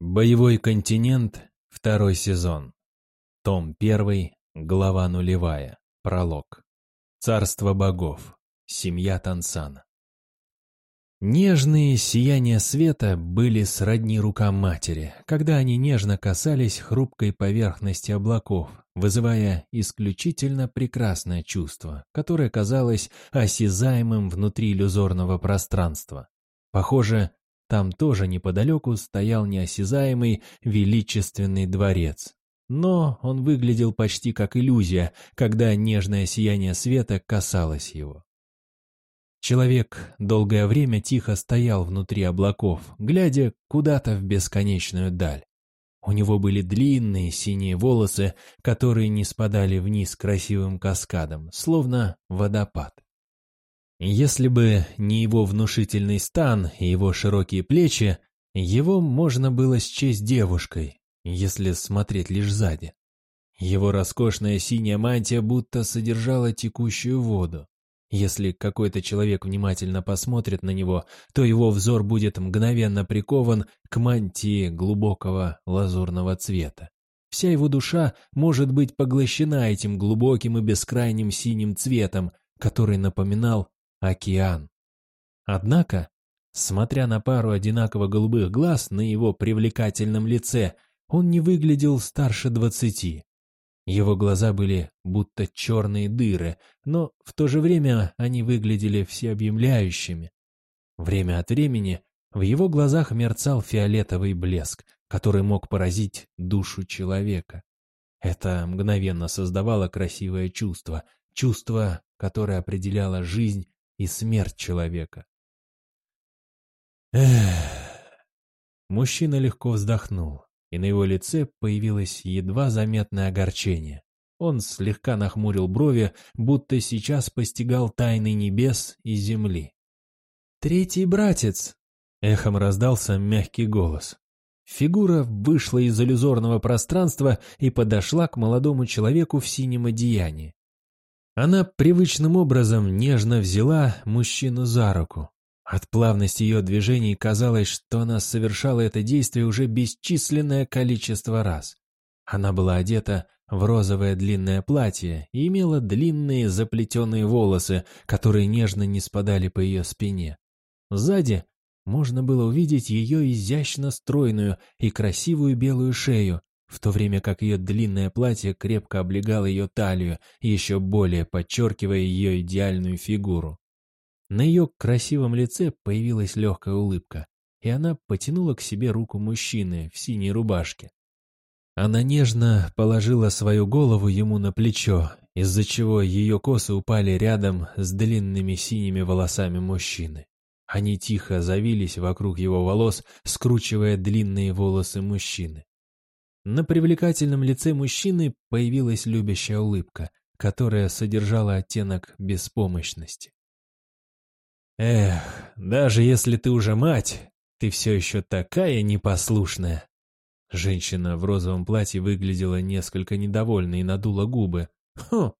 Боевой континент, второй сезон. Том 1, глава нулевая, пролог. Царство богов, семья Тансана. Нежные сияния света были сродни рукам матери, когда они нежно касались хрупкой поверхности облаков, вызывая исключительно прекрасное чувство, которое казалось осязаемым внутри иллюзорного пространства. Похоже, там тоже неподалеку стоял неосязаемый величественный дворец. Но он выглядел почти как иллюзия, когда нежное сияние света касалось его. Человек долгое время тихо стоял внутри облаков, глядя куда-то в бесконечную даль. У него были длинные синие волосы, которые не спадали вниз красивым каскадом, словно водопад. Если бы не его внушительный стан и его широкие плечи, его можно было счесть девушкой, если смотреть лишь сзади. Его роскошная синяя мантия будто содержала текущую воду. Если какой-то человек внимательно посмотрит на него, то его взор будет мгновенно прикован к мантии глубокого лазурного цвета. Вся его душа может быть поглощена этим глубоким и бескрайним синим цветом, который напоминал океан. Однако, смотря на пару одинаково голубых глаз на его привлекательном лице, он не выглядел старше двадцати. Его глаза были будто черные дыры, но в то же время они выглядели всеобъемляющими. Время от времени в его глазах мерцал фиолетовый блеск, который мог поразить душу человека. Это мгновенно создавало красивое чувство, чувство, которое определяло жизнь и смерть человека. Эх. Мужчина легко вздохнул, и на его лице появилось едва заметное огорчение. Он слегка нахмурил брови, будто сейчас постигал тайны небес и земли. «Третий братец!» — эхом раздался мягкий голос. Фигура вышла из иллюзорного пространства и подошла к молодому человеку в синем одеянии. Она привычным образом нежно взяла мужчину за руку. От плавности ее движений казалось, что она совершала это действие уже бесчисленное количество раз. Она была одета в розовое длинное платье и имела длинные заплетенные волосы, которые нежно не спадали по ее спине. Сзади можно было увидеть ее изящно стройную и красивую белую шею, в то время как ее длинное платье крепко облегало ее талию, еще более подчеркивая ее идеальную фигуру. На ее красивом лице появилась легкая улыбка, и она потянула к себе руку мужчины в синей рубашке. Она нежно положила свою голову ему на плечо, из-за чего ее косы упали рядом с длинными синими волосами мужчины. Они тихо завились вокруг его волос, скручивая длинные волосы мужчины. На привлекательном лице мужчины появилась любящая улыбка, которая содержала оттенок беспомощности. «Эх, даже если ты уже мать, ты все еще такая непослушная!» Женщина в розовом платье выглядела несколько недовольной и надула губы. «Хм,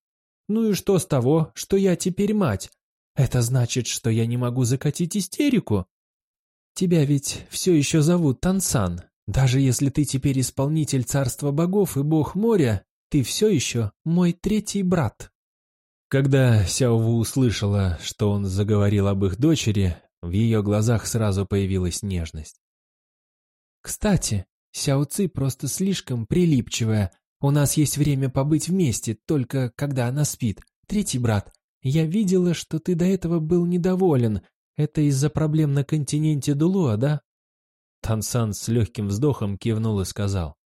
ну и что с того, что я теперь мать? Это значит, что я не могу закатить истерику? Тебя ведь все еще зовут Тансан, даже если ты теперь исполнитель царства богов и бог моря, ты все еще мой третий брат». Когда Сяову услышала, что он заговорил об их дочери, в ее глазах сразу появилась нежность. «Кстати, Сяо Ци просто слишком прилипчивая. У нас есть время побыть вместе, только когда она спит. Третий брат, я видела, что ты до этого был недоволен. Это из-за проблем на континенте Дулуа, да?» Тансан с легким вздохом кивнул и сказал.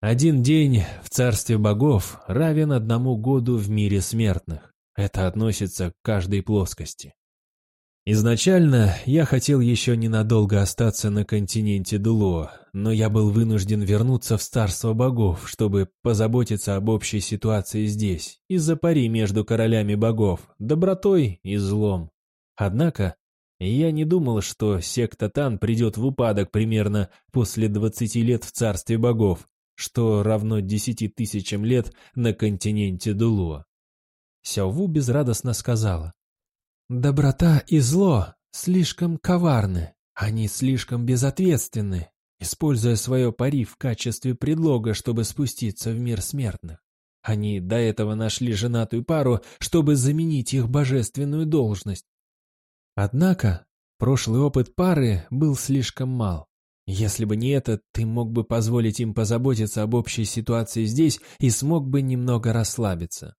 «Один день в царстве богов равен одному году в мире смертных. Это относится к каждой плоскости. Изначально я хотел еще ненадолго остаться на континенте Дуло, но я был вынужден вернуться в царство богов, чтобы позаботиться об общей ситуации здесь, из-за пари между королями богов, добротой и злом. Однако я не думал, что секта Тан придет в упадок примерно после 20 лет в царстве богов, что равно 10 тысячам лет на континенте Дулуа. Сяову безрадостно сказала. «Доброта и зло слишком коварны, они слишком безответственны. используя свое пари в качестве предлога, чтобы спуститься в мир смертных. Они до этого нашли женатую пару, чтобы заменить их божественную должность. Однако прошлый опыт пары был слишком мал. Если бы не это, ты мог бы позволить им позаботиться об общей ситуации здесь и смог бы немного расслабиться.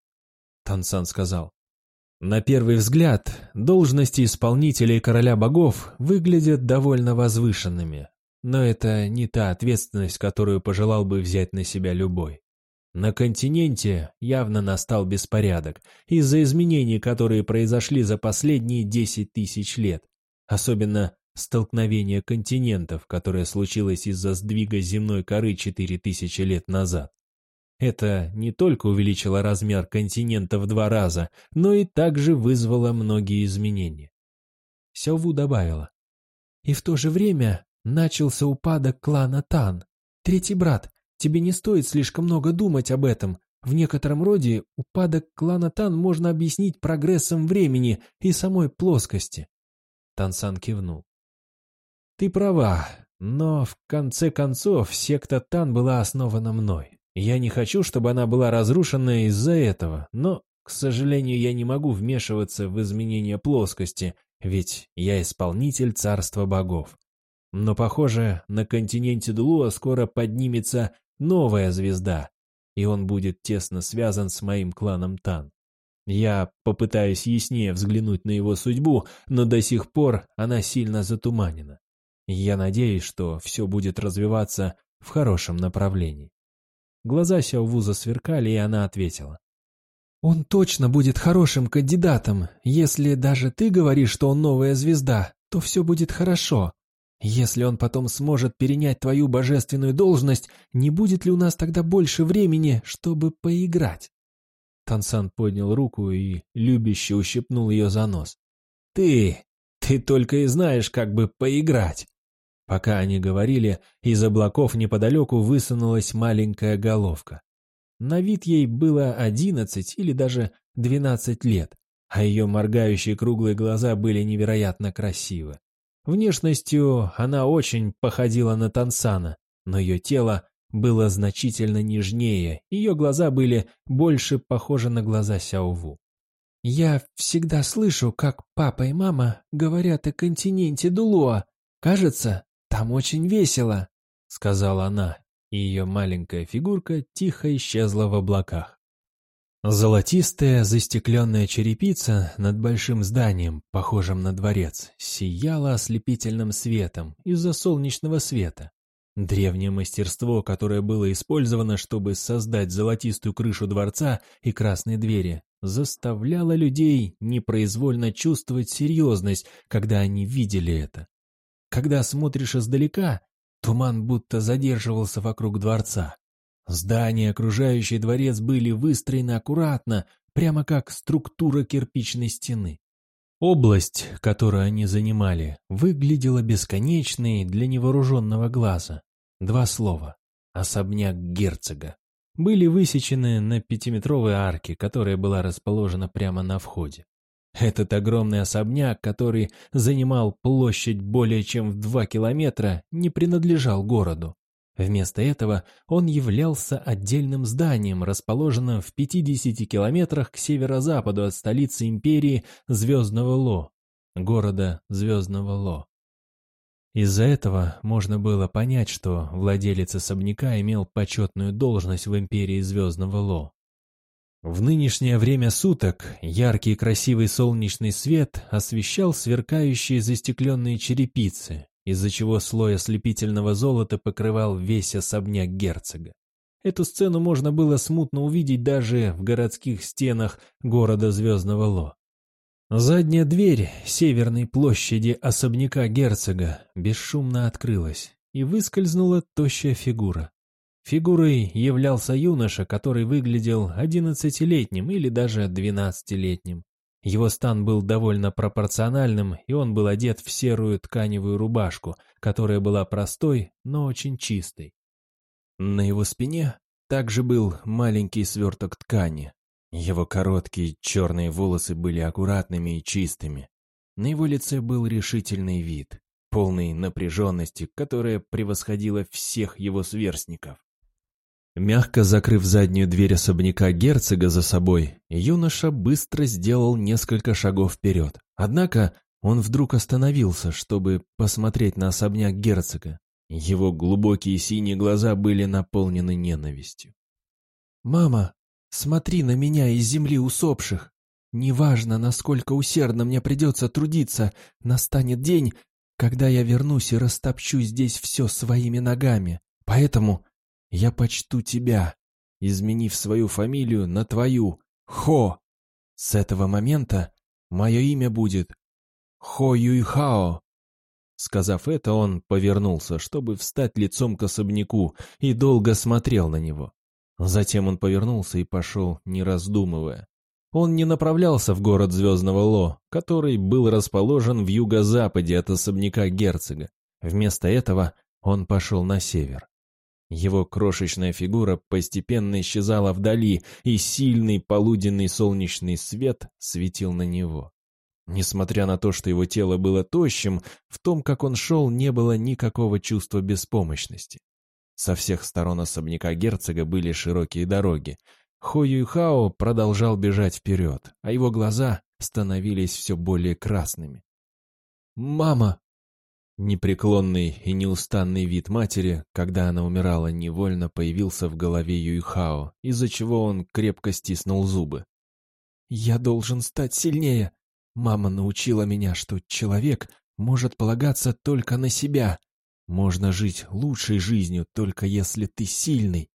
Тансан сказал. На первый взгляд, должности исполнителей короля богов выглядят довольно возвышенными, но это не та ответственность, которую пожелал бы взять на себя любой. На континенте явно настал беспорядок из-за изменений, которые произошли за последние 10 тысяч лет, особенно столкновение континентов, которое случилось из-за сдвига земной коры 4000 лет назад. Это не только увеличило размер континента в два раза, но и также вызвало многие изменения. Сяову добавила. И в то же время начался упадок клана Тан. Третий брат, тебе не стоит слишком много думать об этом. В некотором роде упадок клана Тан можно объяснить прогрессом времени и самой плоскости. Тансан кивнул. Ты права, но в конце концов секта Тан была основана мной. Я не хочу, чтобы она была разрушена из-за этого, но, к сожалению, я не могу вмешиваться в изменение плоскости, ведь я исполнитель царства богов. Но, похоже, на континенте Дулуа скоро поднимется новая звезда, и он будет тесно связан с моим кланом Тан. Я попытаюсь яснее взглянуть на его судьбу, но до сих пор она сильно затуманена. Я надеюсь, что все будет развиваться в хорошем направлении. Глаза Сяову засверкали, и она ответила. «Он точно будет хорошим кандидатом. Если даже ты говоришь, что он новая звезда, то все будет хорошо. Если он потом сможет перенять твою божественную должность, не будет ли у нас тогда больше времени, чтобы поиграть?» Тансан поднял руку и любяще ущипнул ее за нос. «Ты, ты только и знаешь, как бы поиграть!» Пока они говорили, из облаков неподалеку высунулась маленькая головка. На вид ей было одиннадцать или даже двенадцать лет, а ее моргающие круглые глаза были невероятно красивы. Внешностью она очень походила на Тансана, но ее тело было значительно нежнее, ее глаза были больше похожи на глаза Сяову. «Я всегда слышу, как папа и мама говорят о континенте Дулуа. Кажется, «Там очень весело», — сказала она, и ее маленькая фигурка тихо исчезла в облаках. Золотистая застекленная черепица над большим зданием, похожим на дворец, сияла ослепительным светом из-за солнечного света. Древнее мастерство, которое было использовано, чтобы создать золотистую крышу дворца и красные двери, заставляло людей непроизвольно чувствовать серьезность, когда они видели это. Когда смотришь издалека, туман будто задерживался вокруг дворца. Здания, окружающие дворец, были выстроены аккуратно, прямо как структура кирпичной стены. Область, которую они занимали, выглядела бесконечной для невооруженного глаза. Два слова. Особняк герцога. Были высечены на пятиметровой арке, которая была расположена прямо на входе. Этот огромный особняк, который занимал площадь более чем в два километра, не принадлежал городу. Вместо этого он являлся отдельным зданием, расположенным в 50 километрах к северо-западу от столицы империи Звездного Ло, города Звездного Ло. Из-за этого можно было понять, что владелец особняка имел почетную должность в империи Звездного Ло. В нынешнее время суток яркий красивый солнечный свет освещал сверкающие застекленные черепицы, из-за чего слой ослепительного золота покрывал весь особняк герцога. Эту сцену можно было смутно увидеть даже в городских стенах города Звездного Ло. Задняя дверь северной площади особняка герцога бесшумно открылась, и выскользнула тощая фигура. Фигурой являлся юноша, который выглядел одиннадцатилетним или даже двенадцатилетним. Его стан был довольно пропорциональным, и он был одет в серую тканевую рубашку, которая была простой, но очень чистой. На его спине также был маленький сверток ткани. Его короткие черные волосы были аккуратными и чистыми. На его лице был решительный вид. полный напряженности, которая превосходила всех его сверстников. Мягко закрыв заднюю дверь особняка герцога за собой, юноша быстро сделал несколько шагов вперед. Однако он вдруг остановился, чтобы посмотреть на особняк герцога. Его глубокие синие глаза были наполнены ненавистью. «Мама, смотри на меня из земли усопших. Неважно, насколько усердно мне придется трудиться, настанет день, когда я вернусь и растопчу здесь все своими ногами. Поэтому я почту тебя, изменив свою фамилию на твою, Хо. С этого момента мое имя будет Хо Юйхао. Сказав это, он повернулся, чтобы встать лицом к особняку, и долго смотрел на него. Затем он повернулся и пошел, не раздумывая. Он не направлялся в город Звездного Ло, который был расположен в юго-западе от особняка герцога. Вместо этого он пошел на север. Его крошечная фигура постепенно исчезала вдали, и сильный полуденный солнечный свет светил на него. Несмотря на то, что его тело было тощим, в том, как он шел, не было никакого чувства беспомощности. Со всех сторон особняка герцога были широкие дороги. Хо Юйхао продолжал бежать вперед, а его глаза становились все более красными. «Мама!» Непреклонный и неустанный вид матери, когда она умирала невольно, появился в голове Юйхао, из-за чего он крепко стиснул зубы. «Я должен стать сильнее. Мама научила меня, что человек может полагаться только на себя. Можно жить лучшей жизнью, только если ты сильный».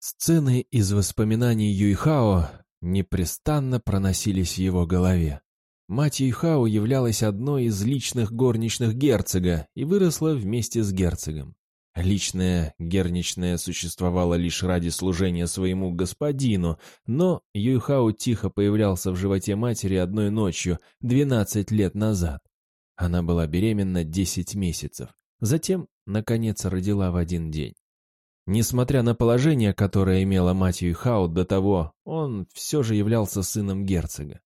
Сцены из воспоминаний Юйхао непрестанно проносились в его голове. Мать Юйхао являлась одной из личных горничных герцога и выросла вместе с герцогом. Личная горничная существовала лишь ради служения своему господину, но Юйхао тихо появлялся в животе матери одной ночью, 12 лет назад. Она была беременна 10 месяцев, затем, наконец, родила в один день. Несмотря на положение, которое имела мать Юйхао до того, он все же являлся сыном герцога.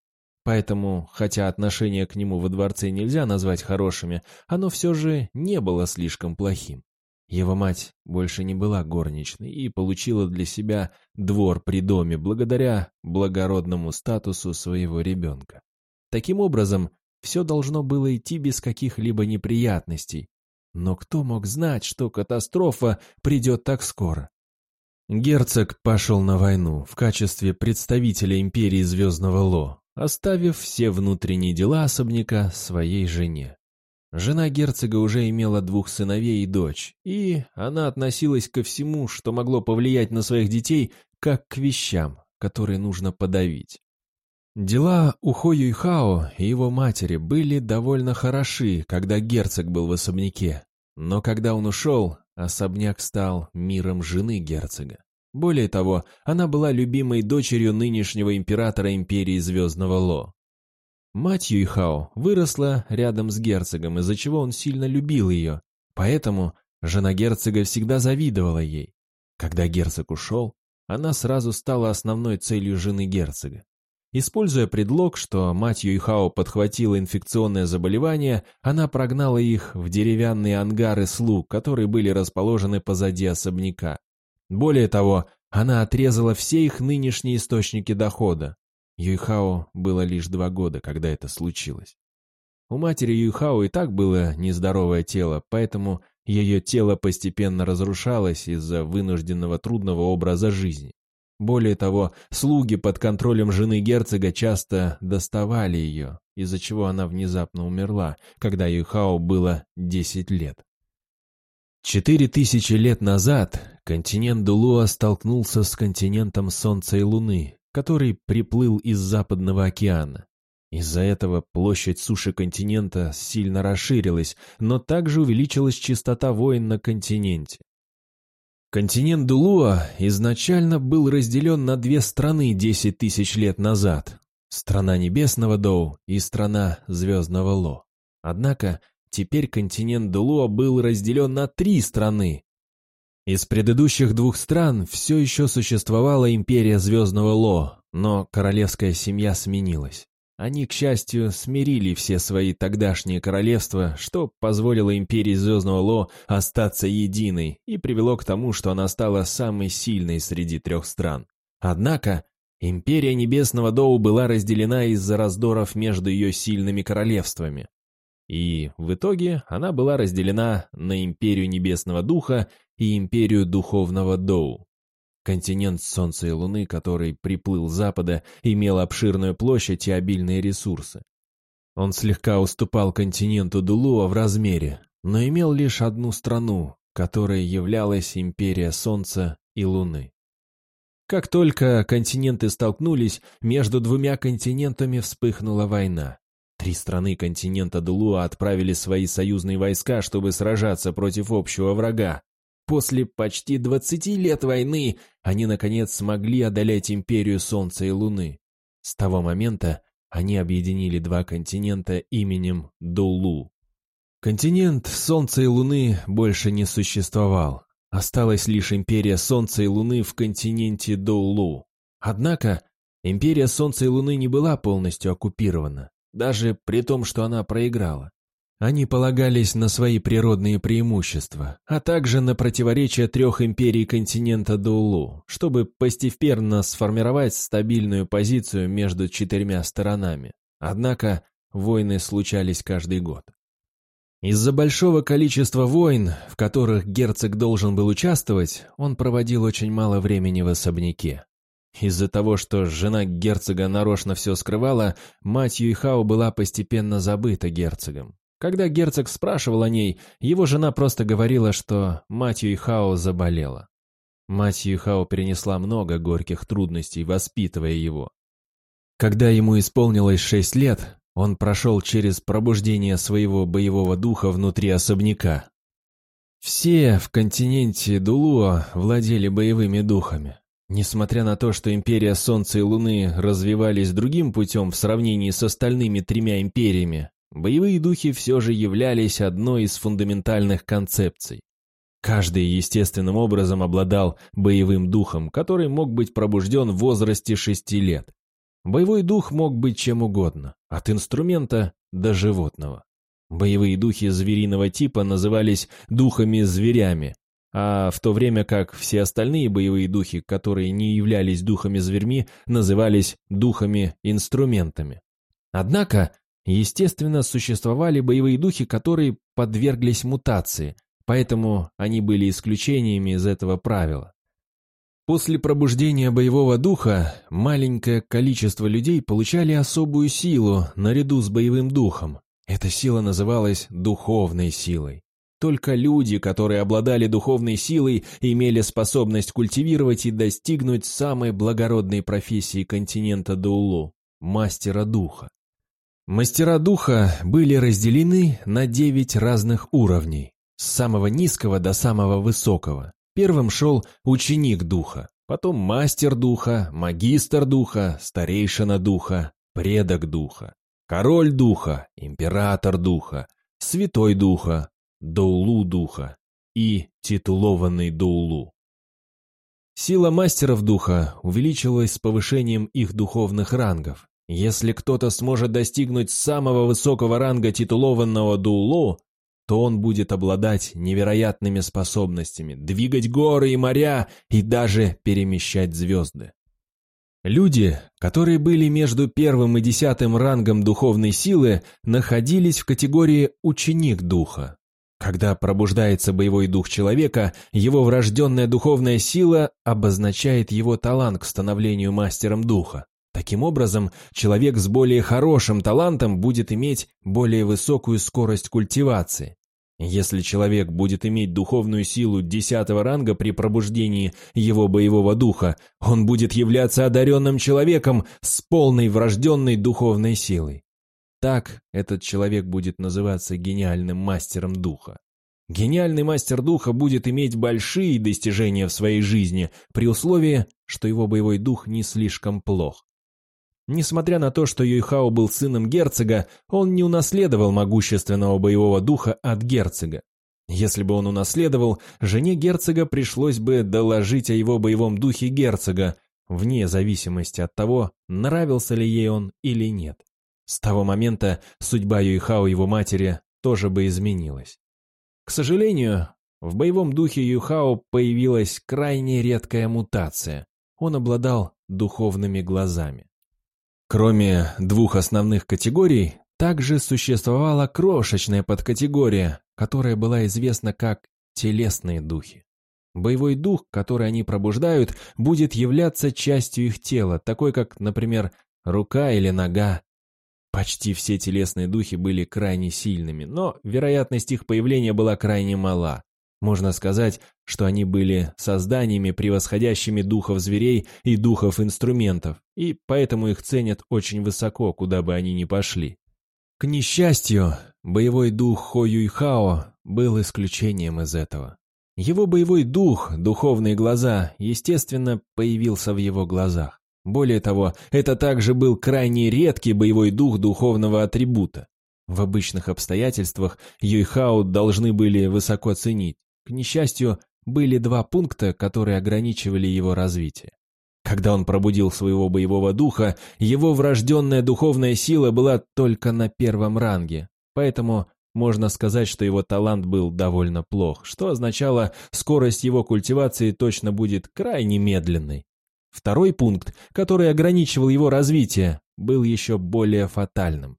Поэтому, хотя отношение к нему во дворце нельзя назвать хорошими, оно все же не было слишком плохим. Его мать больше не была горничной и получила для себя двор при доме благодаря благородному статусу своего ребенка. Таким образом, все должно было идти без каких-либо неприятностей. Но кто мог знать, что катастрофа придет так скоро? Герцог пошел на войну в качестве представителя империи Звездного Ло, оставив все внутренние дела особняка своей жене. Жена герцога уже имела двух сыновей и дочь, и она относилась ко всему, что могло повлиять на своих детей, как к вещам, которые нужно подавить. Дела у Хо Юйхао и его матери были довольно хороши, когда герцог был в особняке, но когда он ушел, особняк стал миром жены герцога. Более того, она была любимой дочерью нынешнего императора империи Звездного Ло. Мать Юйхао выросла рядом с герцогом, из-за чего он сильно любил ее, поэтому жена герцога всегда завидовала ей. Когда герцог ушел, она сразу стала основной целью жены герцога. Используя предлог, что мать Юйхао подхватила инфекционное заболевание, она прогнала их в деревянные ангары слуг, которые были расположены позади особняка. Более того, она отрезала все их нынешние источники дохода. Юйхао было лишь два года, когда это случилось. У матери Юйхао и так было нездоровое тело, поэтому ее тело постепенно разрушалось из-за вынужденного трудного образа жизни. Более того, слуги под контролем жены герцога часто доставали ее, из-за чего она внезапно умерла, когда Юйхао было 10 лет. Четыре тысячи лет назад континент Дулуа столкнулся с континентом Солнца и Луны, который приплыл из Западного океана. Из-за этого площадь суши континента сильно расширилась, но также увеличилась частота войн на континенте. Континент Дулуа изначально был разделен на две страны 10 тысяч лет назад – страна Небесного Доу и страна Звездного Ло. Однако Теперь континент Дулуа был разделен на три страны. Из предыдущих двух стран все еще существовала империя Звездного Ло, но королевская семья сменилась. они, к счастью, смирили все свои тогдашние королевства, что позволило империи Звездного Ло остаться единой и привело к тому, что она стала самой сильной среди трех стран. Однако, империя Небесного Доу была разделена из-за раздоров между ее сильными королевствами. И в итоге она была разделена на империю Небесного Духа и империю Духовного Доу. Континент Солнца и Луны, который приплыл с запада, имел обширную площадь и обильные ресурсы. Он слегка уступал континенту Дулуа в размере, но имел лишь одну страну, которая являлась империя Солнца и Луны. Как только континенты столкнулись, между двумя континентами вспыхнула война. Три страны континента Дулуа отправили свои союзные войска, чтобы сражаться против общего врага. После почти 20 лет войны они, наконец, смогли одолеть империю Солнца и Луны. С того момента они объединили два континента именем Дулу. Континент Солнца и Луны больше не существовал. Осталась лишь империя Солнца и Луны в континенте Доулу. Однако, империя Солнца и Луны не была полностью оккупирована, даже при том, что она проиграла. Они полагались на свои природные преимущества, а также на противоречия трех империй континента Дулу, чтобы постепенно сформировать стабильную позицию между четырьмя сторонами. Однако войны случались каждый год. Из-за большого количества войн, в которых герцог должен был участвовать, он проводил очень мало времени в особняке. Из-за того, что жена герцога нарочно все скрывала, мать Юйхао была постепенно забыта герцогом. Когда герцог спрашивал о ней, его жена просто говорила, что мать Юйхао заболела. Мать Юйхао перенесла много горьких трудностей, воспитывая его. Когда ему исполнилось шесть лет, он прошел через пробуждение своего боевого духа внутри особняка. Все в континенте Дулуа владели боевыми духами. Несмотря на то, что империя Солнца и Луны развивались другим путем в сравнении с остальными тремя империями, Боевые духи все же являлись одной из фундаментальных концепций. Каждый естественным образом обладал боевым духом, который мог быть пробужден в возрасте шести лет. Боевой дух мог быть чем угодно, от инструмента до животного. Боевые духи звериного типа назывались духами-зверями, а в то время как все остальные боевые духи, которые не являлись духами-зверьми, назывались духами-инструментами. Однако Естественно, существовали боевые духи, которые подверглись мутации, поэтому они были исключениями из этого правила. После пробуждения боевого духа маленькое количество людей получали особую силу наряду с боевым духом. Эта сила называлась духовной силой. Только люди, которые обладали духовной силой, имели способность культивировать и достигнуть самой благородной профессии континента Доулу – мастера духа. Мастера духа были разделены на девять разных уровней, с самого низкого до самого высокого. Первым шел ученик духа, потом мастер духа, магистр духа, старейшина духа, предок духа, король духа, император духа, святой духа, доулу духа и титулованный доулу. Сила мастеров духа увеличилась с повышением их духовных рангов, если кто-то сможет достигнуть самого высокого ранга титулованного Дулу, то он будет обладать невероятными способностями, двигать горы и моря и даже перемещать звезды. Люди, которые были между первым и десятым рангом духовной силы, находились в категории «ученик духа». Когда пробуждается боевой дух человека, его врожденная духовная сила обозначает его талант к становлению мастером духа. Таким образом, человек с более хорошим талантом будет иметь более высокую скорость культивации. Если человек будет иметь духовную силу десятого ранга при пробуждении его боевого духа, он будет являться одаренным человеком с полной врожденной духовной силой. Так этот человек будет называться гениальным мастером духа. Гениальный мастер духа будет иметь большие достижения в своей жизни при условии, что его боевой дух не слишком плох. Несмотря на то, что Юйхао был сыном герцога, он не унаследовал могущественного боевого духа от герцога. Если бы он унаследовал, жене герцога пришлось бы доложить о его боевом духе герцога, вне зависимости от того, нравился ли ей он или нет. С того момента судьба Юйхао его матери тоже бы изменилась. К сожалению, в боевом духе Юйхао появилась крайне редкая мутация. Он обладал духовными глазами. Кроме двух основных категорий, также существовала крошечная подкатегория, которая была известна как телесные духи. Боевой дух, который они пробуждают, будет являться частью их тела, такой как, например, рука или нога. Почти все телесные духи были крайне сильными, но вероятность их появления была крайне мала. Можно сказать, что они были созданиями, превосходящими духов зверей и духов инструментов, и поэтому их ценят очень высоко, куда бы они ни пошли. К несчастью, боевой дух Хо Юйхао был исключением из этого. Его боевой дух, духовные глаза, естественно, появился в его глазах. Более того, это также был крайне редкий боевой дух духовного атрибута. В обычных обстоятельствах Юйхао должны были высоко ценить. К несчастью, были два пункта, которые ограничивали его развитие. Когда он пробудил своего боевого духа, его врожденная духовная сила была только на первом ранге, поэтому можно сказать, что его талант был довольно плох, что означало, скорость его культивации точно будет крайне медленной. Второй пункт, который ограничивал его развитие, был еще более фатальным.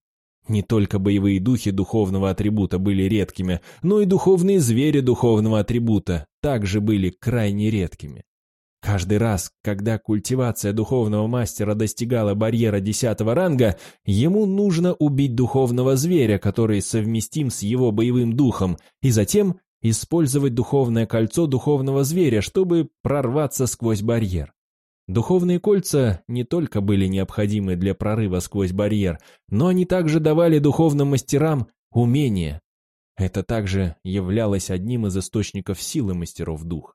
Не только боевые духи духовного атрибута были редкими, но и духовные звери духовного атрибута также были крайне редкими. Каждый раз, когда культивация духовного мастера достигала барьера десятого ранга, ему нужно убить духовного зверя, который совместим с его боевым духом, и затем использовать духовное кольцо духовного зверя, чтобы прорваться сквозь барьер. Духовные кольца не только были необходимы для прорыва сквозь барьер, но они также давали духовным мастерам умения. Это также являлось одним из источников силы мастеров духа.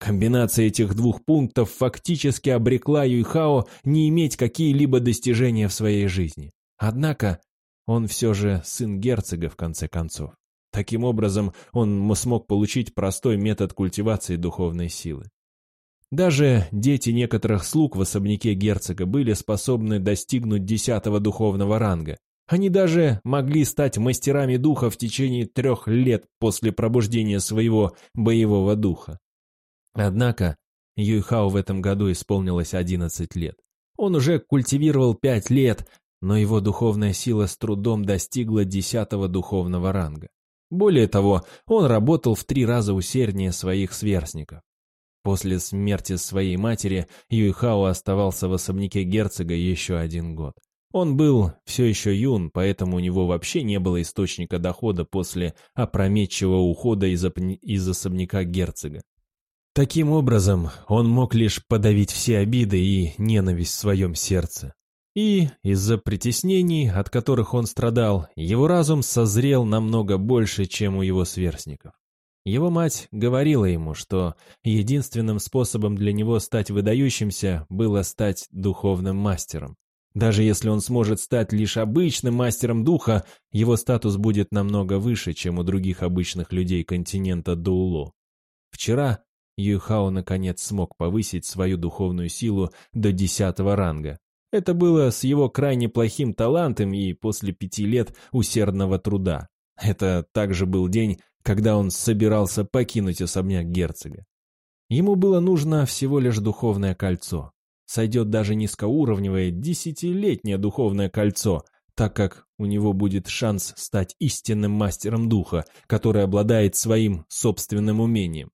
Комбинация этих двух пунктов фактически обрекла Юйхао не иметь какие-либо достижения в своей жизни. Однако он все же сын герцога в конце концов. Таким образом, он смог получить простой метод культивации духовной силы. Даже дети некоторых слуг в особняке герцога были способны достигнуть десятого духовного ранга. Они даже могли стать мастерами духа в течение трех лет после пробуждения своего боевого духа. Однако Юйхао в этом году исполнилось 11 лет. Он уже культивировал 5 лет, но его духовная сила с трудом достигла 10 духовного ранга. Более того, он работал в три раза усерднее своих сверстников. После смерти своей матери Юйхао оставался в особняке герцога еще один год. Он был все еще юн, поэтому у него вообще не было источника дохода после опрометчивого ухода из, из особняка герцога. Таким образом, он мог лишь подавить все обиды и ненависть в своем сердце. И из-за притеснений, от которых он страдал, его разум созрел намного больше, чем у его сверстников. Его мать говорила ему, что единственным способом для него стать выдающимся было стать духовным мастером. Даже если он сможет стать лишь обычным мастером духа, его статус будет намного выше, чем у других обычных людей континента Доуло. Вчера Юйхао наконец смог повысить свою духовную силу до десятого ранга. Это было с его крайне плохим талантом и после пяти лет усердного труда. Это также был день, когда он собирался покинуть особняк герцога. Ему было нужно всего лишь духовное кольцо. Сойдет даже низкоуровневое десятилетнее духовное кольцо, так как у него будет шанс стать истинным мастером духа, который обладает своим собственным умением.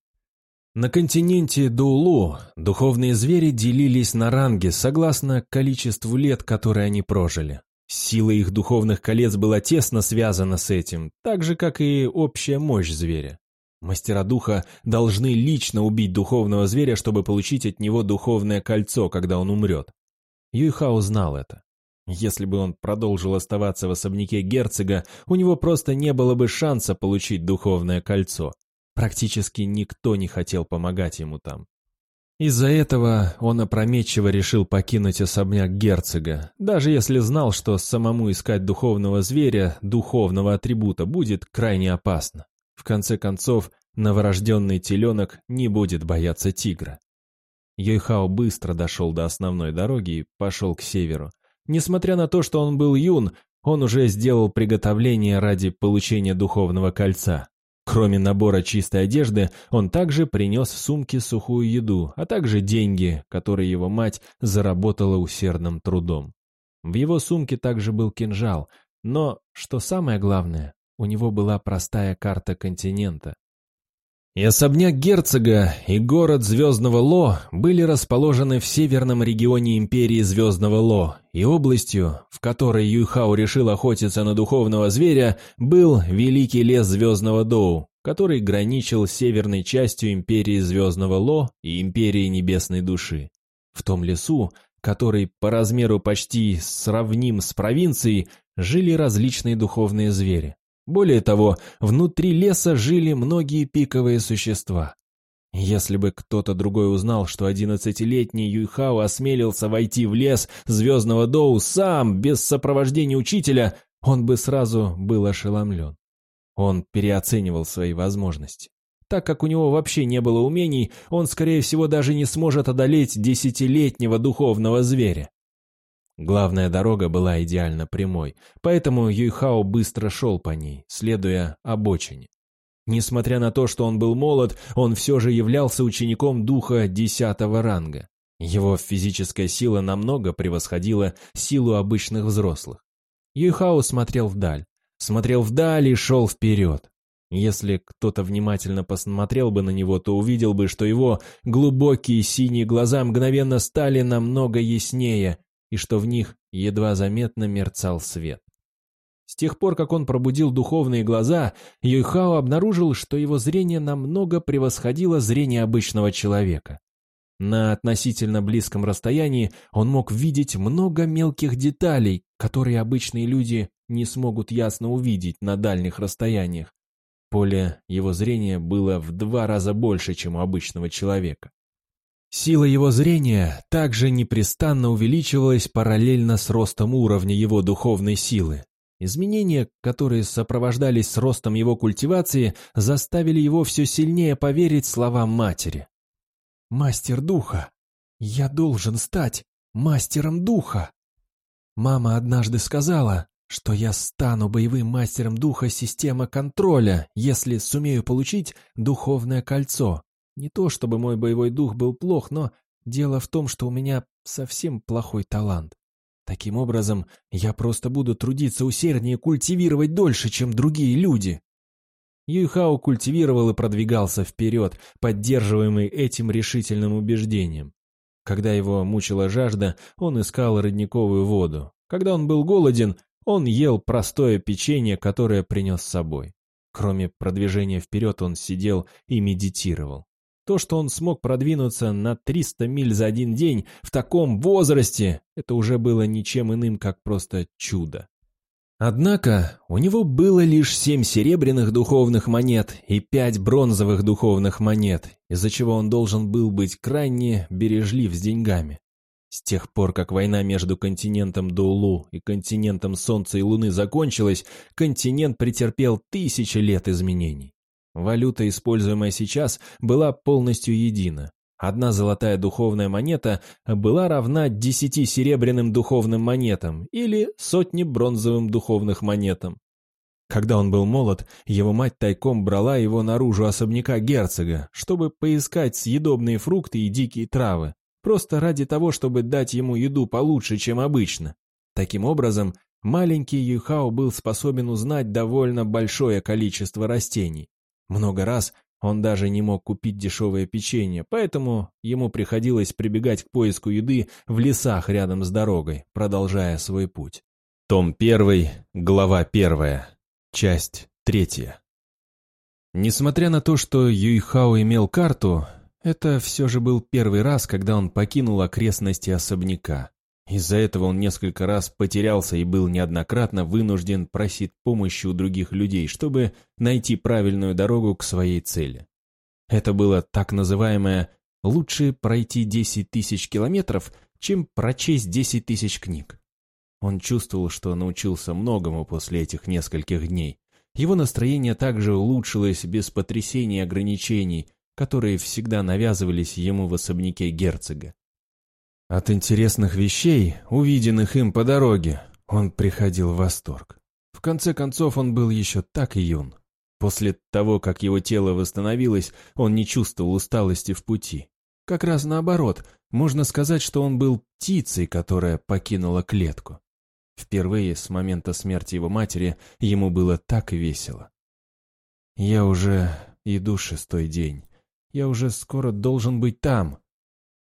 На континенте Дулу духовные звери делились на ранги согласно количеству лет, которые они прожили. Сила их духовных колец была тесно связана с этим, так же, как и общая мощь зверя. Мастера духа должны лично убить духовного зверя, чтобы получить от него духовное кольцо, когда он умрет. Юйхао знал это. Если бы он продолжил оставаться в особняке герцога, у него просто не было бы шанса получить духовное кольцо. Практически никто не хотел помогать ему там. Из-за этого он опрометчиво решил покинуть особняк герцога, даже если знал, что самому искать духовного зверя, духовного атрибута, будет крайне опасно. В конце концов, новорожденный теленок не будет бояться тигра. Йойхао быстро дошел до основной дороги и пошел к северу. Несмотря на то, что он был юн, он уже сделал приготовление ради получения духовного кольца. Кроме набора чистой одежды, он также принес в сумке сухую еду, а также деньги, которые его мать заработала усердным трудом. В его сумке также был кинжал, но, что самое главное, у него была простая карта континента. И особняк герцога, и город Звездного Ло были расположены в северном регионе империи Звездного Ло, и областью, в которой Юйхао решил охотиться на духовного зверя, был Великий лес Звездного Доу, который граничил северной частью империи Звездного Ло и империи Небесной Души. В том лесу, который по размеру почти сравним с провинцией, жили различные духовные звери. Более того, внутри леса жили многие пиковые существа. Если бы кто-то другой узнал, что одиннадцатилетний Юйхао осмелился войти в лес Звездного Доу сам, без сопровождения учителя, он бы сразу был ошеломлен. Он переоценивал свои возможности. Так как у него вообще не было умений, он, скорее всего, даже не сможет одолеть десятилетнего духовного зверя. Главная дорога была идеально прямой, поэтому Юйхао быстро шел по ней, следуя обочине. Несмотря на то, что он был молод, он все же являлся учеником духа десятого ранга. Его физическая сила намного превосходила силу обычных взрослых. Юйхао смотрел вдаль, смотрел вдаль и шел вперед. Если кто-то внимательно посмотрел бы на него, то увидел бы, что его глубокие синие глаза мгновенно стали намного яснее, и что в них едва заметно мерцал свет. С тех пор, как он пробудил духовные глаза, Юйхао обнаружил, что его зрение намного превосходило зрение обычного человека. На относительно близком расстоянии он мог видеть много мелких деталей, которые обычные люди не смогут ясно увидеть на дальних расстояниях. Поле его зрения было в два раза больше, чем у обычного человека. Сила его зрения также непрестанно увеличивалась параллельно с ростом уровня его духовной силы. Изменения, которые сопровождались с ростом его культивации, заставили его все сильнее поверить словам матери. «Мастер духа! Я должен стать мастером духа!» Мама однажды сказала, что я стану боевым мастером духа системы контроля, если сумею получить духовное кольцо, не то чтобы мой боевой дух был плох, но дело в том, что у меня совсем плохой талант. Таким образом, я просто буду трудиться усерднее культивировать дольше, чем другие люди. Юйхао культивировал и продвигался вперед, поддерживаемый этим решительным убеждением. Когда его мучила жажда, он искал родниковую воду. Когда он был голоден, он ел простое печенье, которое принес с собой. Кроме продвижения вперед, он сидел и медитировал. То, что он смог продвинуться на 300 миль за один день в таком возрасте, это уже было ничем иным, как просто чудо. Однако у него было лишь семь серебряных духовных монет и пять бронзовых духовных монет, из-за чего он должен был быть крайне бережлив с деньгами. С тех пор, как война между континентом Доулу и континентом Солнца и Луны закончилась, континент претерпел тысячи лет изменений. Валюта, используемая сейчас, была полностью едина. Одна золотая духовная монета была равна десяти серебряным духовным монетам или сотне бронзовым духовных монетам. Когда он был молод, его мать тайком брала его наружу особняка герцога, чтобы поискать съедобные фрукты и дикие травы, просто ради того, чтобы дать ему еду получше, чем обычно. Таким образом, маленький Юхао был способен узнать довольно большое количество растений. Много раз он даже не мог купить дешевое печенье, поэтому ему приходилось прибегать к поиску еды в лесах рядом с дорогой, продолжая свой путь. Том 1, глава 1, часть 3. Несмотря на то, что Юйхао имел карту, это все же был первый раз, когда он покинул окрестности особняка. Из-за этого он несколько раз потерялся и был неоднократно вынужден просить помощи у других людей, чтобы найти правильную дорогу к своей цели. Это было так называемое «лучше пройти 10 тысяч километров, чем прочесть 10 тысяч книг». Он чувствовал, что научился многому после этих нескольких дней. Его настроение также улучшилось без потрясений и ограничений, которые всегда навязывались ему в особняке герцога. От интересных вещей, увиденных им по дороге, он приходил в восторг. В конце концов, он был еще так юн. После того, как его тело восстановилось, он не чувствовал усталости в пути. Как раз наоборот, можно сказать, что он был птицей, которая покинула клетку. Впервые с момента смерти его матери ему было так весело. «Я уже иду шестой день. Я уже скоро должен быть там».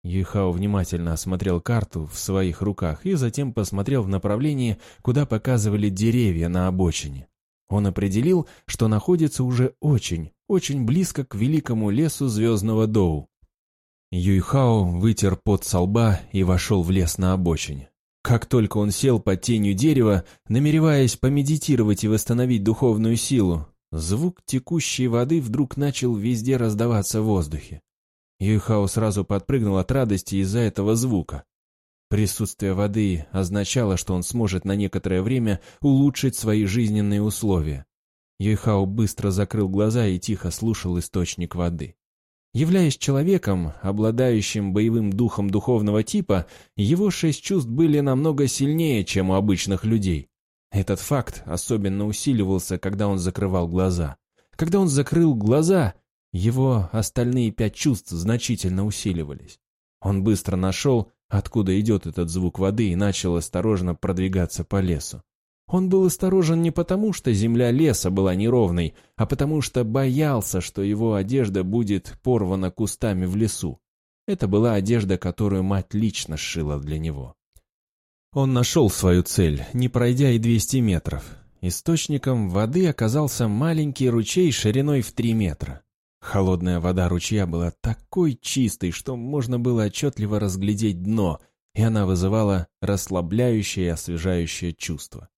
Юйхао внимательно осмотрел карту в своих руках и затем посмотрел в направлении, куда показывали деревья на обочине. Он определил, что находится уже очень, очень близко к великому лесу Звездного Доу. Юйхао вытер пот со лба и вошел в лес на обочине. Как только он сел под тенью дерева, намереваясь помедитировать и восстановить духовную силу, звук текущей воды вдруг начал везде раздаваться в воздухе. Юйхао сразу подпрыгнул от радости из-за этого звука. Присутствие воды означало, что он сможет на некоторое время улучшить свои жизненные условия. Юйхао быстро закрыл глаза и тихо слушал источник воды. Являясь человеком, обладающим боевым духом духовного типа, его шесть чувств были намного сильнее, чем у обычных людей. Этот факт особенно усиливался, когда он закрывал глаза. Когда он закрыл глаза, его остальные пять чувств значительно усиливались. Он быстро нашел, откуда идет этот звук воды, и начал осторожно продвигаться по лесу. Он был осторожен не потому, что земля леса была неровной, а потому что боялся, что его одежда будет порвана кустами в лесу. Это была одежда, которую мать лично сшила для него. Он нашел свою цель, не пройдя и 200 метров. Источником воды оказался маленький ручей шириной в 3 метра. Холодная вода ручья была такой чистой, что можно было отчетливо разглядеть дно, и она вызывала расслабляющее и освежающее чувство.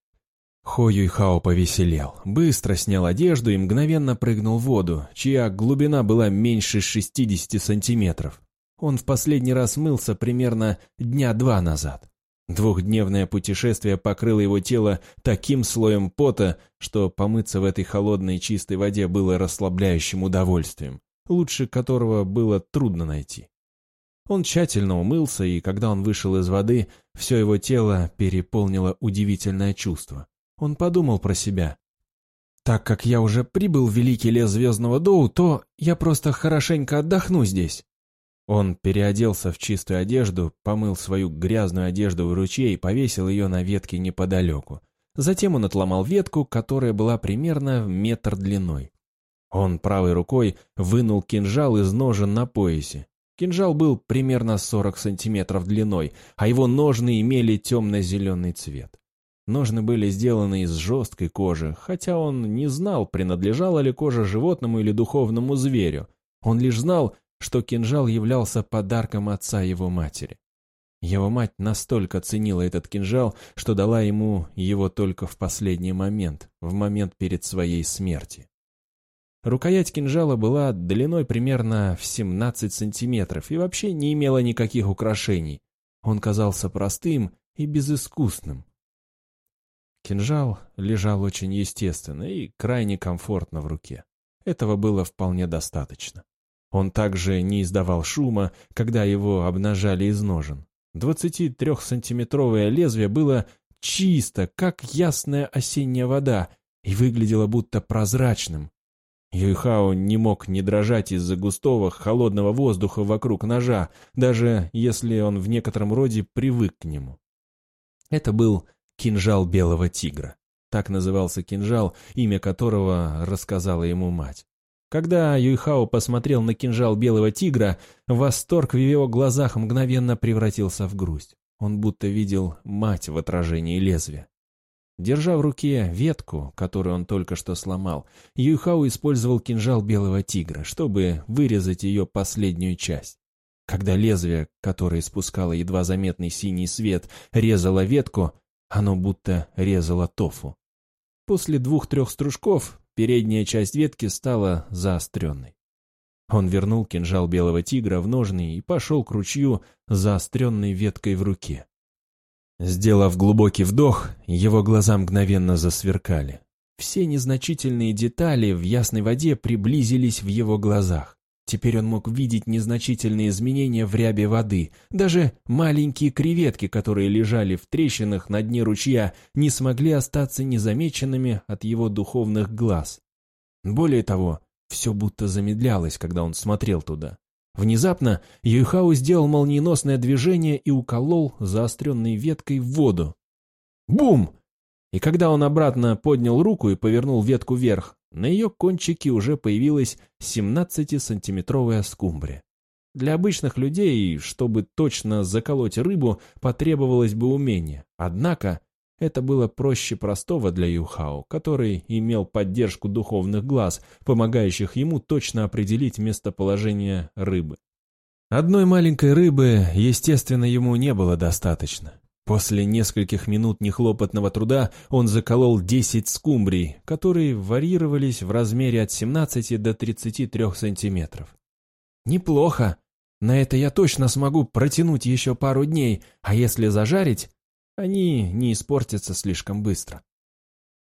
Хо Юйхао повеселел, быстро снял одежду и мгновенно прыгнул в воду, чья глубина была меньше 60 сантиметров. Он в последний раз мылся примерно дня два назад. Двухдневное путешествие покрыло его тело таким слоем пота, что помыться в этой холодной чистой воде было расслабляющим удовольствием, лучше которого было трудно найти. Он тщательно умылся, и когда он вышел из воды, все его тело переполнило удивительное чувство. Он подумал про себя. «Так как я уже прибыл в великий лес Звездного Доу, то я просто хорошенько отдохну здесь. Он переоделся в чистую одежду, помыл свою грязную одежду в ручей и повесил ее на ветке неподалеку. Затем он отломал ветку, которая была примерно метр длиной. Он правой рукой вынул кинжал из ножен на поясе. Кинжал был примерно 40 сантиметров длиной, а его ножны имели темно-зеленый цвет. Ножны были сделаны из жесткой кожи, хотя он не знал, принадлежала ли кожа животному или духовному зверю. Он лишь знал, что кинжал являлся подарком отца его матери. Его мать настолько ценила этот кинжал, что дала ему его только в последний момент, в момент перед своей смертью. Рукоять кинжала была длиной примерно в 17 сантиметров и вообще не имела никаких украшений. Он казался простым и безыскусным. Кинжал лежал очень естественно и крайне комфортно в руке. Этого было вполне достаточно. Он также не издавал шума, когда его обнажали из ножен. 23-сантиметровое лезвие было чисто, как ясная осенняя вода, и выглядело будто прозрачным. Юйхао не мог не дрожать из-за густого, холодного воздуха вокруг ножа, даже если он в некотором роде привык к нему. Это был кинжал белого тигра. Так назывался кинжал, имя которого рассказала ему мать. Когда Юйхао посмотрел на кинжал белого тигра, восторг в его глазах мгновенно превратился в грусть. Он будто видел мать в отражении лезвия. Держа в руке ветку, которую он только что сломал, Юйхао использовал кинжал белого тигра, чтобы вырезать ее последнюю часть. Когда лезвие, которое испускало едва заметный синий свет, резало ветку, оно будто резало тофу. После двух-трех стружков передняя часть ветки стала заостренной. Он вернул кинжал белого тигра в ножны и пошел к ручью заостренной веткой в руке. Сделав глубокий вдох, его глаза мгновенно засверкали. Все незначительные детали в ясной воде приблизились в его глазах. Теперь он мог видеть незначительные изменения в рябе воды. Даже маленькие креветки, которые лежали в трещинах на дне ручья, не смогли остаться незамеченными от его духовных глаз. Более того, все будто замедлялось, когда он смотрел туда. Внезапно Юйхао сделал молниеносное движение и уколол заостренной веткой в воду. Бум! И когда он обратно поднял руку и повернул ветку вверх, на ее кончике уже появилась 17-сантиметровая скумбрия. Для обычных людей, чтобы точно заколоть рыбу, потребовалось бы умение. Однако это было проще простого для Юхао, который имел поддержку духовных глаз, помогающих ему точно определить местоположение рыбы. Одной маленькой рыбы, естественно, ему не было достаточно. После нескольких минут нехлопотного труда он заколол 10 скумбрий, которые варьировались в размере от 17 до 33 сантиметров. «Неплохо. На это я точно смогу протянуть еще пару дней, а если зажарить, они не испортятся слишком быстро».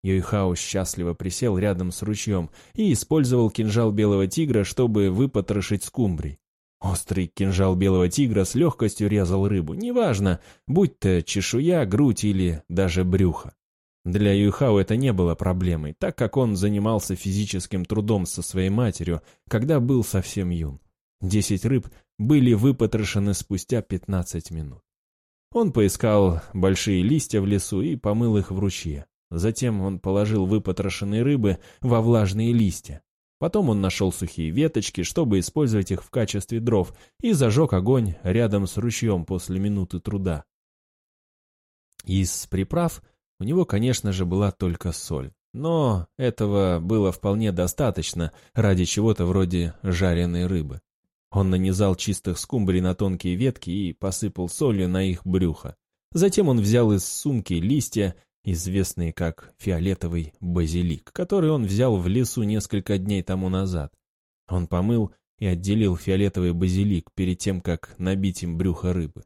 Юйхао счастливо присел рядом с ручьем и использовал кинжал белого тигра, чтобы выпотрошить скумбрий. Острый кинжал белого тигра с легкостью резал рыбу, неважно, будь то чешуя, грудь или даже брюхо. Для Юйхао это не было проблемой, так как он занимался физическим трудом со своей матерью, когда был совсем юн. Десять рыб были выпотрошены спустя пятнадцать минут. Он поискал большие листья в лесу и помыл их в ручье. Затем он положил выпотрошенные рыбы во влажные листья. Потом он нашел сухие веточки, чтобы использовать их в качестве дров, и зажег огонь рядом с ручьем после минуты труда. Из приправ у него, конечно же, была только соль. Но этого было вполне достаточно ради чего-то вроде жареной рыбы. Он нанизал чистых скумбрий на тонкие ветки и посыпал солью на их брюхо. Затем он взял из сумки листья известный как фиолетовый базилик, который он взял в лесу несколько дней тому назад. Он помыл и отделил фиолетовый базилик перед тем, как набить им брюхо рыбы.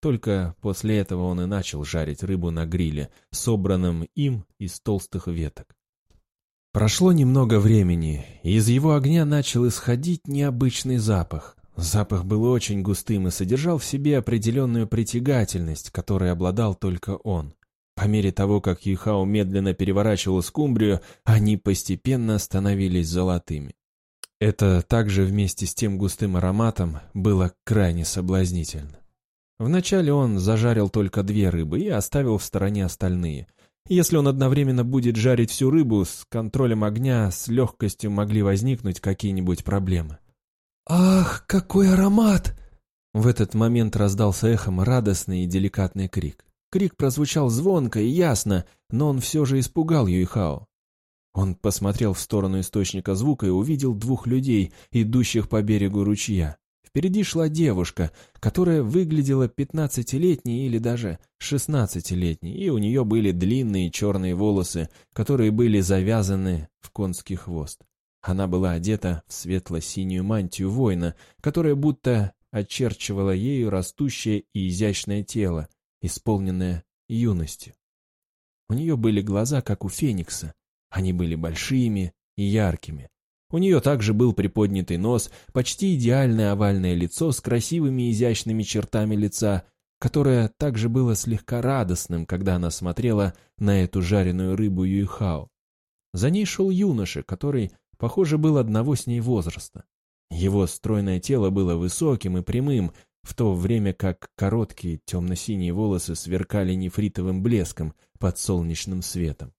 Только после этого он и начал жарить рыбу на гриле, собранном им из толстых веток. Прошло немного времени, и из его огня начал исходить необычный запах. Запах был очень густым и содержал в себе определенную притягательность, которой обладал только он. По мере того, как Юхао медленно переворачивал скумбрию, они постепенно становились золотыми. Это также вместе с тем густым ароматом было крайне соблазнительно. Вначале он зажарил только две рыбы и оставил в стороне остальные. Если он одновременно будет жарить всю рыбу, с контролем огня с легкостью могли возникнуть какие-нибудь проблемы. «Ах, какой аромат!» В этот момент раздался эхом радостный и деликатный крик. Крик прозвучал звонко и ясно, но он все же испугал Юйхао. Он посмотрел в сторону источника звука и увидел двух людей, идущих по берегу ручья. Впереди шла девушка, которая выглядела пятнадцатилетней или даже шестнадцатилетней, и у нее были длинные черные волосы, которые были завязаны в конский хвост. Она была одета в светло-синюю мантию воина, которая будто очерчивала ею растущее и изящное тело, исполненная юностью. У нее были глаза, как у феникса. Они были большими и яркими. У нее также был приподнятый нос, почти идеальное овальное лицо с красивыми изящными чертами лица, которое также было слегка радостным, когда она смотрела на эту жареную рыбу Юйхао. За ней шел юноша, который, похоже, был одного с ней возраста. Его стройное тело было высоким и прямым, в то время как короткие темно-синие волосы сверкали нефритовым блеском под солнечным светом.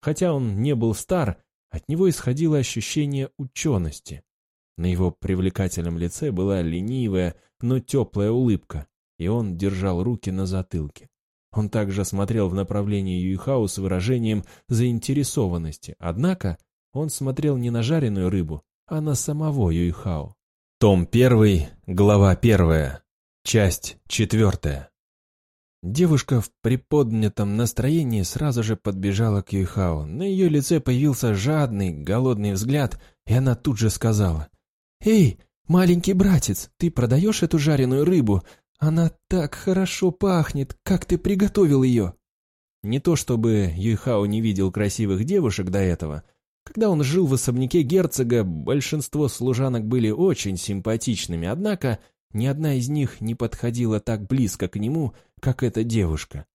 Хотя он не был стар, от него исходило ощущение учености. На его привлекательном лице была ленивая, но теплая улыбка, и он держал руки на затылке. Он также смотрел в направлении Юйхау с выражением заинтересованности, однако он смотрел не на жареную рыбу, а на самого Юйхао. Том 1, глава 1. Часть четвертая. Девушка в приподнятом настроении сразу же подбежала к Юйхао. На ее лице появился жадный, голодный взгляд, и она тут же сказала. «Эй, маленький братец, ты продаешь эту жареную рыбу? Она так хорошо пахнет, как ты приготовил ее!» Не то чтобы Юйхао не видел красивых девушек до этого, Когда он жил в особняке герцога, большинство служанок были очень симпатичными, однако ни одна из них не подходила так близко к нему, как эта девушка.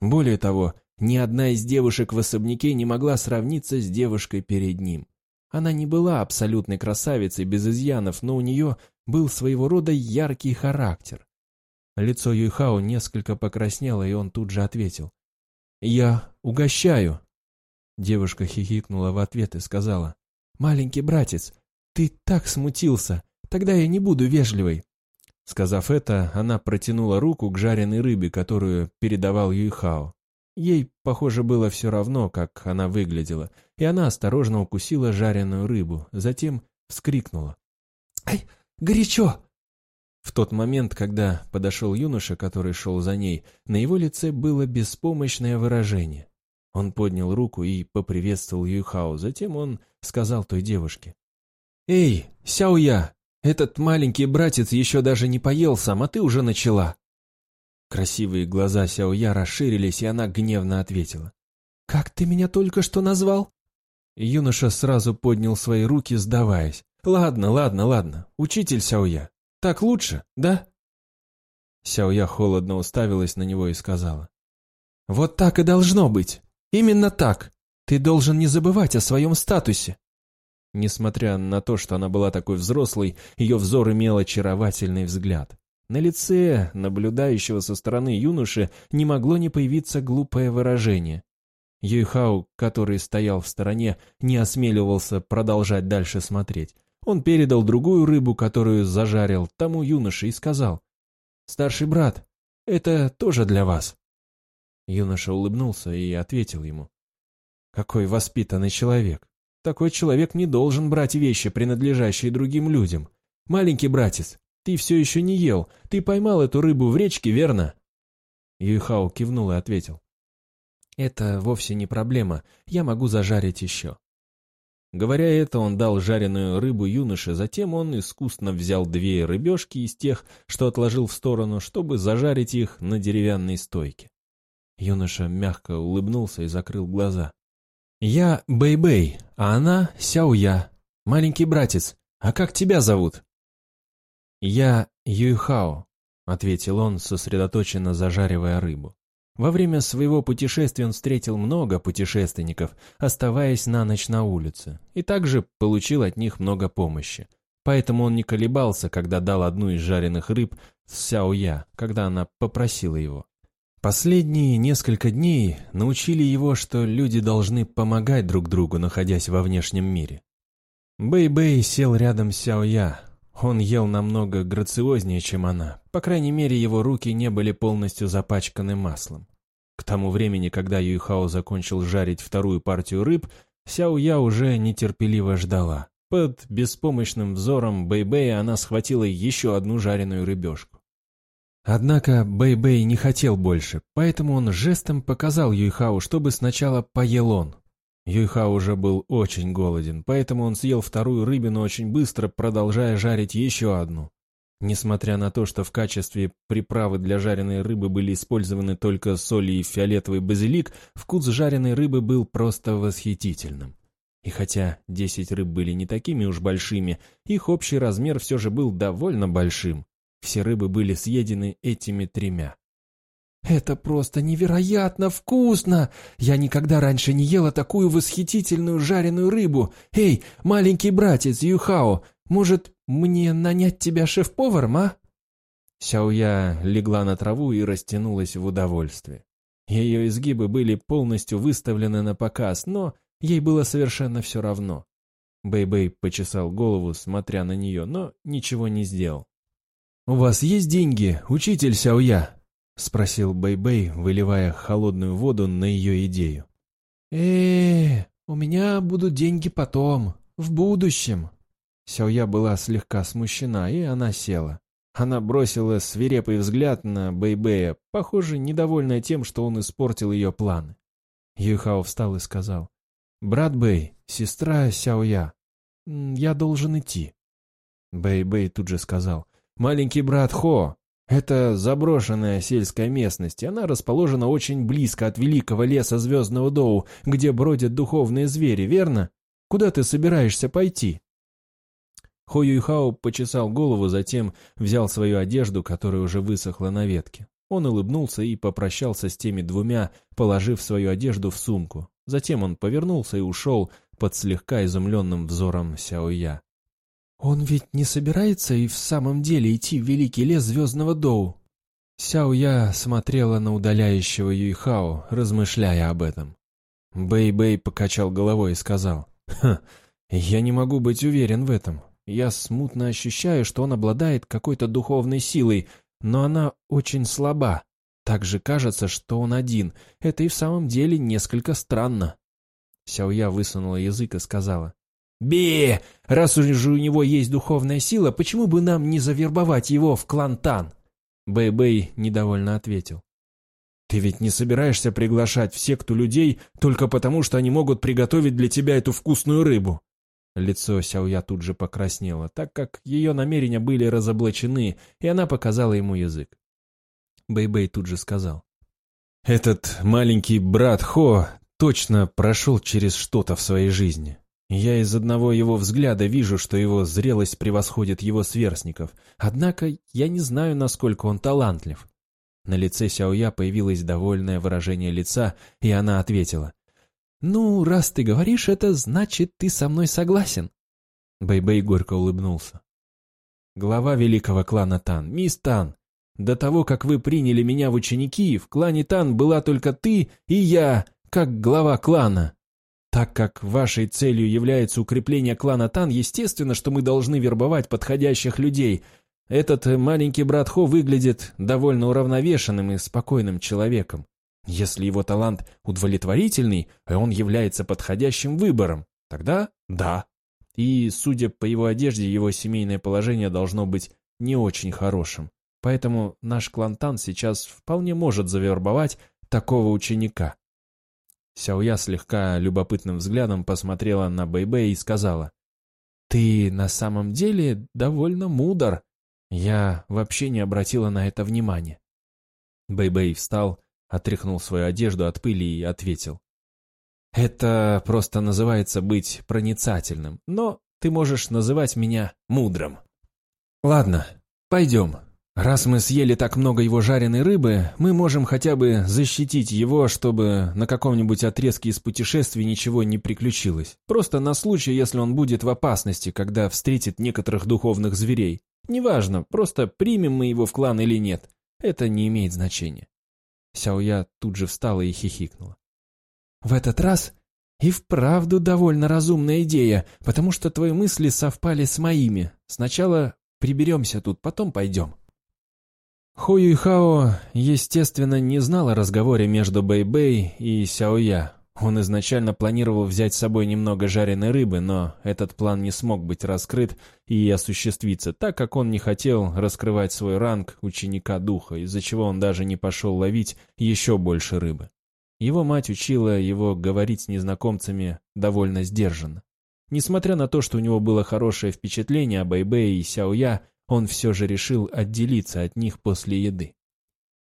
Более того, ни одна из девушек в особняке не могла сравниться с девушкой перед ним. Она не была абсолютной красавицей без изъянов, но у нее был своего рода яркий характер. Лицо Юйхао несколько покраснело, и он тут же ответил. «Я угощаю». Девушка хихикнула в ответ и сказала. «Маленький братец, ты так смутился, тогда я не буду вежливой». Сказав это, она протянула руку к жареной рыбе, которую передавал Юйхао. Ей, похоже, было все равно, как она выглядела, и она осторожно укусила жареную рыбу, затем вскрикнула. «Ай, горячо!» В тот момент, когда подошел юноша, который шел за ней, на его лице было беспомощное выражение. Он поднял руку и поприветствовал Юйхао, затем он сказал той девушке. «Эй, Сяоя, этот маленький братец еще даже не поел сам, а ты уже начала». Красивые глаза Сяоя расширились, и она гневно ответила. «Как ты меня только что назвал?» Юноша сразу поднял свои руки, сдаваясь. «Ладно, ладно, ладно, учитель Сяоя, так лучше, да?» Сяоя холодно уставилась на него и сказала. «Вот так и должно быть. Именно так. Ты должен не забывать о своем статусе». Несмотря на то, что она была такой взрослой, ее взор имел очаровательный взгляд. На лице наблюдающего со стороны юноши не могло не появиться глупое выражение. Юйхау, который стоял в стороне, не осмеливался продолжать дальше смотреть. Он передал другую рыбу, которую зажарил, тому юноше и сказал, «Старший брат, это тоже для вас». Юноша улыбнулся и ответил ему, «Какой воспитанный человек! Такой человек не должен брать вещи, принадлежащие другим людям. Маленький братец, ты все еще не ел, ты поймал эту рыбу в речке, верно?» Юйхао кивнул и ответил, «Это вовсе не проблема, я могу зажарить еще». Говоря это, он дал жареную рыбу юноше, затем он искусно взял две рыбешки из тех, что отложил в сторону, чтобы зажарить их на деревянной стойке. Юноша мягко улыбнулся и закрыл глаза. «Я Бэй-Бэй, а она Сяо-Я. Маленький братец, а как тебя зовут?» «Я Юйхао», — ответил он, сосредоточенно зажаривая рыбу. Во время своего путешествия он встретил много путешественников, оставаясь на ночь на улице, и также получил от них много помощи. Поэтому он не колебался, когда дал одну из жареных рыб Сяоя, когда она попросила его. Последние несколько дней научили его, что люди должны помогать друг другу, находясь во внешнем мире. Бэй-Бэй сел рядом с Сяоя. Он ел намного грациознее, чем она. По крайней мере, его руки не были полностью запачканы маслом. К тому времени, когда Юйхао закончил жарить вторую партию рыб, Сяо Я уже нетерпеливо ждала. Под беспомощным взором Бэйбэя она схватила еще одну жареную рыбешку. Однако Бэйбэй не хотел больше, поэтому он жестом показал Юйхао, чтобы сначала поел он. Юйхао уже был очень голоден, поэтому он съел вторую рыбину очень быстро, продолжая жарить еще одну. Несмотря на то, что в качестве приправы для жареной рыбы были использованы только соль и фиолетовый базилик, вкус жареной рыбы был просто восхитительным. И хотя десять рыб были не такими уж большими, их общий размер все же был довольно большим. Все рыбы были съедены этими тремя. «Это просто невероятно вкусно! Я никогда раньше не ела такую восхитительную жареную рыбу! Эй, маленький братец Юхао, может, мне нанять тебя шеф-поваром, а?» Сяоя легла на траву и растянулась в удовольствии. Ее изгибы были полностью выставлены на показ, но ей было совершенно все равно. Бэй-Бэй почесал голову, смотря на нее, но ничего не сделал. «У вас есть деньги, учитель Сяоя?» — спросил Бэй-Бэй, выливая холодную воду на ее идею. э, -э у меня будут деньги потом, в будущем», Сяоя была слегка смущена, и она села. Она бросила свирепый взгляд на Бэйбэя, похоже, недовольная тем, что он испортил ее планы. Юйхао встал и сказал, «Брат Бэй, сестра Сяоя, я должен идти». Бэй-Бэй тут же сказал, «Маленький брат Хо, это заброшенная сельская местность, и она расположена очень близко от великого леса Звездного Доу, где бродят духовные звери, верно? Куда ты собираешься пойти?» Хо Юйхао почесал голову, затем взял свою одежду, которая уже высохла на ветке. Он улыбнулся и попрощался с теми двумя, положив свою одежду в сумку. Затем он повернулся и ушел под слегка изумленным взором Сяоя. «Он ведь не собирается и в самом деле идти в великий лес Звездного Доу?» Сяоя смотрела на удаляющего Юйхао, размышляя об этом. Бэй-Бэй покачал головой и сказал, «Ха, я не могу быть уверен в этом. Я смутно ощущаю, что он обладает какой-то духовной силой, но она очень слаба. Также кажется, что он один. Это и в самом деле несколько странно. Сяоя высунула язык и сказала. «Би! Раз уже у него есть духовная сила, почему бы нам не завербовать его в клан Тан?» Бэй-Бэй недовольно ответил. «Ты ведь не собираешься приглашать в секту людей только потому, что они могут приготовить для тебя эту вкусную рыбу?» Лицо Сяоя тут же покраснело, так как ее намерения были разоблачены, и она показала ему язык. Бэйбэй -бэй тут же сказал. «Этот маленький брат Хо точно прошел через что-то в своей жизни. Я из одного его взгляда вижу, что его зрелость превосходит его сверстников, однако я не знаю, насколько он талантлив». На лице Сяоя появилось довольное выражение лица, и она ответила. «Ну, раз ты говоришь это, значит, ты со мной согласен». Бэйбэй -бэй горько улыбнулся. «Глава великого клана Тан, мисс Тан, до того, как вы приняли меня в ученики, в клане Тан была только ты и я, как глава клана. Так как вашей целью является укрепление клана Тан, естественно, что мы должны вербовать подходящих людей. Этот маленький брат Хо выглядит довольно уравновешенным и спокойным человеком. Если его талант удовлетворительный, и он является подходящим выбором, тогда да. И, судя по его одежде, его семейное положение должно быть не очень хорошим. Поэтому наш клантан сейчас вполне может завербовать такого ученика. Сяоя слегка любопытным взглядом посмотрела на Бэйбэй и сказала, «Ты на самом деле довольно мудр. Я вообще не обратила на это внимания». Бэйбэй встал Отряхнул свою одежду от пыли и ответил. «Это просто называется быть проницательным, но ты можешь называть меня мудрым». «Ладно, пойдем. Раз мы съели так много его жареной рыбы, мы можем хотя бы защитить его, чтобы на каком-нибудь отрезке из путешествий ничего не приключилось. Просто на случай, если он будет в опасности, когда встретит некоторых духовных зверей. Неважно, просто примем мы его в клан или нет. Это не имеет значения. Сяоя тут же встала и хихикнула. «В этот раз и вправду довольно разумная идея, потому что твои мысли совпали с моими. Сначала приберемся тут, потом пойдем». Хо Юйхао, естественно, не знал о разговоре между Бэй-Бэй и Сяоя, он изначально планировал взять с собой немного жареной рыбы, но этот план не смог быть раскрыт и осуществиться, так как он не хотел раскрывать свой ранг ученика духа, из-за чего он даже не пошел ловить еще больше рыбы. Его мать учила его говорить с незнакомцами довольно сдержанно. Несмотря на то, что у него было хорошее впечатление о Бэйбэе и Сяоя, он все же решил отделиться от них после еды.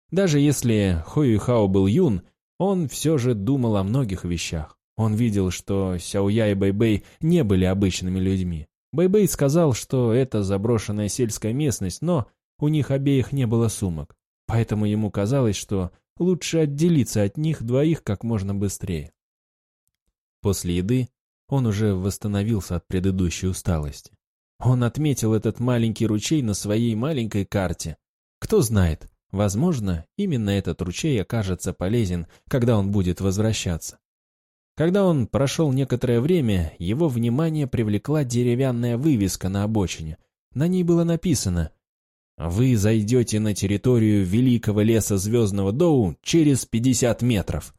Даже если Хо Юйхао был юн, он все же думал о многих вещах. Он видел, что Сяоя и Бэйбэй не были обычными людьми. Бэйбэй сказал, что это заброшенная сельская местность, но у них обеих не было сумок. Поэтому ему казалось, что лучше отделиться от них двоих как можно быстрее. После еды он уже восстановился от предыдущей усталости. Он отметил этот маленький ручей на своей маленькой карте. Кто знает, Возможно, именно этот ручей окажется полезен, когда он будет возвращаться. Когда он прошел некоторое время, его внимание привлекла деревянная вывеска на обочине. На ней было написано «Вы зайдете на территорию великого леса Звездного Доу через 50 метров».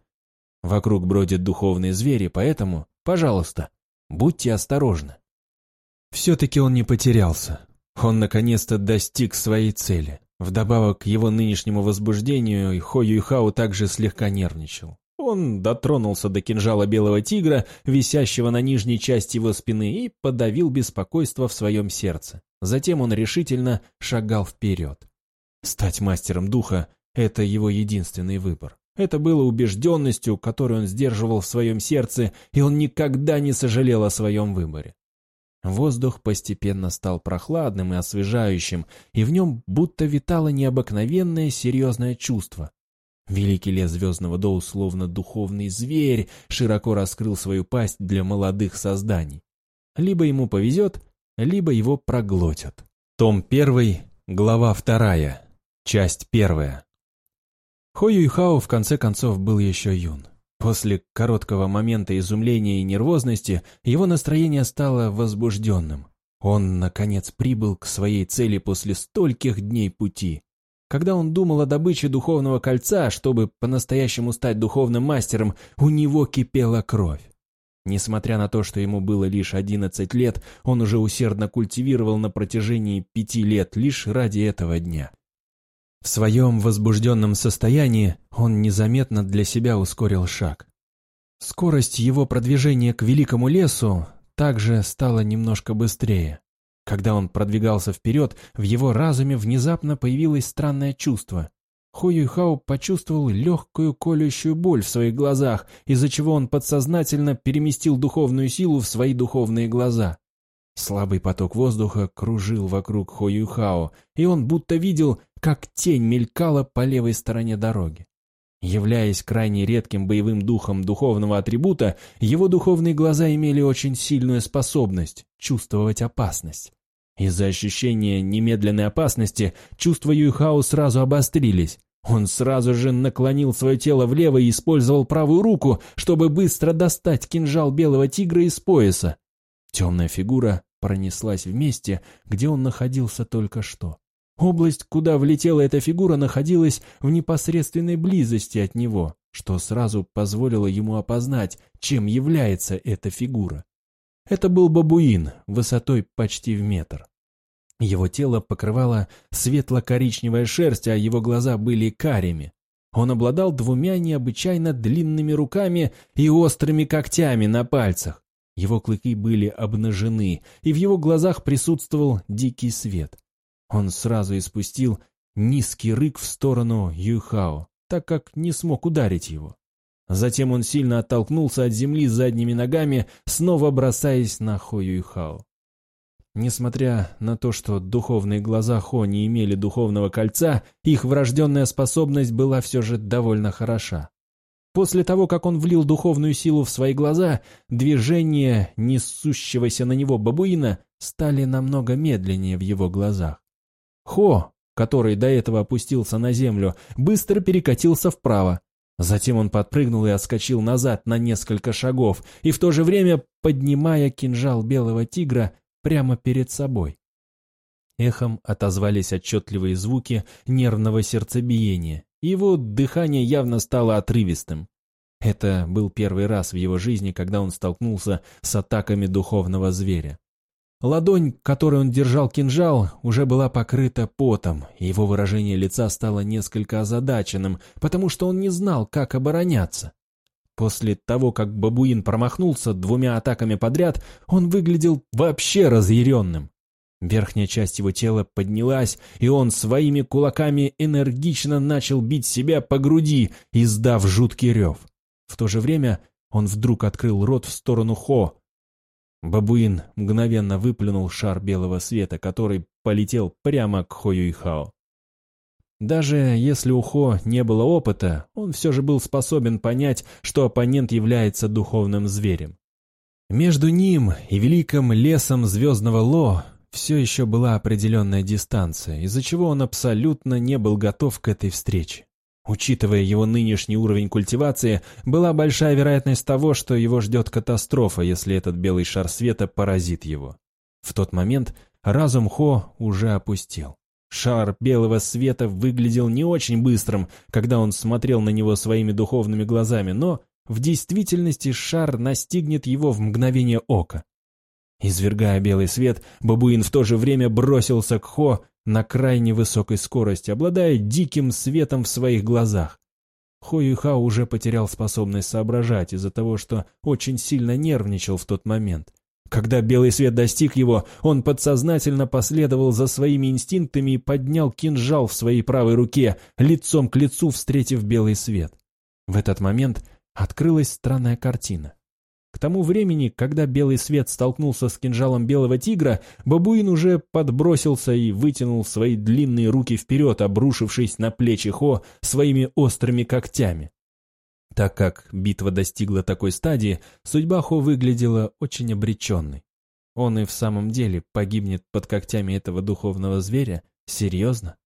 Вокруг бродят духовные звери, поэтому, пожалуйста, будьте осторожны. Все-таки он не потерялся. Он наконец-то достиг своей цели. Вдобавок к его нынешнему возбуждению, Хо Юйхао также слегка нервничал. Он дотронулся до кинжала белого тигра, висящего на нижней части его спины, и подавил беспокойство в своем сердце. Затем он решительно шагал вперед. Стать мастером духа — это его единственный выбор. Это было убежденностью, которую он сдерживал в своем сердце, и он никогда не сожалел о своем выборе. Воздух постепенно стал прохладным и освежающим, и в нем будто витало необыкновенное серьезное чувство. Великий лес Звездного Доу, словно духовный зверь, широко раскрыл свою пасть для молодых созданий. Либо ему повезет, либо его проглотят. Том 1, глава 2, часть 1. Хо Юйхао в конце концов был еще юн. После короткого момента изумления и нервозности его настроение стало возбужденным. Он, наконец, прибыл к своей цели после стольких дней пути. Когда он думал о добыче духовного кольца, чтобы по-настоящему стать духовным мастером, у него кипела кровь. Несмотря на то, что ему было лишь 11 лет, он уже усердно культивировал на протяжении пяти лет лишь ради этого дня. В своем возбужденном состоянии он незаметно для себя ускорил шаг. Скорость его продвижения к великому лесу также стала немножко быстрее. Когда он продвигался вперед, в его разуме внезапно появилось странное чувство. Хо Юйхао почувствовал легкую колющую боль в своих глазах, из-за чего он подсознательно переместил духовную силу в свои духовные глаза. Слабый поток воздуха кружил вокруг Хо Юйхао, и он будто видел, как тень мелькала по левой стороне дороги. Являясь крайне редким боевым духом духовного атрибута, его духовные глаза имели очень сильную способность чувствовать опасность. Из-за ощущения немедленной опасности чувства Юйхао сразу обострились. Он сразу же наклонил свое тело влево и использовал правую руку, чтобы быстро достать кинжал белого тигра из пояса. Темная фигура пронеслась в месте, где он находился только что. Область, куда влетела эта фигура, находилась в непосредственной близости от него, что сразу позволило ему опознать, чем является эта фигура. Это был бабуин, высотой почти в метр. Его тело покрывало светло-коричневая шерсть, а его глаза были карими. Он обладал двумя необычайно длинными руками и острыми когтями на пальцах. Его клыки были обнажены, и в его глазах присутствовал дикий свет. Он сразу испустил низкий рык в сторону Юйхао, так как не смог ударить его. Затем он сильно оттолкнулся от земли задними ногами, снова бросаясь на Хо Юйхао. Несмотря на то, что духовные глаза Хо не имели духовного кольца, их врожденная способность была все же довольно хороша. После того, как он влил духовную силу в свои глаза, движения несущегося на него бабуина стали намного медленнее в его глазах. Хо, который до этого опустился на землю, быстро перекатился вправо. Затем он подпрыгнул и отскочил назад на несколько шагов, и в то же время поднимая кинжал белого тигра прямо перед собой. Эхом отозвались отчетливые звуки нервного сердцебиения, его дыхание явно стало отрывистым. Это был первый раз в его жизни, когда он столкнулся с атаками духовного зверя. Ладонь, которой он держал кинжал, уже была покрыта потом, и его выражение лица стало несколько озадаченным, потому что он не знал, как обороняться. После того, как бабуин промахнулся двумя атаками подряд, он выглядел вообще разъяренным. Верхняя часть его тела поднялась, и он своими кулаками энергично начал бить себя по груди, издав жуткий рев. В то же время он вдруг открыл рот в сторону Хо, Бабуин мгновенно выплюнул шар белого света, который полетел прямо к Хо Юйхао. Даже если у Хо не было опыта, он все же был способен понять, что оппонент является духовным зверем. Между ним и великим лесом звездного Ло все еще была определенная дистанция, из-за чего он абсолютно не был готов к этой встрече. Учитывая его нынешний уровень культивации, была большая вероятность того, что его ждет катастрофа, если этот белый шар света поразит его. В тот момент разум Хо уже опустел. Шар белого света выглядел не очень быстрым, когда он смотрел на него своими духовными глазами, но в действительности шар настигнет его в мгновение ока. Извергая белый свет, бабуин в то же время бросился к Хо, на крайне высокой скорости, обладая диким светом в своих глазах. Хо Юйхао уже потерял способность соображать из-за того, что очень сильно нервничал в тот момент. Когда белый свет достиг его, он подсознательно последовал за своими инстинктами и поднял кинжал в своей правой руке, лицом к лицу встретив белый свет. В этот момент открылась странная картина. К тому времени, когда белый свет столкнулся с кинжалом белого тигра, бабуин уже подбросился и вытянул свои длинные руки вперед, обрушившись на плечи Хо своими острыми когтями. Так как битва достигла такой стадии, судьба Хо выглядела очень обреченной. Он и в самом деле погибнет под когтями этого духовного зверя? Серьезно?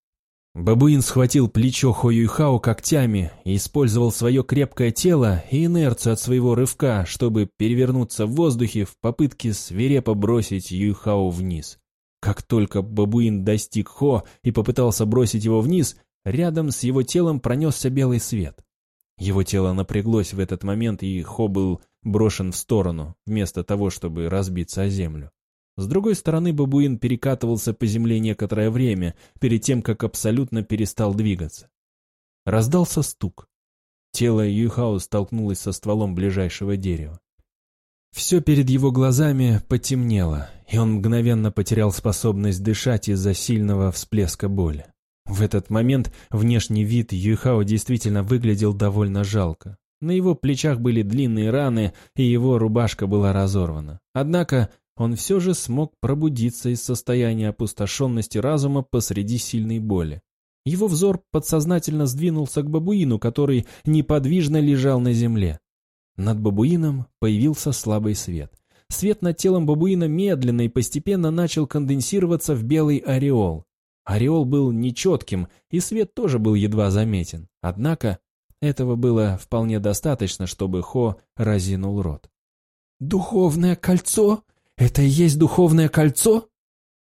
Бабуин схватил плечо Хо Юйхао когтями и использовал свое крепкое тело и инерцию от своего рывка, чтобы перевернуться в воздухе в попытке свирепо бросить Юйхао вниз. Как только бабуин достиг Хо и попытался бросить его вниз, рядом с его телом пронесся белый свет. Его тело напряглось в этот момент, и Хо был брошен в сторону, вместо того, чтобы разбиться о землю. С другой стороны, бабуин перекатывался по земле некоторое время, перед тем, как абсолютно перестал двигаться. Раздался стук. Тело Юйхао столкнулось со стволом ближайшего дерева. Все перед его глазами потемнело, и он мгновенно потерял способность дышать из-за сильного всплеска боли. В этот момент внешний вид Юйхао действительно выглядел довольно жалко. На его плечах были длинные раны, и его рубашка была разорвана. Однако он все же смог пробудиться из состояния опустошенности разума посреди сильной боли. Его взор подсознательно сдвинулся к бабуину, который неподвижно лежал на земле. Над бабуином появился слабый свет. Свет над телом бабуина медленно и постепенно начал конденсироваться в белый ореол. Ореол был нечетким, и свет тоже был едва заметен. Однако этого было вполне достаточно, чтобы Хо разинул рот. «Духовное кольцо?» «Это и есть духовное кольцо?»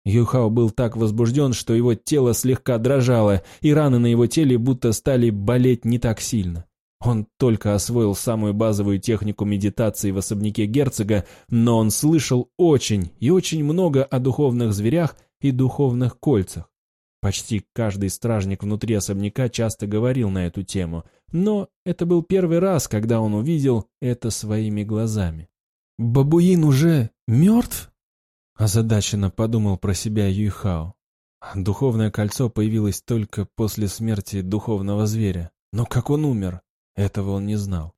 Юхао был так возбужден, что его тело слегка дрожало, и раны на его теле будто стали болеть не так сильно. Он только освоил самую базовую технику медитации в особняке герцога, но он слышал очень и очень много о духовных зверях и духовных кольцах. Почти каждый стражник внутри особняка часто говорил на эту тему, но это был первый раз, когда он увидел это своими глазами. «Бабуин уже мертв?» Озадаченно подумал про себя Юйхао. Духовное кольцо появилось только после смерти духовного зверя. Но как он умер, этого он не знал.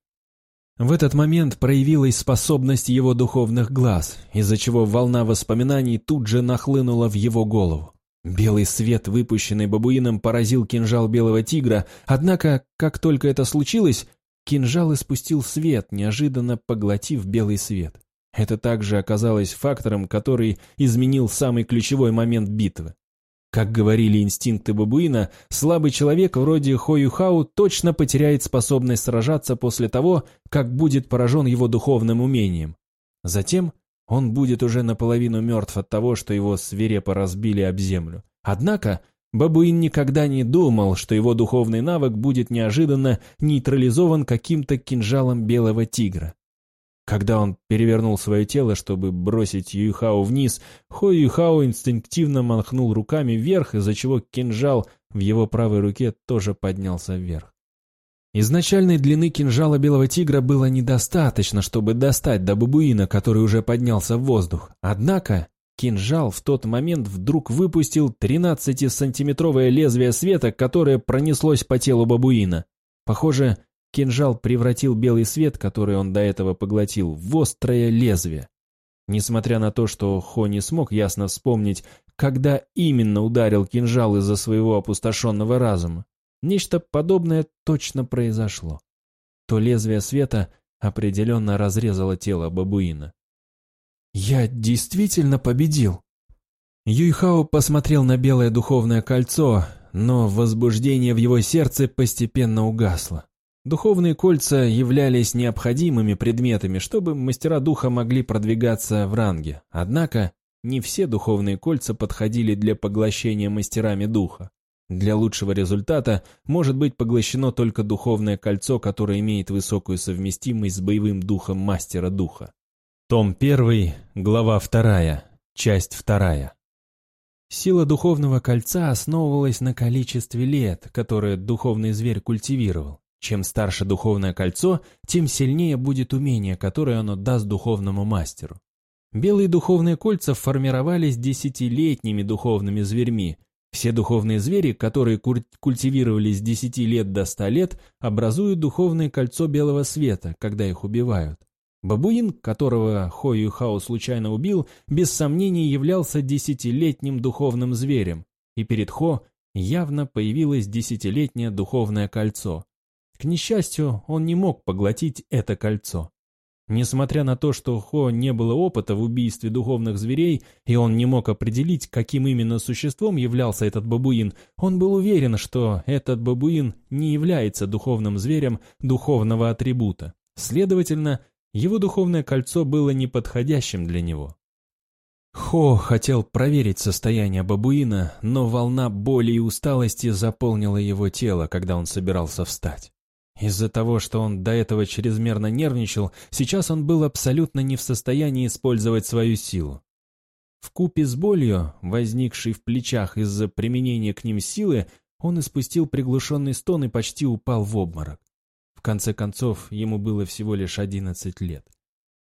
В этот момент проявилась способность его духовных глаз, из-за чего волна воспоминаний тут же нахлынула в его голову. Белый свет, выпущенный бабуином, поразил кинжал белого тигра, однако, как только это случилось, Кинжал испустил свет, неожиданно поглотив белый свет. Это также оказалось фактором, который изменил самый ключевой момент битвы. Как говорили инстинкты бабуина, слабый человек вроде Хоюхау точно потеряет способность сражаться после того, как будет поражен его духовным умением. Затем он будет уже наполовину мертв от того, что его свирепо разбили об землю. Однако Бабуин никогда не думал, что его духовный навык будет неожиданно нейтрализован каким-то кинжалом белого тигра. Когда он перевернул свое тело, чтобы бросить Юйхао вниз, Хо Юйхао инстинктивно махнул руками вверх, из-за чего кинжал в его правой руке тоже поднялся вверх. Изначальной длины кинжала белого тигра было недостаточно, чтобы достать до бабуина, который уже поднялся в воздух. Однако Кинжал в тот момент вдруг выпустил 13-сантиметровое лезвие света, которое пронеслось по телу бабуина. Похоже, кинжал превратил белый свет, который он до этого поглотил, в острое лезвие. Несмотря на то, что Хо не смог ясно вспомнить, когда именно ударил кинжал из-за своего опустошенного разума, нечто подобное точно произошло. То лезвие света определенно разрезало тело бабуина. «Я действительно победил!» Юйхао посмотрел на белое духовное кольцо, но возбуждение в его сердце постепенно угасло. Духовные кольца являлись необходимыми предметами, чтобы мастера духа могли продвигаться в ранге. Однако, не все духовные кольца подходили для поглощения мастерами духа. Для лучшего результата может быть поглощено только духовное кольцо, которое имеет высокую совместимость с боевым духом мастера духа. Том 1, глава 2, часть 2. Сила духовного кольца основывалась на количестве лет, которое духовный зверь культивировал. Чем старше духовное кольцо, тем сильнее будет умение, которое оно даст духовному мастеру. Белые духовные кольца формировались десятилетними духовными зверьми. Все духовные звери, которые культивировались с 10 лет до 100 лет, образуют духовное кольцо белого света, когда их убивают. Бабуин, которого Хо Юхао случайно убил, без сомнений являлся десятилетним духовным зверем, и перед Хо явно появилось десятилетнее духовное кольцо. К несчастью, он не мог поглотить это кольцо. Несмотря на то, что Хо не было опыта в убийстве духовных зверей, и он не мог определить, каким именно существом являлся этот бабуин, он был уверен, что этот бабуин не является духовным зверем духовного атрибута. Следовательно, его духовное кольцо было неподходящим для него. Хо хотел проверить состояние бабуина, но волна боли и усталости заполнила его тело, когда он собирался встать. Из-за того, что он до этого чрезмерно нервничал, сейчас он был абсолютно не в состоянии использовать свою силу. В купе с болью, возникшей в плечах из-за применения к ним силы, он испустил приглушенный стон и почти упал в обморок. Конце концов, ему было всего лишь одиннадцать лет.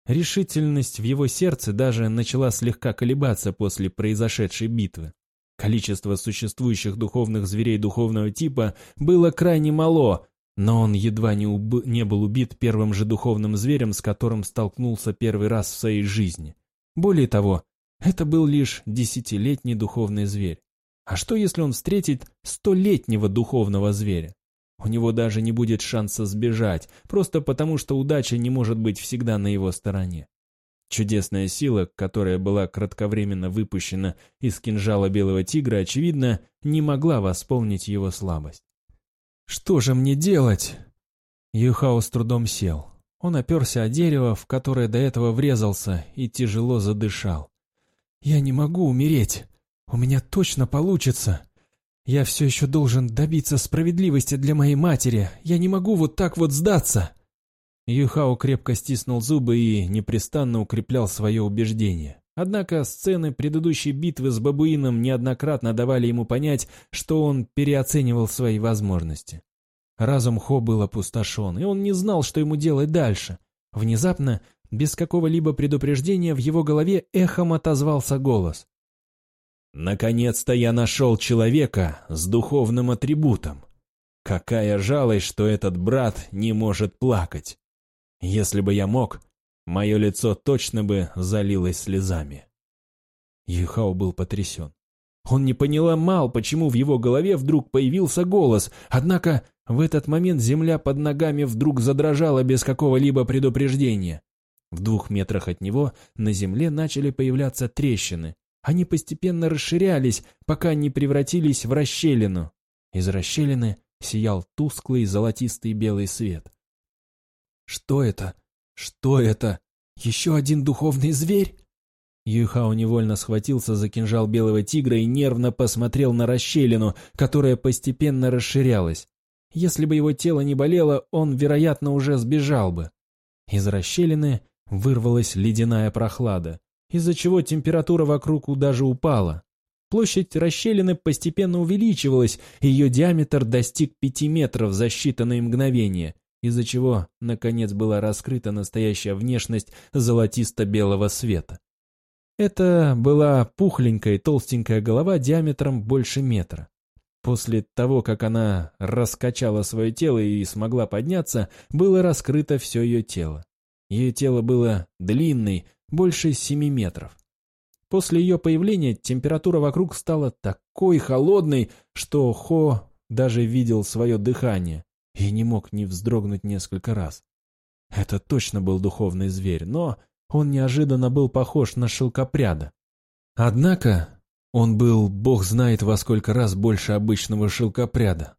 Решительность в его сердце даже начала слегка колебаться после произошедшей битвы. Количество существующих духовных зверей духовного типа было крайне мало, но он едва не, уб... не был убит первым же духовным зверем, с которым столкнулся первый раз в своей жизни. Более того, это был лишь десятилетний духовный зверь. А что, если он встретит столетнего духовного зверя? У него даже не будет шанса сбежать, просто потому что удача не может быть всегда на его стороне. Чудесная сила, которая была кратковременно выпущена из кинжала белого тигра, очевидно, не могла восполнить его слабость. «Что же мне делать?» Юхао с трудом сел. Он оперся о дерево, в которое до этого врезался, и тяжело задышал. «Я не могу умереть. У меня точно получится. Я все еще должен добиться справедливости для моей матери. Я не могу вот так вот сдаться!» Юхао крепко стиснул зубы и непрестанно укреплял свое убеждение. Однако сцены предыдущей битвы с бабуином неоднократно давали ему понять, что он переоценивал свои возможности. Разум Хо был опустошен, и он не знал, что ему делать дальше. Внезапно, без какого-либо предупреждения, в его голове эхом отозвался голос. «Наконец-то я нашел человека с духовным атрибутом. Какая жалость, что этот брат не может плакать. Если бы я мог, Мое лицо точно бы залилось слезами. Юхао был потрясен. Он не понимал, почему в его голове вдруг появился голос, однако в этот момент земля под ногами вдруг задрожала без какого-либо предупреждения. В двух метрах от него на земле начали появляться трещины. Они постепенно расширялись, пока не превратились в расщелину. Из расщелины сиял тусклый золотистый белый свет. «Что это?» Что это? Еще один духовный зверь? Юйхао невольно схватился за кинжал белого тигра и нервно посмотрел на расщелину, которая постепенно расширялась. Если бы его тело не болело, он, вероятно, уже сбежал бы. Из расщелины вырвалась ледяная прохлада, из-за чего температура вокруг даже упала. Площадь расщелины постепенно увеличивалась, и ее диаметр достиг пяти метров за считанные мгновения, из-за чего, наконец, была раскрыта настоящая внешность золотисто-белого света. Это была пухленькая толстенькая голова диаметром больше метра. После того, как она раскачала свое тело и смогла подняться, было раскрыто все ее тело. Ее тело было длинной, больше семи метров. После ее появления температура вокруг стала такой холодной, что Хо даже видел свое дыхание и не мог не вздрогнуть несколько раз. Это точно был духовный зверь, но он неожиданно был похож на шелкопряда. Однако он был, бог знает во сколько раз больше обычного шелкопряда.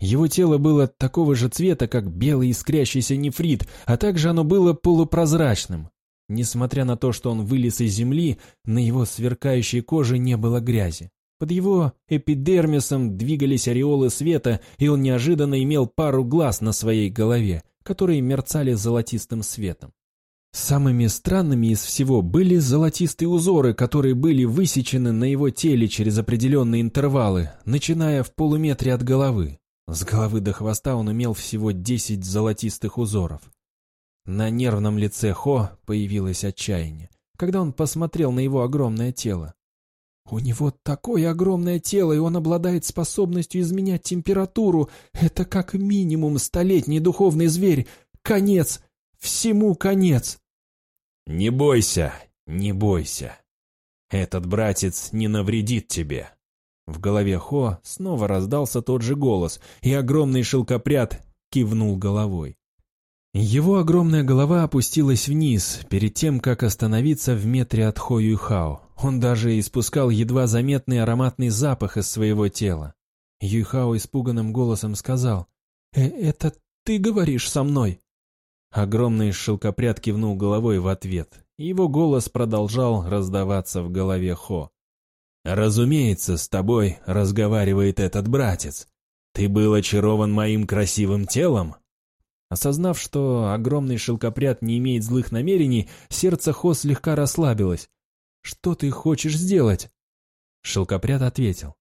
Его тело было такого же цвета, как белый искрящийся нефрит, а также оно было полупрозрачным. Несмотря на то, что он вылез из земли, на его сверкающей коже не было грязи. Под его эпидермисом двигались ореолы света, и он неожиданно имел пару глаз на своей голове, которые мерцали золотистым светом. Самыми странными из всего были золотистые узоры, которые были высечены на его теле через определенные интервалы, начиная в полуметре от головы. С головы до хвоста он имел всего десять золотистых узоров. На нервном лице Хо появилось отчаяние, когда он посмотрел на его огромное тело. У него такое огромное тело, и он обладает способностью изменять температуру. Это как минимум столетний духовный зверь. Конец! Всему конец!» «Не бойся, не бойся. Этот братец не навредит тебе». В голове Хо снова раздался тот же голос, и огромный шелкопряд кивнул головой. Его огромная голова опустилась вниз, перед тем, как остановиться в метре от Хо Юйхао. Он даже испускал едва заметный ароматный запах из своего тела. Юйхао испуганным голосом сказал, «Э «Это ты говоришь со мной?» Огромный шелкопряд кивнул головой в ответ. Его голос продолжал раздаваться в голове Хо. «Разумеется, с тобой разговаривает этот братец. Ты был очарован моим красивым телом?» Осознав, что огромный шелкопряд не имеет злых намерений, сердце Хо слегка расслабилось. «Что ты хочешь сделать?» Шелкопряд ответил.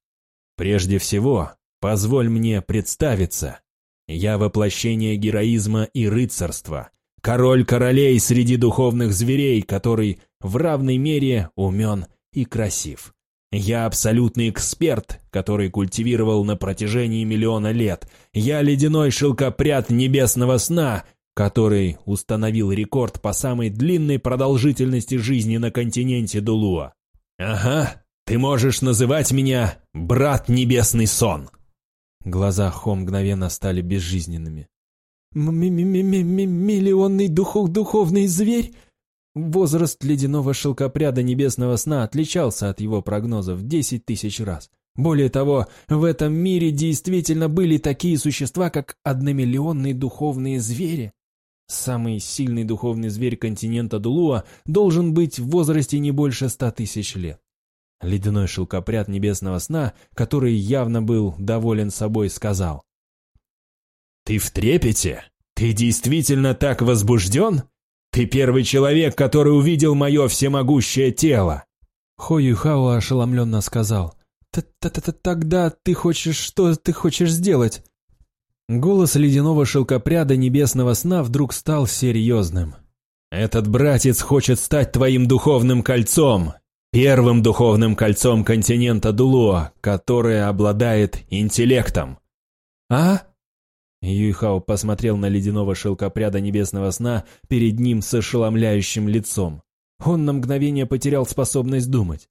«Прежде всего, позволь мне представиться. Я воплощение героизма и рыцарства, король королей среди духовных зверей, который в равной мере умен и красив. Я абсолютный эксперт, который культивировал на протяжении миллиона лет. Я ледяной шелкопряд небесного сна, который установил рекорд по самой длинной продолжительности жизни на континенте Дулуа. Ага, ты можешь называть меня брат небесный сон. Глаза Хо мгновенно стали безжизненными. М -м -м «Миллионный духов духовный зверь? Возраст ледяного шелкопряда небесного сна отличался от его прогнозов в десять тысяч раз. Более того, в этом мире действительно были такие существа, как одномиллионные духовные звери. Самый сильный духовный зверь континента Дулуа должен быть в возрасте не больше ста тысяч лет. Ледяной шелкопряд небесного сна, который явно был доволен собой, сказал. «Ты в трепете? Ты действительно так возбужден? Ты первый человек, который увидел мое всемогущее тело!» Хо Юхао ошеломленно сказал. Т -т -т «Тогда ты хочешь... Что ты хочешь сделать?» Голос ледяного шелкопряда небесного сна вдруг стал серьезным. «Этот братец хочет стать твоим духовным кольцом, первым духовным кольцом континента Дулуа, которое обладает интеллектом». «А?» Юйхао посмотрел на ледяного шелкопряда небесного сна перед ним с ошеломляющим лицом. Он на мгновение потерял способность думать.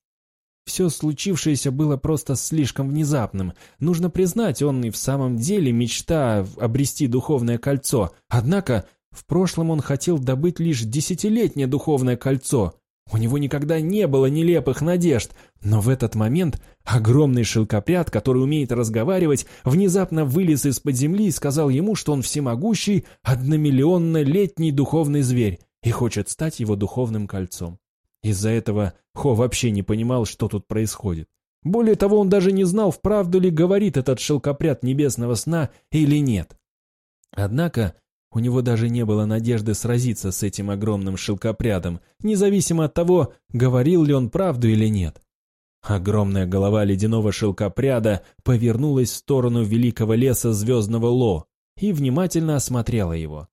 Все случившееся было просто слишком внезапным. Нужно признать, он и в самом деле мечта обрести духовное кольцо. Однако в прошлом он хотел добыть лишь десятилетнее духовное кольцо. У него никогда не было нелепых надежд, но в этот момент огромный шелкопряд, который умеет разговаривать, внезапно вылез из-под земли и сказал ему, что он всемогущий, одномиллионно-летний духовный зверь и хочет стать его духовным кольцом. Из-за этого Хо вообще не понимал, что тут происходит. Более того, он даже не знал, вправду ли говорит этот шелкопряд небесного сна или нет. Однако у него даже не было надежды сразиться с этим огромным шелкопрядом, независимо от того, говорил ли он правду или нет. Огромная голова ледяного шелкопряда повернулась в сторону великого леса звездного Ло и внимательно осмотрела его.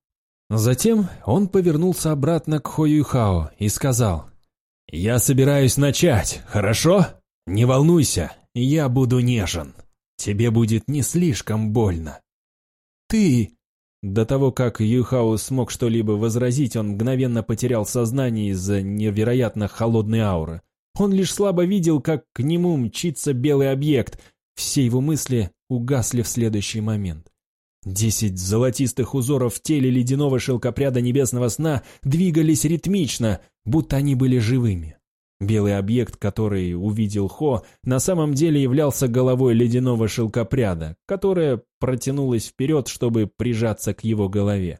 Затем он повернулся обратно к Хоюхао и сказал, «Я собираюсь начать, хорошо? Не волнуйся, я буду нежен. Тебе будет не слишком больно». «Ты...» До того, как Юхао смог что-либо возразить, он мгновенно потерял сознание из-за невероятно холодной ауры. Он лишь слабо видел, как к нему мчится белый объект. Все его мысли угасли в следующий момент. Десять золотистых узоров в теле ледяного шелкопряда небесного сна двигались ритмично, будто они были живыми. Белый объект, который увидел Хо, на самом деле являлся головой ледяного шелкопряда, которая протянулась вперед, чтобы прижаться к его голове.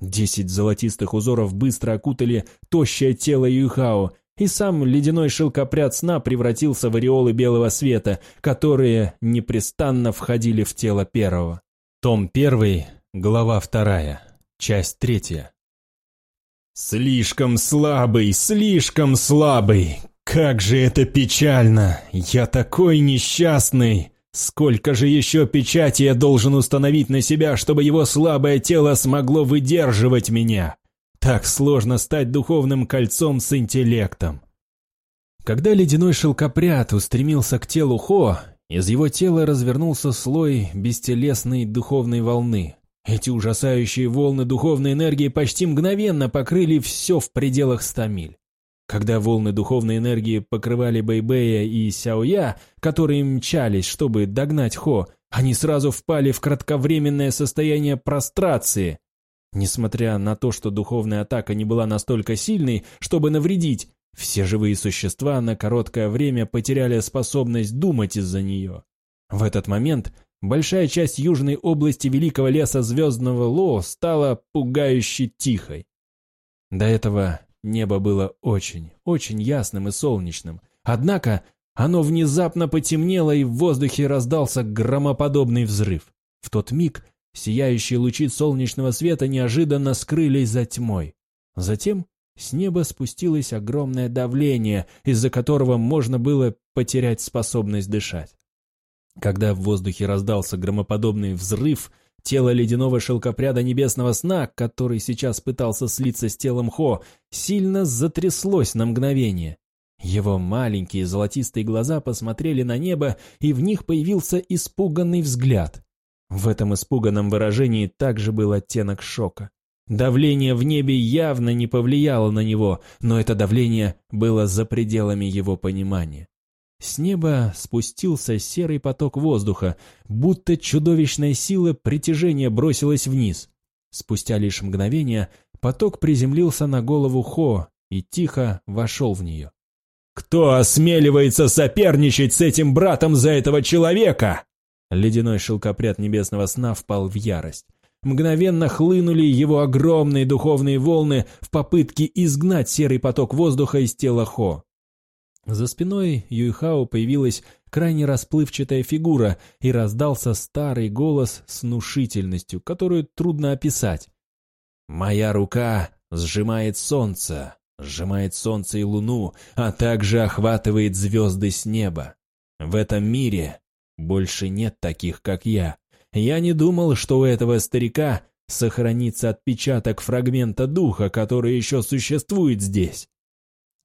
Десять золотистых узоров быстро окутали тощее тело Юхао, и сам ледяной шелкопряд сна превратился в ореолы белого света, которые непрестанно входили в тело первого. Том первый, глава вторая, часть третья. «Слишком слабый, слишком слабый! Как же это печально! Я такой несчастный! Сколько же еще печати я должен установить на себя, чтобы его слабое тело смогло выдерживать меня? Так сложно стать духовным кольцом с интеллектом!» Когда ледяной шелкопряд устремился к телу Хо, из его тела развернулся слой бестелесной духовной волны. Эти ужасающие волны духовной энергии почти мгновенно покрыли все в пределах ста миль. Когда волны духовной энергии покрывали Бэйбэя и Сяоя, которые мчались, чтобы догнать Хо, они сразу впали в кратковременное состояние прострации. Несмотря на то, что духовная атака не была настолько сильной, чтобы навредить, все живые существа на короткое время потеряли способность думать из-за нее. В этот момент большая часть южной области великого леса Звездного Ло стала пугающе тихой. До этого небо было очень, очень ясным и солнечным. Однако оно внезапно потемнело, и в воздухе раздался громоподобный взрыв. В тот миг сияющие лучи солнечного света неожиданно скрылись за тьмой. Затем с неба спустилось огромное давление, из-за которого можно было потерять способность дышать. Когда в воздухе раздался громоподобный взрыв, тело ледяного шелкопряда небесного сна, который сейчас пытался слиться с телом Хо, сильно затряслось на мгновение. Его маленькие золотистые глаза посмотрели на небо, и в них появился испуганный взгляд. В этом испуганном выражении также был оттенок шока. Давление в небе явно не повлияло на него, но это давление было за пределами его понимания. С неба спустился серый поток воздуха, будто чудовищная сила притяжения бросилась вниз. Спустя лишь мгновение поток приземлился на голову Хо и тихо вошел в нее. «Кто осмеливается соперничать с этим братом за этого человека?» Ледяной шелкопряд небесного сна впал в ярость мгновенно хлынули его огромные духовные волны в попытке изгнать серый поток воздуха из тела Хо. За спиной Юйхао появилась крайне расплывчатая фигура и раздался старый голос с внушительностью, которую трудно описать. «Моя рука сжимает солнце, сжимает солнце и луну, а также охватывает звезды с неба. В этом мире больше нет таких, как я. Я не думал, что у этого старика сохранится отпечаток фрагмента духа, который еще существует здесь.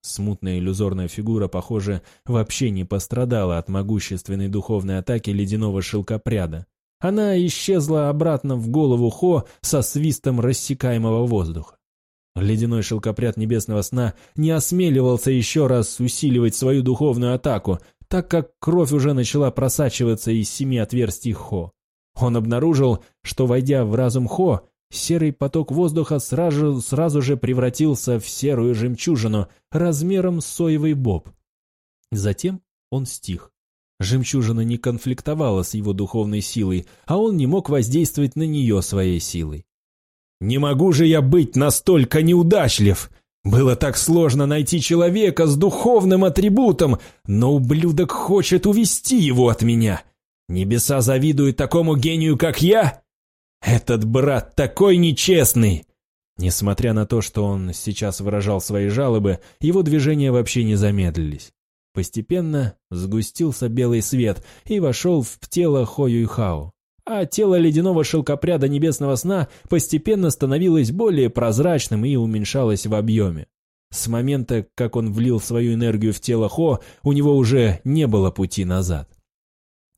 Смутная иллюзорная фигура, похоже, вообще не пострадала от могущественной духовной атаки ледяного шелкопряда. Она исчезла обратно в голову Хо со свистом рассекаемого воздуха. Ледяной шелкопряд небесного сна не осмеливался еще раз усиливать свою духовную атаку, так как кровь уже начала просачиваться из семи отверстий Хо. Он обнаружил, что, войдя в разум Хо, серый поток воздуха сразу, сразу же превратился в серую жемчужину размером с соевый боб. Затем он стих. Жемчужина не конфликтовала с его духовной силой, а он не мог воздействовать на нее своей силой. «Не могу же я быть настолько неудачлив!» Было так сложно найти человека с духовным атрибутом, но ублюдок хочет увести его от меня. Небеса завидуют такому гению, как я? Этот брат такой нечестный!» Несмотря на то, что он сейчас выражал свои жалобы, его движения вообще не замедлились. Постепенно сгустился белый свет и вошел в тело Хо Юйхао. А тело ледяного шелкопряда небесного сна постепенно становилось более прозрачным и уменьшалось в объеме. С момента, как он влил свою энергию в тело Хо, у него уже не было пути назад.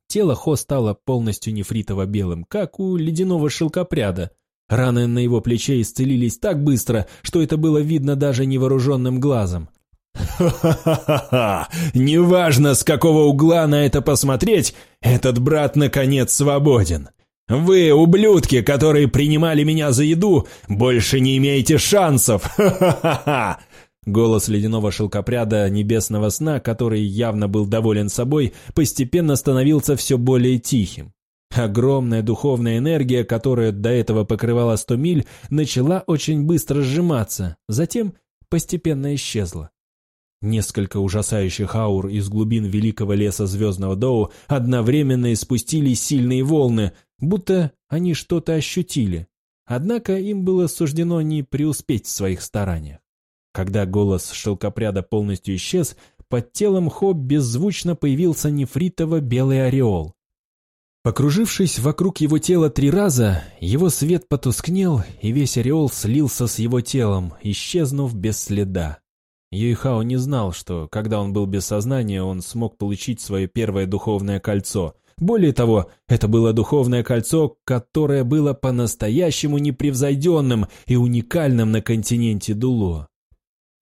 Тело Хо стало полностью нефритово-белым, как у ледяного шелкопряда. Раны на его плече исцелились так быстро, что это было видно даже невооруженным глазом. «Ха-ха-ха-ха! Неважно, с какого угла на это посмотреть, этот брат, наконец, свободен. Вы, ублюдки, которые принимали меня за еду, больше не имеете шансов! Ха-ха-ха-ха! Голос ледяного шелкопряда небесного сна, который явно был доволен собой, постепенно становился все более тихим. Огромная духовная энергия, которая до этого покрывала сто миль, начала очень быстро сжиматься, затем постепенно исчезла. Несколько ужасающих аур из глубин великого леса Звездного Доу одновременно испустили сильные волны, будто они что-то ощутили. Однако им было суждено не преуспеть в своих стараниях. Когда голос шелкопряда полностью исчез, под телом Хо беззвучно появился нефритово-белый ореол. Покружившись вокруг его тела три раза, его свет потускнел, и весь ореол слился с его телом, исчезнув без следа. Юйхао не знал, что, когда он был без сознания, он смог получить свое первое духовное кольцо. Более того, это было духовное кольцо, которое было по-настоящему непревзойденным и уникальным на континенте Дуло.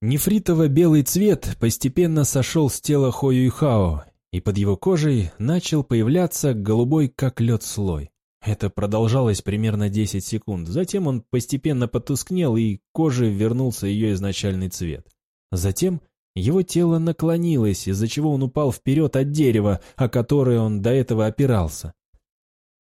Нефритово-белый цвет постепенно сошел с тела Хо Юйхао, и под его кожей начал появляться голубой как лед слой. Это продолжалось примерно 10 секунд, затем он постепенно потускнел, и коже вернулся ее изначальный цвет. Затем его тело наклонилось, из-за чего он упал вперед от дерева, о которое он до этого опирался.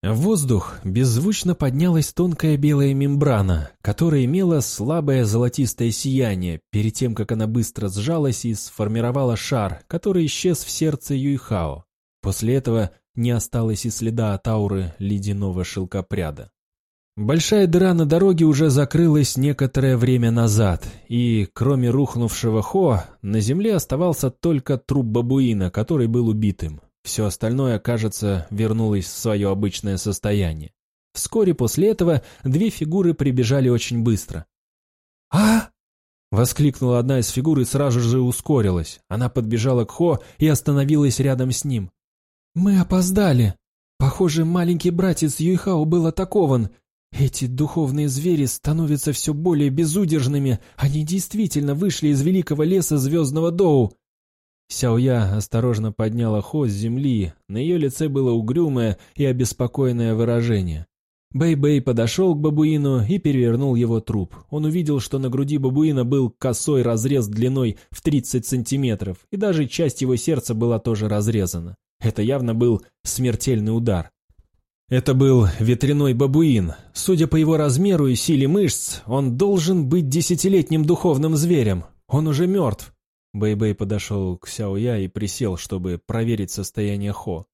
В воздух беззвучно поднялась тонкая белая мембрана, которая имела слабое золотистое сияние, перед тем, как она быстро сжалась и сформировала шар, который исчез в сердце Юйхао. После этого не осталось и следа от ауры ледяного шелкопряда. Большая дыра на дороге уже закрылась некоторое время назад, и, кроме рухнувшего Хо, на земле оставался только труп бабуина, который был убитым. Все остальное, кажется, вернулось в свое обычное состояние. Вскоре после этого две фигуры прибежали очень быстро. «А!» — воскликнула одна из фигур и сразу же ускорилась. Она подбежала к Хо и остановилась рядом с ним. «Мы опоздали. Похоже, маленький братец Юйхао был атакован. Эти духовные звери становятся все более безудержными. Они действительно вышли из великого леса Звездного Доу. Сяоя осторожно подняла Хо с земли. На ее лице было угрюмое и обеспокоенное выражение. Бэй-Бэй подошел к бабуину и перевернул его труп. Он увидел, что на груди бабуина был косой разрез длиной в 30 сантиметров, и даже часть его сердца была тоже разрезана. Это явно был смертельный удар. Это был ветряной бабуин. Судя по его размеру и силе мышц, он должен быть десятилетним духовным зверем. Он уже мертв. Бэй-Бэй подошел к Сяоя и присел, чтобы проверить состояние Хо.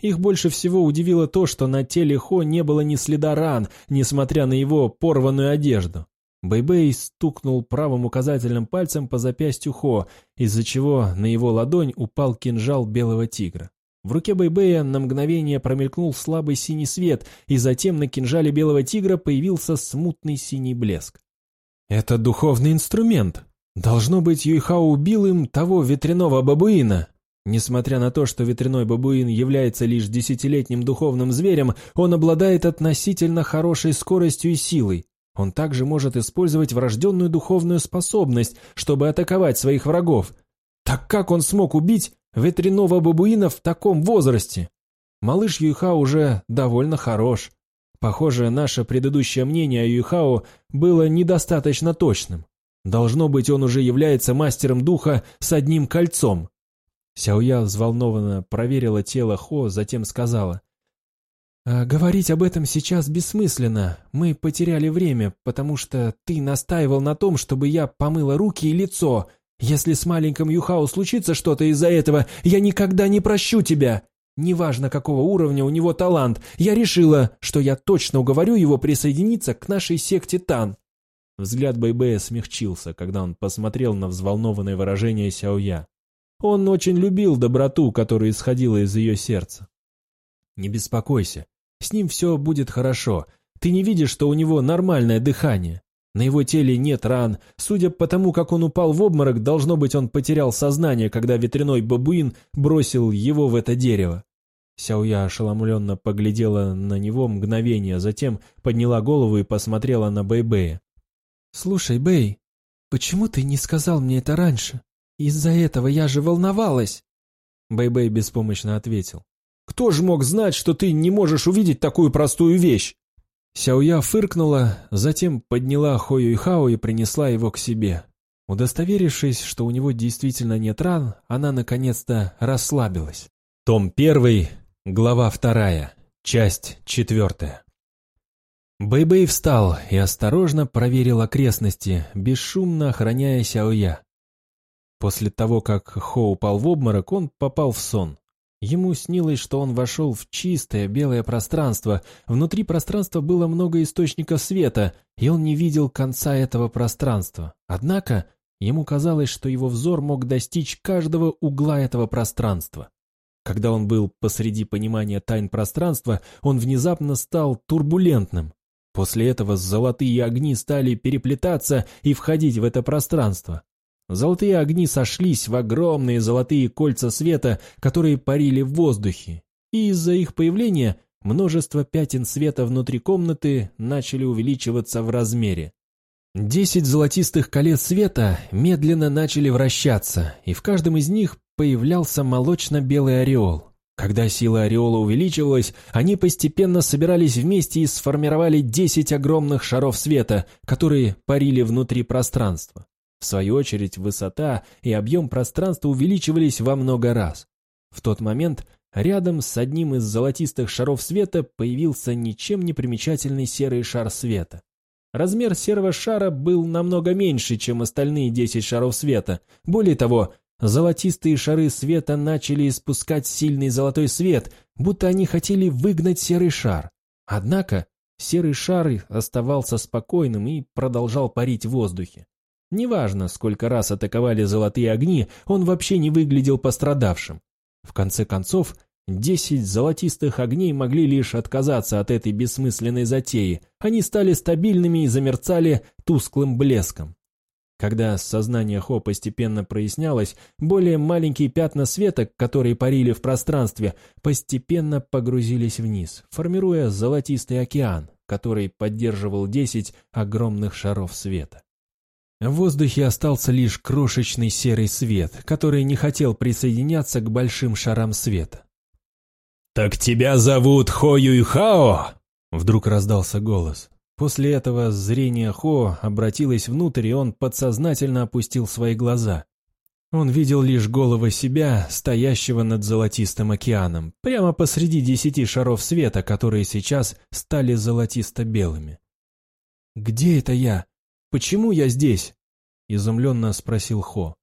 Их больше всего удивило то, что на теле Хо не было ни следа ран, несмотря на его порванную одежду. Бэй-Бэй стукнул правым указательным пальцем по запястью Хо, из-за чего на его ладонь упал кинжал белого тигра. В руке Бэйбэя на мгновение промелькнул слабый синий свет, и затем на кинжале белого тигра появился смутный синий блеск. «Это духовный инструмент. Должно быть, Юйхао убил им того ветряного бабуина». Несмотря на то, что ветряной бабуин является лишь десятилетним духовным зверем, он обладает относительно хорошей скоростью и силой. Он также может использовать врожденную духовную способность, чтобы атаковать своих врагов. Так как он смог убить ветряного бабуина в таком возрасте. Малыш Юйхао уже довольно хорош. Похоже, наше предыдущее мнение о Юйхао было недостаточно точным. Должно быть, он уже является мастером духа с одним кольцом. Сяоя взволнованно проверила тело Хо, затем сказала. «А «Говорить об этом сейчас бессмысленно. Мы потеряли время, потому что ты настаивал на том, чтобы я помыла руки и лицо, если с маленьким Юхао случится что-то из-за этого, я никогда не прощу тебя. Неважно, какого уровня у него талант, я решила, что я точно уговорю его присоединиться к нашей секте Тан». Взгляд Бэйбэя смягчился, когда он посмотрел на взволнованное выражение Сяоя. Он очень любил доброту, которая исходила из ее сердца. «Не беспокойся, с ним все будет хорошо. Ты не видишь, что у него нормальное дыхание. На его теле нет ран. Судя по тому, как он упал в обморок, должно быть, он потерял сознание, когда ветряной бабуин бросил его в это дерево. Сяоя ошеломленно поглядела на него мгновение, затем подняла голову и посмотрела на Бэйбэя. «Слушай, Бэй, почему ты не сказал мне это раньше? Из-за этого я же волновалась!» Бэйбэй беспомощно ответил. «Кто же мог знать, что ты не можешь увидеть такую простую вещь? Сяоя фыркнула, затем подняла Хо Юйхао и принесла его к себе. Удостоверившись, что у него действительно нет ран, она наконец-то расслабилась. Том 1, глава 2, часть 4. Бэйбэй -бэй встал и осторожно проверил окрестности, бесшумно охраняя Сяоя. После того, как Хо упал в обморок, он попал в сон. Ему снилось, что он вошел в чистое белое пространство. Внутри пространства было много источников света, и он не видел конца этого пространства. Однако ему казалось, что его взор мог достичь каждого угла этого пространства. Когда он был посреди понимания тайн пространства, он внезапно стал турбулентным. После этого золотые огни стали переплетаться и входить в это пространство. Золотые огни сошлись в огромные золотые кольца света, которые парили в воздухе, и из-за их появления множество пятен света внутри комнаты начали увеличиваться в размере. Десять золотистых колец света медленно начали вращаться, и в каждом из них появлялся молочно-белый ореол. Когда сила ореола увеличивалась, они постепенно собирались вместе и сформировали десять огромных шаров света, которые парили внутри пространства. В свою очередь, высота и объем пространства увеличивались во много раз. В тот момент рядом с одним из золотистых шаров света появился ничем не примечательный серый шар света. Размер серого шара был намного меньше, чем остальные 10 шаров света. Более того, золотистые шары света начали испускать сильный золотой свет, будто они хотели выгнать серый шар. Однако серый шар оставался спокойным и продолжал парить в воздухе. Неважно, сколько раз атаковали золотые огни, он вообще не выглядел пострадавшим. В конце концов, Десять золотистых огней могли лишь отказаться от этой бессмысленной затеи. Они стали стабильными и замерцали тусклым блеском. Когда сознание Хо постепенно прояснялось, более маленькие пятна света, которые парили в пространстве, постепенно погрузились вниз, формируя золотистый океан, который поддерживал десять огромных шаров света. В воздухе остался лишь крошечный серый свет, который не хотел присоединяться к большим шарам света. «Так тебя зовут Хо Юйхао?» Вдруг раздался голос. После этого зрение Хо обратилось внутрь, и он подсознательно опустил свои глаза. Он видел лишь голову себя, стоящего над золотистым океаном, прямо посреди десяти шаров света, которые сейчас стали золотисто-белыми. «Где это я? Почему я здесь?» — изумленно спросил Хо.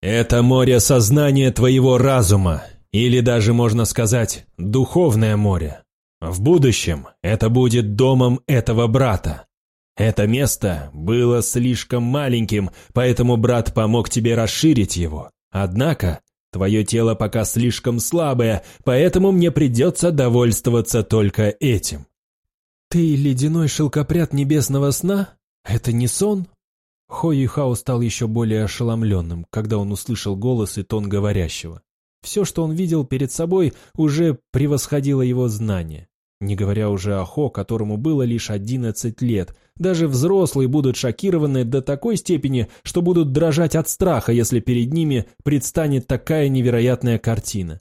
«Это море сознания твоего разума, или даже, можно сказать, духовное море. В будущем это будет домом этого брата. Это место было слишком маленьким, поэтому брат помог тебе расширить его. Однако, твое тело пока слишком слабое, поэтому мне придется довольствоваться только этим. «Ты ледяной шелкопряд небесного сна? Это не сон?» Хо Юхао стал еще более ошеломленным, когда он услышал голос и тон говорящего. Все, что он видел перед собой, уже превосходило его знания. Не говоря уже о Хо, которому было лишь 11 лет. Даже взрослые будут шокированы до такой степени, что будут дрожать от страха, если перед ними предстанет такая невероятная картина.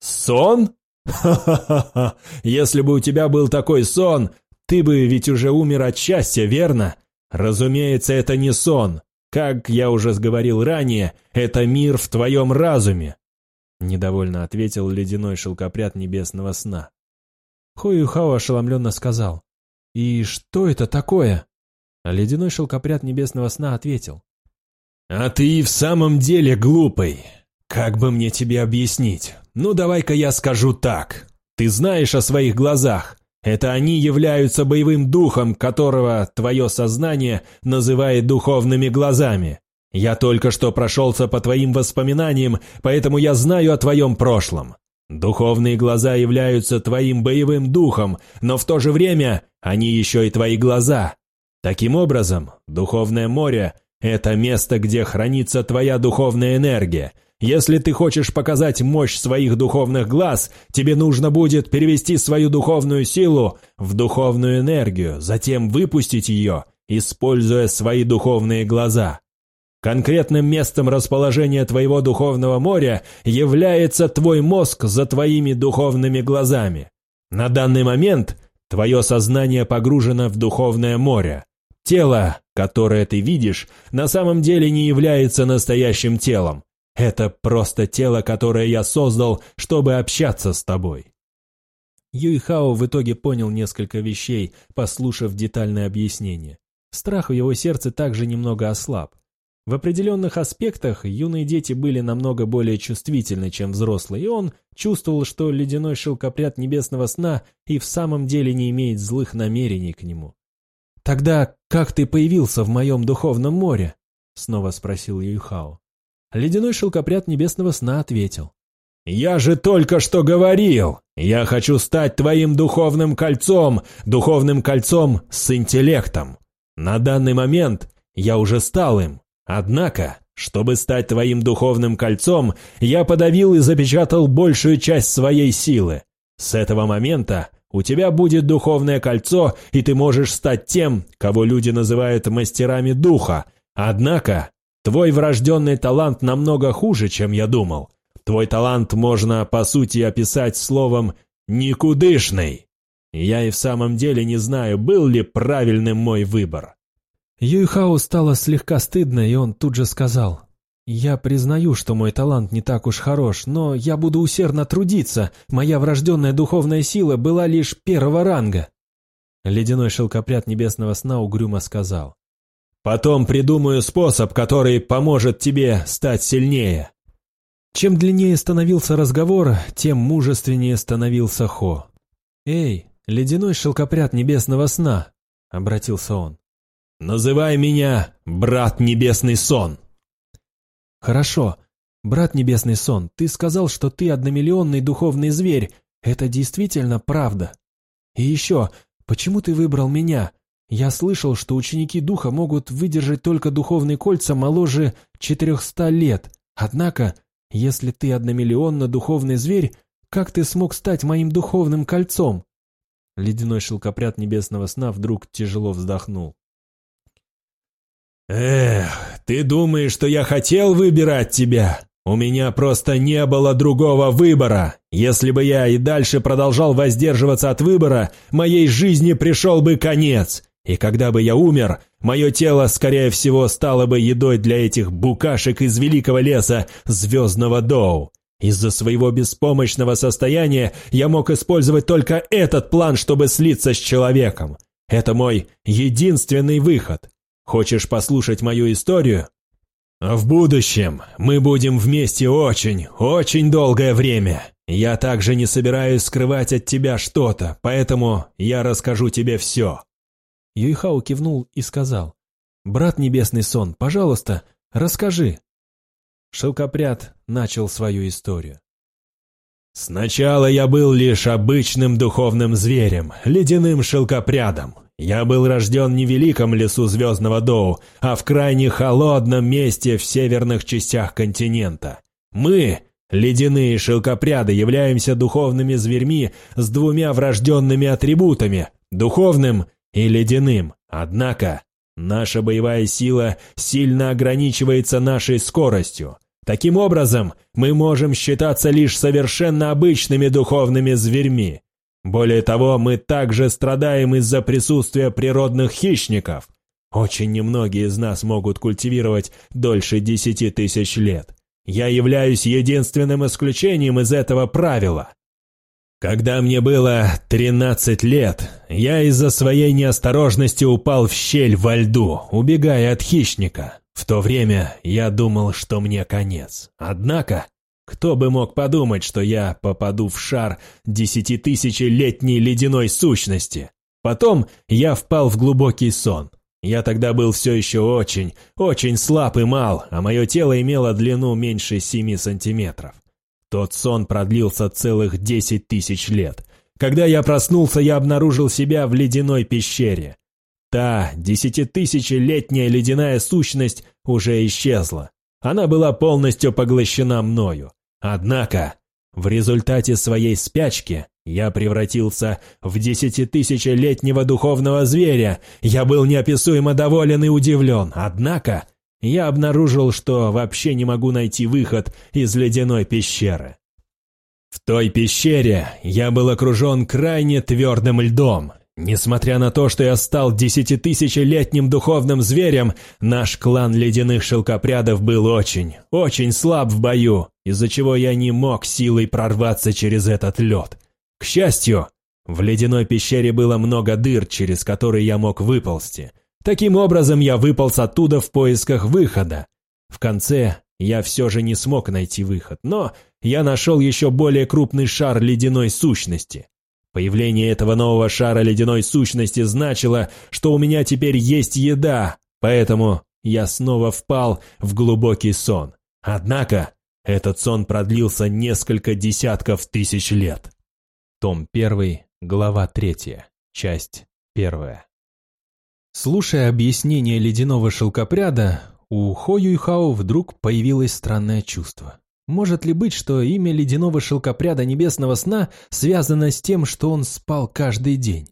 «Сон? Ха-ха-ха! Если бы у тебя был такой сон, ты бы ведь уже умер от счастья, верно? Разумеется, это не сон. Как я уже сговорил ранее, это мир в твоем разуме. Недовольно ответил ледяной шелкопряд небесного сна. Хоюхао ошеломленно сказал. «И что это такое?» Ледяной шелкопряд небесного сна ответил. «А ты и в самом деле глупый. Как бы мне тебе объяснить? Ну давай-ка я скажу так. Ты знаешь о своих глазах. Это они являются боевым духом, которого твое сознание называет духовными глазами. Я только что прошелся по твоим воспоминаниям, поэтому я знаю о твоем прошлом. Духовные глаза являются твоим боевым духом, но в то же время они еще и твои глаза. Таким образом, Духовное море – это место, где хранится твоя духовная энергия. Если ты хочешь показать мощь своих духовных глаз, тебе нужно будет перевести свою духовную силу в духовную энергию, затем выпустить ее, используя свои духовные глаза. Конкретным местом расположения твоего духовного моря является твой мозг за твоими духовными глазами. На данный момент твое сознание погружено в духовное море. Тело, которое ты видишь, на самом деле не является настоящим телом. Это просто тело, которое я создал, чтобы общаться с тобой. Юйхао в итоге понял несколько вещей, послушав детальное объяснение. Страх в его сердце также немного ослаб. В определенных аспектах юные дети были намного более чувствительны, чем взрослые, и он чувствовал, что ледяной шелкопряд небесного сна и в самом деле не имеет злых намерений к нему. «Тогда как ты появился в моем духовном море?» — снова спросил Юйхао. Ледяной шелкопряд небесного сна ответил. «Я же только что говорил! Я хочу стать твоим духовным кольцом, духовным кольцом с интеллектом. На данный момент я уже стал им. Однако, Чтобы стать твоим духовным кольцом, я подавил и запечатал большую часть своей силы. С этого момента у тебя будет духовное кольцо, и ты можешь стать тем, кого люди называют мастерами духа. Однако, твой врожденный талант намного хуже, чем я думал. Твой талант можно, по сути, описать словом «никудышный». Я и в самом деле не знаю, был ли правильным мой выбор. Юйхау стало слегка стыдно, и он тут же сказал, «Я признаю, что мой талант не так уж хорош, но я буду усердно трудиться, моя врожденная духовная сила была лишь первого ранга». Ледяной шелкопряд небесного сна угрюмо сказал, «Потом придумаю способ, который поможет тебе стать сильнее». Чем длиннее становился разговор, тем мужественнее становился Хо. «Эй, ледяной шелкопряд небесного сна!» — обратился он. «Называй меня брат Небесный Сон». «Хорошо. Брат Небесный Сон, ты сказал, что ты одномиллионный духовный зверь. Это действительно правда. И еще, почему ты выбрал меня? Я слышал, что ученики Духа могут выдержать только духовные кольца моложе 400 лет. Однако, если ты одномиллионно духовный зверь, как ты смог стать моим духовным кольцом?» Ледяной шелкопряд небесного сна вдруг тяжело вздохнул. «Эх, ты думаешь, что я хотел выбирать тебя? У меня просто не было другого выбора. Если бы я и дальше продолжал воздерживаться от выбора, моей жизни пришел бы конец. И когда бы я умер, мое тело, скорее всего, стало бы едой для этих букашек из великого леса Звездного Доу. Из-за своего беспомощного состояния я мог использовать только этот план, чтобы слиться с человеком. Это мой единственный выход. Хочешь послушать мою историю? В будущем мы будем вместе очень, очень долгое время. Я также не собираюсь скрывать от тебя что-то, поэтому я расскажу тебе все». Юйхао кивнул и сказал, «Брат Небесный Сон, пожалуйста, расскажи». Шелкопряд начал свою историю. «Сначала я был лишь обычным духовным зверем, ледяным шелкопрядом. Я был рожден не в великом лесу Звездного Доу, а в крайне холодном месте в северных частях континента. Мы, ледяные шелкопряды, являемся духовными зверьми с двумя врожденными атрибутами – духовным и ледяным. Однако, наша боевая сила сильно ограничивается нашей скоростью. Таким образом, мы можем считаться лишь совершенно обычными духовными зверьми. Более того, мы также страдаем из-за присутствия природных хищников. Очень немногие из нас могут культивировать дольше десяти тысяч лет. Я являюсь единственным исключением из этого правила. Когда мне было 13 лет, я из-за своей неосторожности упал в щель во льду, убегая от хищника. В то время я думал, что мне конец. Однако кто бы мог подумать, что я попаду в шар десятитысячелетней ледяной сущности? Потом я впал в глубокий сон. Я тогда был все еще очень, очень слаб и мал, а мое тело имело длину меньше семи сантиметров. Тот сон продлился целых десять тысяч лет. Когда я проснулся, я обнаружил себя в ледяной пещере. Та десятитысячелетняя ледяная сущность уже исчезла. Она была полностью поглощена мною. Однако, в результате своей спячки я превратился в десятитысячелетнего духовного зверя. Я был неописуемо доволен и удивлен. Однако, я обнаружил, что вообще не могу найти выход из ледяной пещеры. В той пещере я был окружен крайне твердым льдом, Несмотря на то, что я стал десятитысячелетним духовным зверем, наш клан ледяных шелкопрядов был очень, очень слаб в бою, из-за чего я не мог силой прорваться через этот лед. К счастью, в ледяной пещере было много дыр, через которые я мог выползти. Таким образом, я выполз оттуда в поисках выхода. В конце я все же не смог найти выход, но я нашел еще более крупный шар ледяной сущности. Появление этого нового шара ледяной сущности значило, что у меня теперь есть еда, поэтому я снова впал в глубокий сон. Однако этот сон продлился несколько десятков тысяч лет. Том 1, глава 3, часть 1. Слушая объяснение ледяного шелкопряда, у Хо Юйхао вдруг появилось странное чувство. Может ли быть, что имя ледяного шелкопряда небесного сна связано с тем, что он спал каждый день?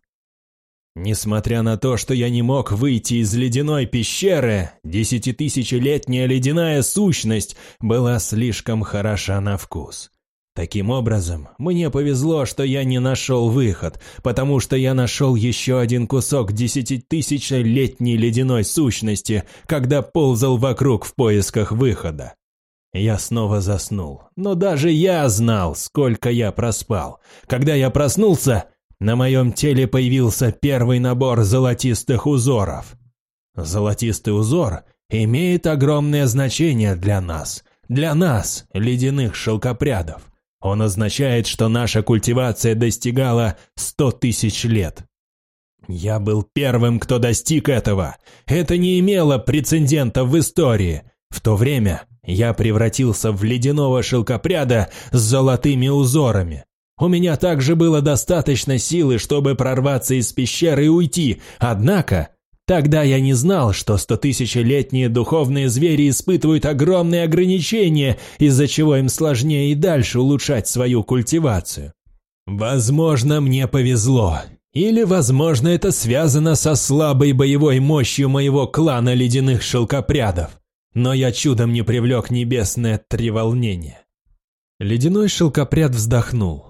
Несмотря на то, что я не мог выйти из ледяной пещеры, десятитысячелетняя ледяная сущность была слишком хороша на вкус. Таким образом, мне повезло, что я не нашел выход, потому что я нашел еще один кусок десятитысячелетней ледяной сущности, когда ползал вокруг в поисках выхода. Я снова заснул, но даже я знал, сколько я проспал. Когда я проснулся, на моем теле появился первый набор золотистых узоров. Золотистый узор имеет огромное значение для нас, для нас, ледяных шелкопрядов. Он означает, что наша культивация достигала 100 тысяч лет. Я был первым, кто достиг этого. Это не имело прецедента в истории. В то время я превратился в ледяного шелкопряда с золотыми узорами. У меня также было достаточно силы, чтобы прорваться из пещеры и уйти, однако Тогда я не знал, что стотысячелетние духовные звери испытывают огромные ограничения, из-за чего им сложнее и дальше улучшать свою культивацию. Возможно, мне повезло. Или, возможно, это связано со слабой боевой мощью моего клана ледяных шелкопрядов. Но я чудом не привлек небесное треволнение. Ледяной шелкопряд вздохнул.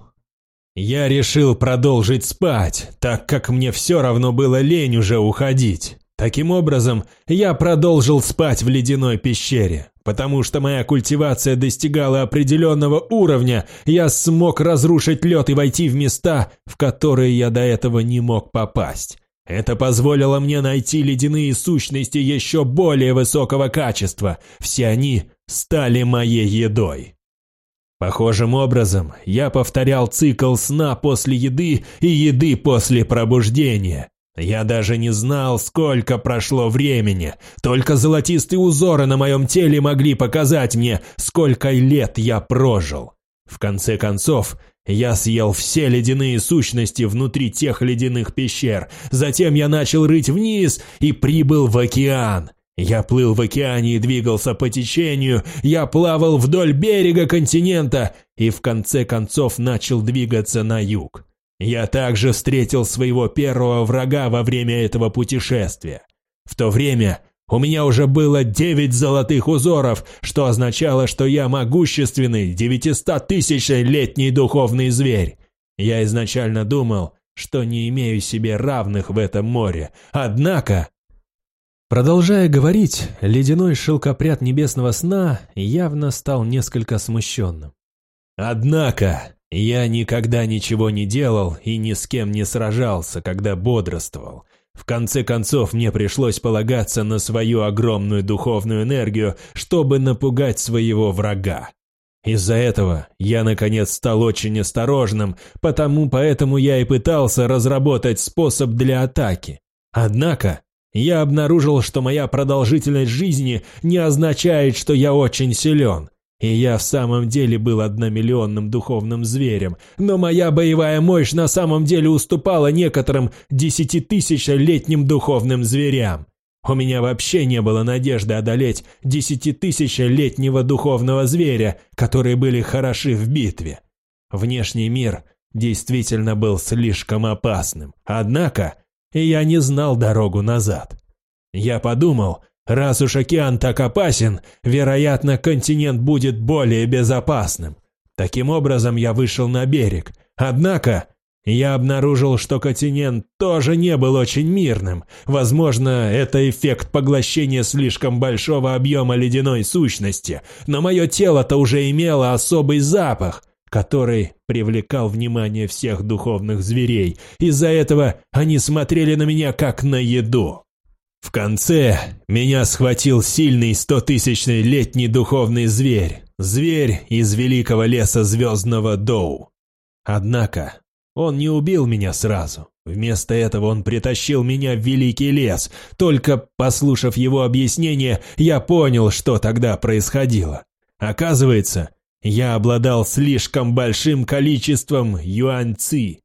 Я решил продолжить спать, так как мне все равно было лень уже уходить. Таким образом, я продолжил спать в ледяной пещере. Потому что моя культивация достигала определенного уровня, я смог разрушить лед и войти в места, в которые я до этого не мог попасть. Это позволило мне найти ледяные сущности еще более высокого качества. Все они стали моей едой. Похожим образом я повторял цикл сна после еды и еды после пробуждения. Я даже не знал, сколько прошло времени. Только золотистые узоры на моем теле могли показать мне, сколько лет я прожил. В конце концов, я съел все ледяные сущности внутри тех ледяных пещер. Затем я начал рыть вниз и прибыл в океан. Я плыл в океане и двигался по течению, я плавал вдоль берега континента и в конце концов начал двигаться на юг. Я также встретил своего первого врага во время этого путешествия. В то время у меня уже было девять золотых узоров, что означало, что я могущественный, 900-тысячелетний духовный зверь. Я изначально думал, что не имею себе равных в этом море. Однако Продолжая говорить, ледяной шелкопряд небесного сна явно стал несколько смущенным. «Однако, я никогда ничего не делал и ни с кем не сражался, когда бодрствовал. В конце концов, мне пришлось полагаться на свою огромную духовную энергию, чтобы напугать своего врага. Из-за этого я, наконец, стал очень осторожным, потому поэтому я и пытался разработать способ для атаки. Однако, я обнаружил, что моя продолжительность жизни не означает, что я очень силен. И я в самом деле был одномиллионным духовным зверем, но моя боевая мощь на самом деле уступала некоторым десятитысячелетним духовным зверям. У меня вообще не было надежды одолеть десятитысячелетнего духовного зверя, которые были хороши в битве. Внешний мир действительно был слишком опасным. Однако я не знал дорогу назад. Я подумал, раз уж океан так опасен, вероятно, континент будет более безопасным. Таким образом, я вышел на берег. Однако, я обнаружил, что континент тоже не был очень мирным. Возможно, это эффект поглощения слишком большого объема ледяной сущности, но мое тело-то уже имело особый запах, который привлекал внимание всех духовных зверей. Из-за этого они смотрели на меня как на еду. В конце меня схватил сильный стотысячный летний духовный зверь, зверь из великого леса звездного Доу. Однако он не убил меня сразу. Вместо этого он притащил меня в великий лес. Только послушав его объяснение, я понял, что тогда происходило. Оказывается, я обладал слишком большим количеством юань-ци.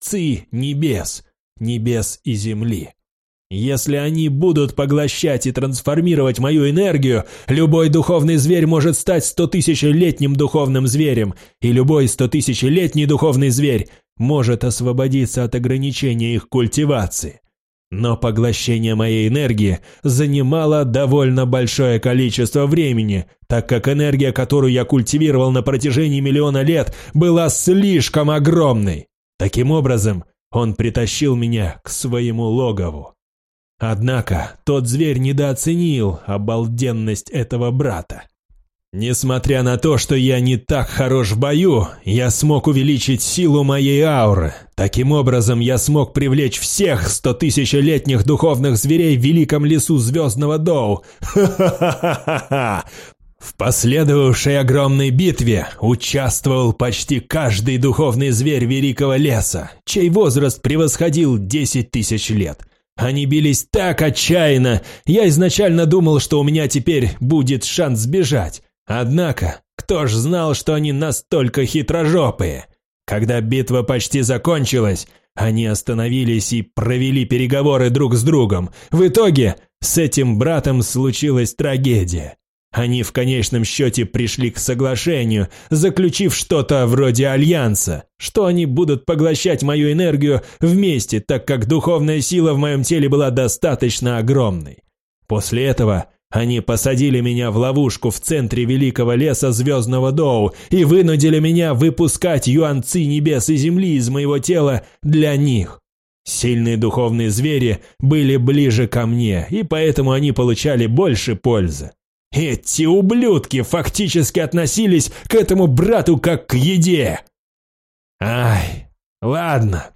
Ци небес, небес и земли. Если они будут поглощать и трансформировать мою энергию, любой духовный зверь может стать стотысячелетним духовным зверем, и любой стотысячелетний духовный зверь может освободиться от ограничения их культивации. Но поглощение моей энергии занимало довольно большое количество времени, так как энергия, которую я культивировал на протяжении миллиона лет, была слишком огромной. Таким образом, он притащил меня к своему логову. Однако тот зверь недооценил обалденность этого брата. Несмотря на то, что я не так хорош в бою, я смог увеличить силу моей ауры. Таким образом, я смог привлечь всех стотысячелетних духовных зверей в великом лесу Звездного Доу. Ха-ха-ха-ха-ха! В последовавшей огромной битве участвовал почти каждый духовный зверь Великого Леса, чей возраст превосходил 10 тысяч лет. Они бились так отчаянно, я изначально думал, что у меня теперь будет шанс сбежать. Однако, кто ж знал, что они настолько хитрожопые? Когда битва почти закончилась, они остановились и провели переговоры друг с другом. В итоге с этим братом случилась трагедия. Они в конечном счете пришли к соглашению, заключив что-то вроде альянса, что они будут поглощать мою энергию вместе, так как духовная сила в моем теле была достаточно огромной. После этого они посадили меня в ловушку в центре великого леса Звездного Доу и вынудили меня выпускать юанцы небес и земли из моего тела для них. Сильные духовные звери были ближе ко мне, и поэтому они получали больше пользы. Эти ублюдки фактически относились к этому брату как к еде. Ай, ладно.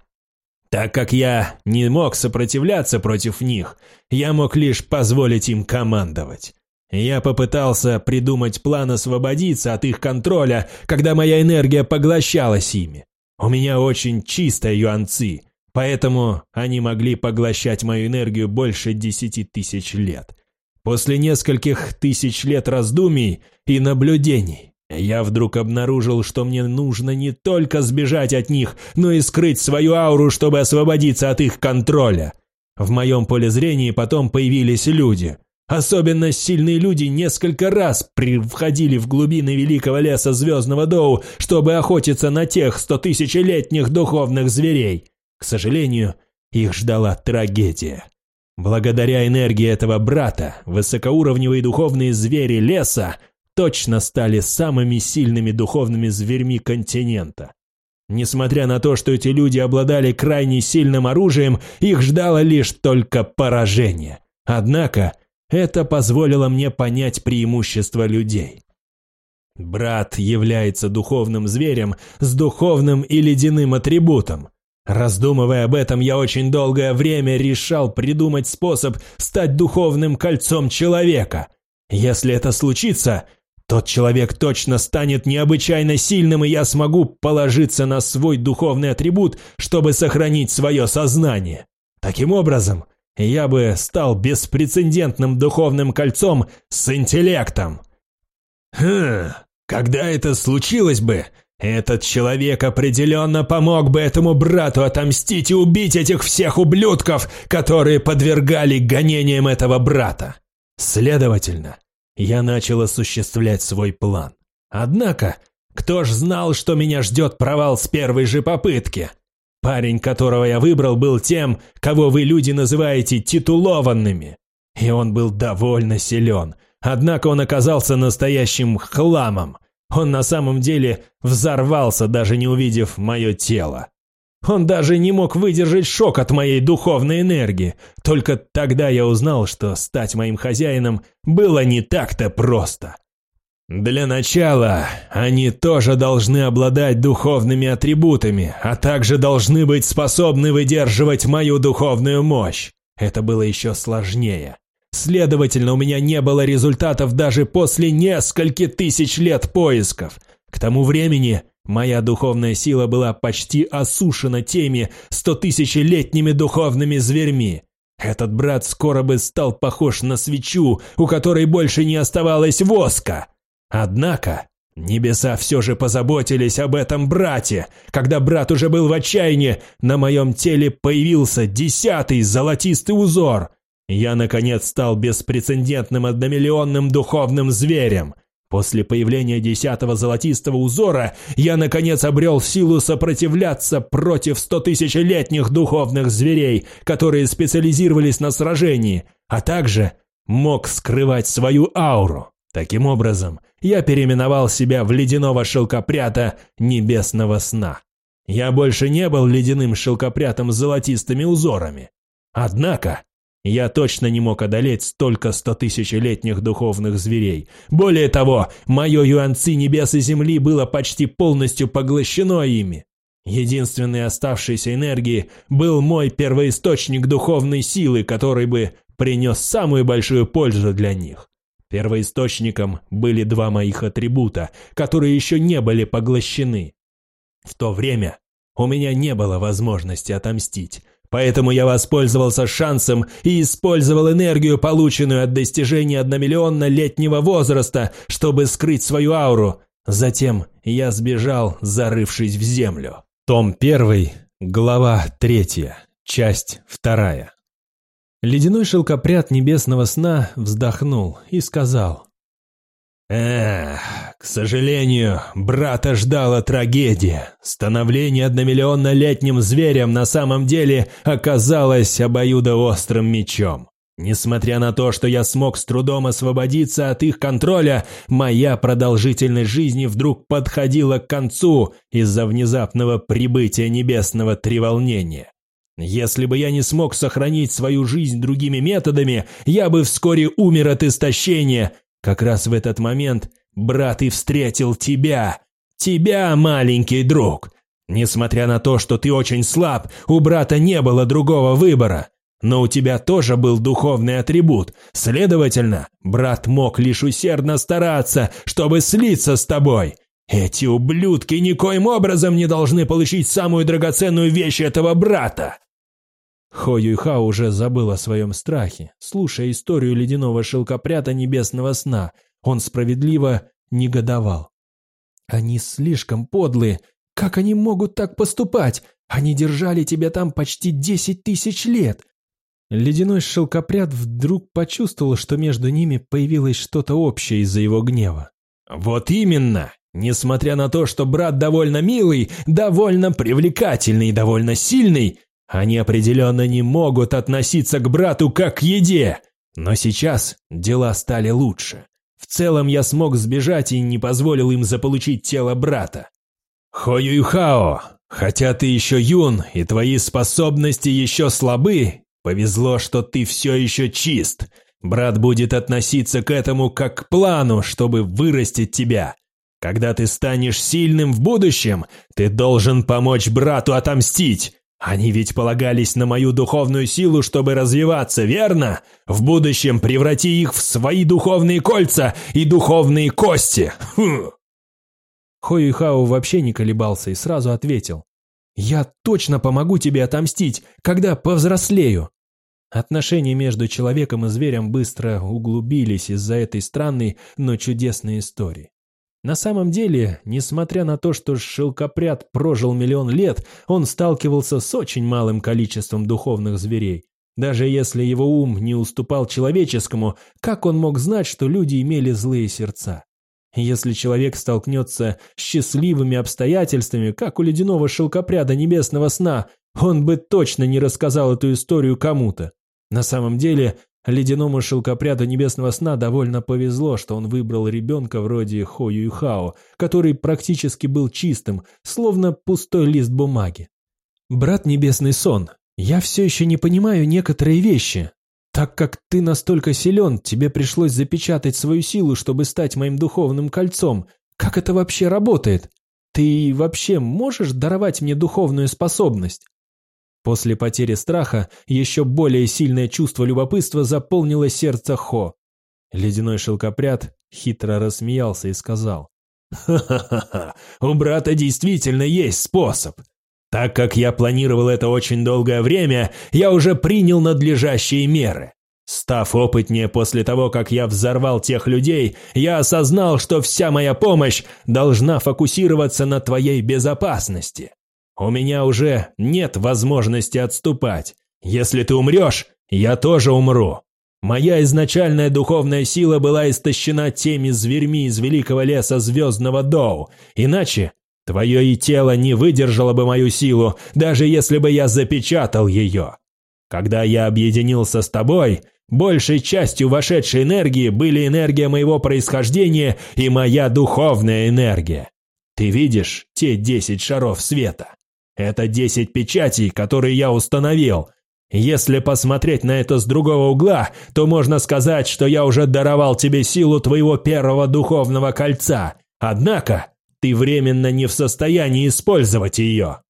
Так как я не мог сопротивляться против них, я мог лишь позволить им командовать. Я попытался придумать план освободиться от их контроля, когда моя энергия поглощалась ими. У меня очень чистая юанцы, поэтому они могли поглощать мою энергию больше десяти тысяч лет. После нескольких тысяч лет раздумий и наблюдений, я вдруг обнаружил, что мне нужно не только сбежать от них, но и скрыть свою ауру, чтобы освободиться от их контроля. В моем поле зрения потом появились люди. Особенно сильные люди несколько раз входили в глубины великого леса Звездного Доу, чтобы охотиться на тех стотысячелетних духовных зверей. К сожалению, их ждала трагедия. Благодаря энергии этого брата, высокоуровневые духовные звери леса точно стали самыми сильными духовными зверьми континента. Несмотря на то, что эти люди обладали крайне сильным оружием, их ждало лишь только поражение. Однако, это позволило мне понять преимущество людей. Брат является духовным зверем с духовным и ледяным атрибутом. Раздумывая об этом, я очень долгое время решал придумать способ стать духовным кольцом человека. Если это случится, тот человек точно станет необычайно сильным, и я смогу положиться на свой духовный атрибут, чтобы сохранить свое сознание. Таким образом, я бы стал беспрецедентным духовным кольцом с интеллектом. Хм, когда это случилось бы, этот человек определенно помог бы этому брату отомстить и убить этих всех ублюдков, которые подвергали гонениям этого брата. Следовательно, я начал осуществлять свой план. Однако, кто ж знал, что меня ждет провал с первой же попытки? Парень, которого я выбрал, был тем, кого вы, люди, называете титулованными. И он был довольно силен. Однако он оказался настоящим хламом. Он на самом деле взорвался, даже не увидев мое тело. Он даже не мог выдержать шок от моей духовной энергии. Только тогда я узнал, что стать моим хозяином было не так-то просто. Для начала, они тоже должны обладать духовными атрибутами, а также должны быть способны выдерживать мою духовную мощь. Это было еще сложнее. Следовательно, у меня не было результатов даже после нескольких тысяч лет поисков. К тому времени моя духовная сила была почти осушена теми стотысячелетними духовными зверьми. Этот брат скоро бы стал похож на свечу, у которой больше не оставалось воска. Однако, Небеса все же позаботились об этом брате. Когда брат уже был в отчаянии, на моем теле появился десятый золотистый узор. Я, наконец, стал беспрецедентным одномиллионным духовным зверем. После появления десятого золотистого узора я, наконец, обрел силу сопротивляться против стотысячелетних духовных зверей, которые специализировались на сражении, а также мог скрывать свою ауру. Таким образом, я переименовал себя в ледяного шелкопрята небесного сна. Я больше не был ледяным шелкопрятом с золотистыми узорами. Однако, я точно не мог одолеть столько стотысячелетних духовных зверей. Более того, мое юанци небес и земли было почти полностью поглощено ими. Единственной оставшейся энергией был мой первоисточник духовной силы, который бы принес самую большую пользу для них. Первоисточником были два моих атрибута, которые еще не были поглощены. В то время у меня не было возможности отомстить, поэтому я воспользовался шансом и использовал энергию, полученную от достижения одномиллионно-летнего возраста, чтобы скрыть свою ауру. Затем я сбежал, зарывшись в землю. Том 1, глава 3, часть 2. Ледяной шелкопряд небесного сна вздохнул и сказал. «Эх, к сожалению, брата ждала трагедия. Становление одномиллионнолетним зверем на самом деле оказалось обоюдоострым мечом. Несмотря на то, что я смог с трудом освободиться от их контроля, моя продолжительность жизни вдруг подходила к концу из-за внезапного прибытия небесного треволнения. Если бы я не смог сохранить свою жизнь другими методами, я бы вскоре умер от истощения. Как раз в этот момент брат и встретил тебя. Тебя, маленький друг. Несмотря на то, что ты очень слаб, у брата не было другого выбора. Но у тебя тоже был духовный атрибут. Следовательно, брат мог лишь усердно стараться, чтобы слиться с тобой. Эти ублюдки никоим образом не должны получить самую драгоценную вещь этого брата. Хо Юйха уже забыл о своем страхе, слушая историю ледяного шелкопрята небесного сна. Он справедливо негодовал. «Они слишком подлые. Как они могут так поступать? Они держали тебя там почти десять тысяч лет!» Ледяной шелкопряд вдруг почувствовал, что между ними появилось что-то общее из-за его гнева. «Вот именно! Несмотря на то, что брат довольно милый, довольно привлекательный и довольно сильный, они определенно не могут относиться к брату как к еде. Но сейчас дела стали лучше. В целом я смог сбежать и не позволил им заполучить тело брата. Хо Юйхао, хотя ты еще юн и твои способности еще слабы, повезло, что ты все еще чист. Брат будет относиться к этому как к плану, чтобы вырастить тебя. Когда ты станешь сильным в будущем, ты должен помочь брату отомстить. Они ведь полагались на мою духовную силу, чтобы развиваться, верно? В будущем преврати их в свои духовные кольца и духовные кости. Хм. Хо вообще не колебался и сразу ответил. «Я точно помогу тебе отомстить, когда повзрослею». Отношения между человеком и зверем быстро углубились из-за этой странной, но чудесной истории. На самом деле, несмотря на то, что шелкопряд прожил миллион лет, он сталкивался с очень малым количеством духовных зверей. Даже если его ум не уступал человеческому, как он мог знать, что люди имели злые сердца? Если человек столкнется с счастливыми обстоятельствами, как у ледяного шелкопряда небесного сна, он бы точно не рассказал эту историю кому-то. На самом деле, Ледяному шелкопряду небесного сна довольно повезло, что он выбрал ребенка вроде Хо Юйхао, который практически был чистым, словно пустой лист бумаги. «Брат Небесный Сон, я все еще не понимаю некоторые вещи. Так как ты настолько силен, тебе пришлось запечатать свою силу, чтобы стать моим духовным кольцом. Как это вообще работает? Ты вообще можешь даровать мне духовную способность?» После потери страха еще более сильное чувство любопытства заполнило сердце Хо. Ледяной шелкопряд хитро рассмеялся и сказал. «Ха-ха-ха, у брата действительно есть способ. Так как я планировал это очень долгое время, я уже принял надлежащие меры. Став опытнее после того, как я взорвал тех людей, я осознал, что вся моя помощь должна фокусироваться на твоей безопасности. У меня уже нет возможности отступать. Если ты умрешь, я тоже умру. Моя изначальная духовная сила была истощена теми зверьми из великого леса Звездного Доу, иначе твое и тело не выдержало бы мою силу, даже если бы я запечатал ее. Когда я объединился с тобой, большей частью вошедшей энергии были энергия моего происхождения и моя духовная энергия. Ты видишь те десять шаров света? Это десять печатей, которые я установил – если посмотреть на это с другого угла, то можно сказать, что я уже даровал тебе силу твоего первого духовного кольца. Однако ты временно не в состоянии использовать ее.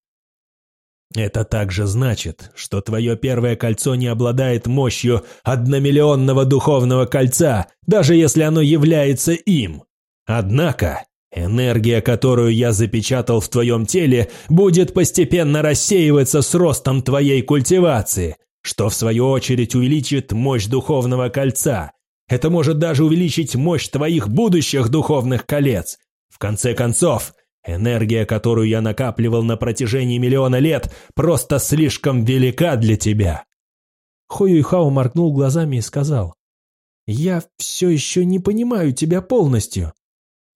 Это также значит, что твое первое кольцо не обладает мощью одномиллионного духовного кольца, даже если оно является им. Однако Энергия, которую я запечатал в твоем теле, будет постепенно рассеиваться с ростом твоей культивации, что в свою очередь увеличит мощь духовного кольца. Это может даже увеличить мощь твоих будущих духовных колец. В конце концов, энергия, которую я накапливал на протяжении миллиона лет, просто слишком велика для тебя. Хо Юйхао моргнул глазами и сказал, «Я все еще не понимаю тебя полностью».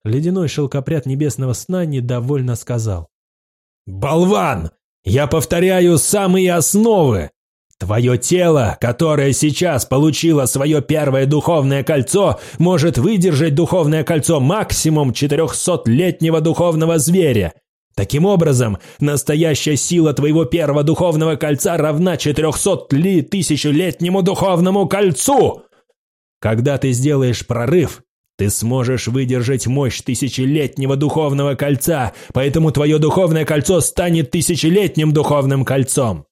Ледяной шелкопряд небесного сна недовольно сказал. «Болван! Я повторяю самые основы! Твое тело, которое сейчас получило свое первое духовное кольцо, может выдержать духовное кольцо максимум 400-летнего духовного зверя. Таким образом, настоящая сила твоего первого духовного кольца равна 400-тысячелетнему духовному кольцу. Когда ты сделаешь прорыв, ты сможешь выдержать мощь тысячелетнего духовного кольца, поэтому твое духовное кольцо станет тысячелетним духовным кольцом.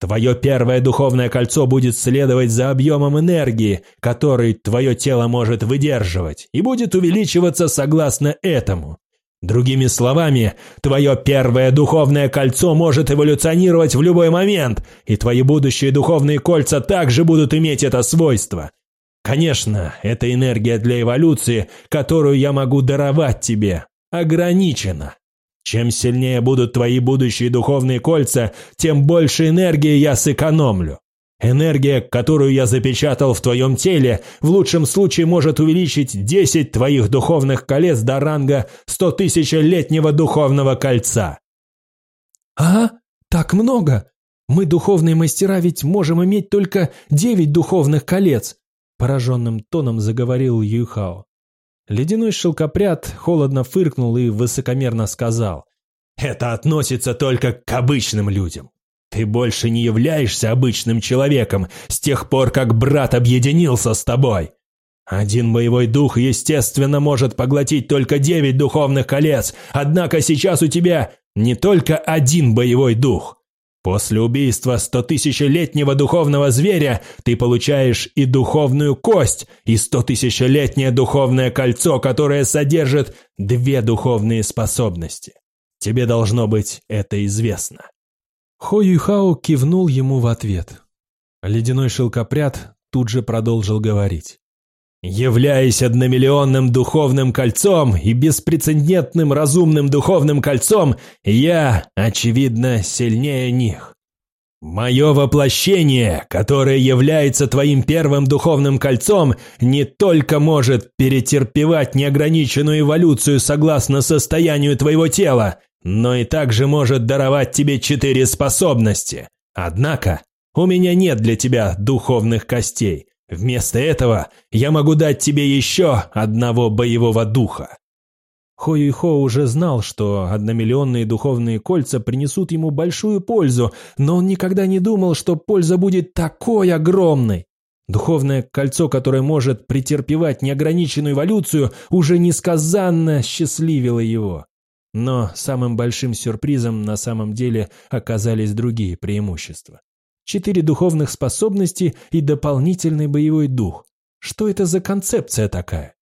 Твое первое духовное кольцо будет следовать за объемом энергии, который твое тело может выдерживать, и будет увеличиваться согласно этому. Другими словами, твое первое духовное кольцо может эволюционировать в любой момент, и твои будущие духовные кольца также будут иметь это свойство – Конечно, эта энергия для эволюции, которую я могу даровать тебе, ограничена. Чем сильнее будут твои будущие духовные кольца, тем больше энергии я сэкономлю. Энергия, которую я запечатал в твоем теле, в лучшем случае может увеличить 10 твоих духовных колец до ранга 100 тысячелетнего духовного кольца. А? Так много? Мы, духовные мастера, ведь можем иметь только 9 духовных колец, Пораженным тоном заговорил Юйхао. Ледяной шелкопряд холодно фыркнул и высокомерно сказал. «Это относится только к обычным людям. Ты больше не являешься обычным человеком с тех пор, как брат объединился с тобой. Один боевой дух, естественно, может поглотить только девять духовных колец, однако сейчас у тебя не только один боевой дух. После убийства стотысячелетнего духовного зверя ты получаешь и духовную кость, и стотысячелетнее духовное кольцо, которое содержит две духовные способности. Тебе должно быть это известно». Хо Юйхао кивнул ему в ответ. Ледяной шелкопряд тут же продолжил говорить. Являясь одномиллионным духовным кольцом и беспрецедентным разумным духовным кольцом, я, очевидно, сильнее них. Мое воплощение, которое является твоим первым духовным кольцом, не только может перетерпевать неограниченную эволюцию согласно состоянию твоего тела, но и также может даровать тебе четыре способности. Однако, у меня нет для тебя духовных костей – Вместо этого я могу дать тебе еще одного боевого духа». Хо Юйхо уже знал, что одномиллионные духовные кольца принесут ему большую пользу, но он никогда не думал, что польза будет такой огромной. Духовное кольцо, которое может претерпевать неограниченную эволюцию, уже несказанно счастливило его. Но самым большим сюрпризом на самом деле оказались другие преимущества четыре духовных способности и дополнительный боевой дух. Что это за концепция такая?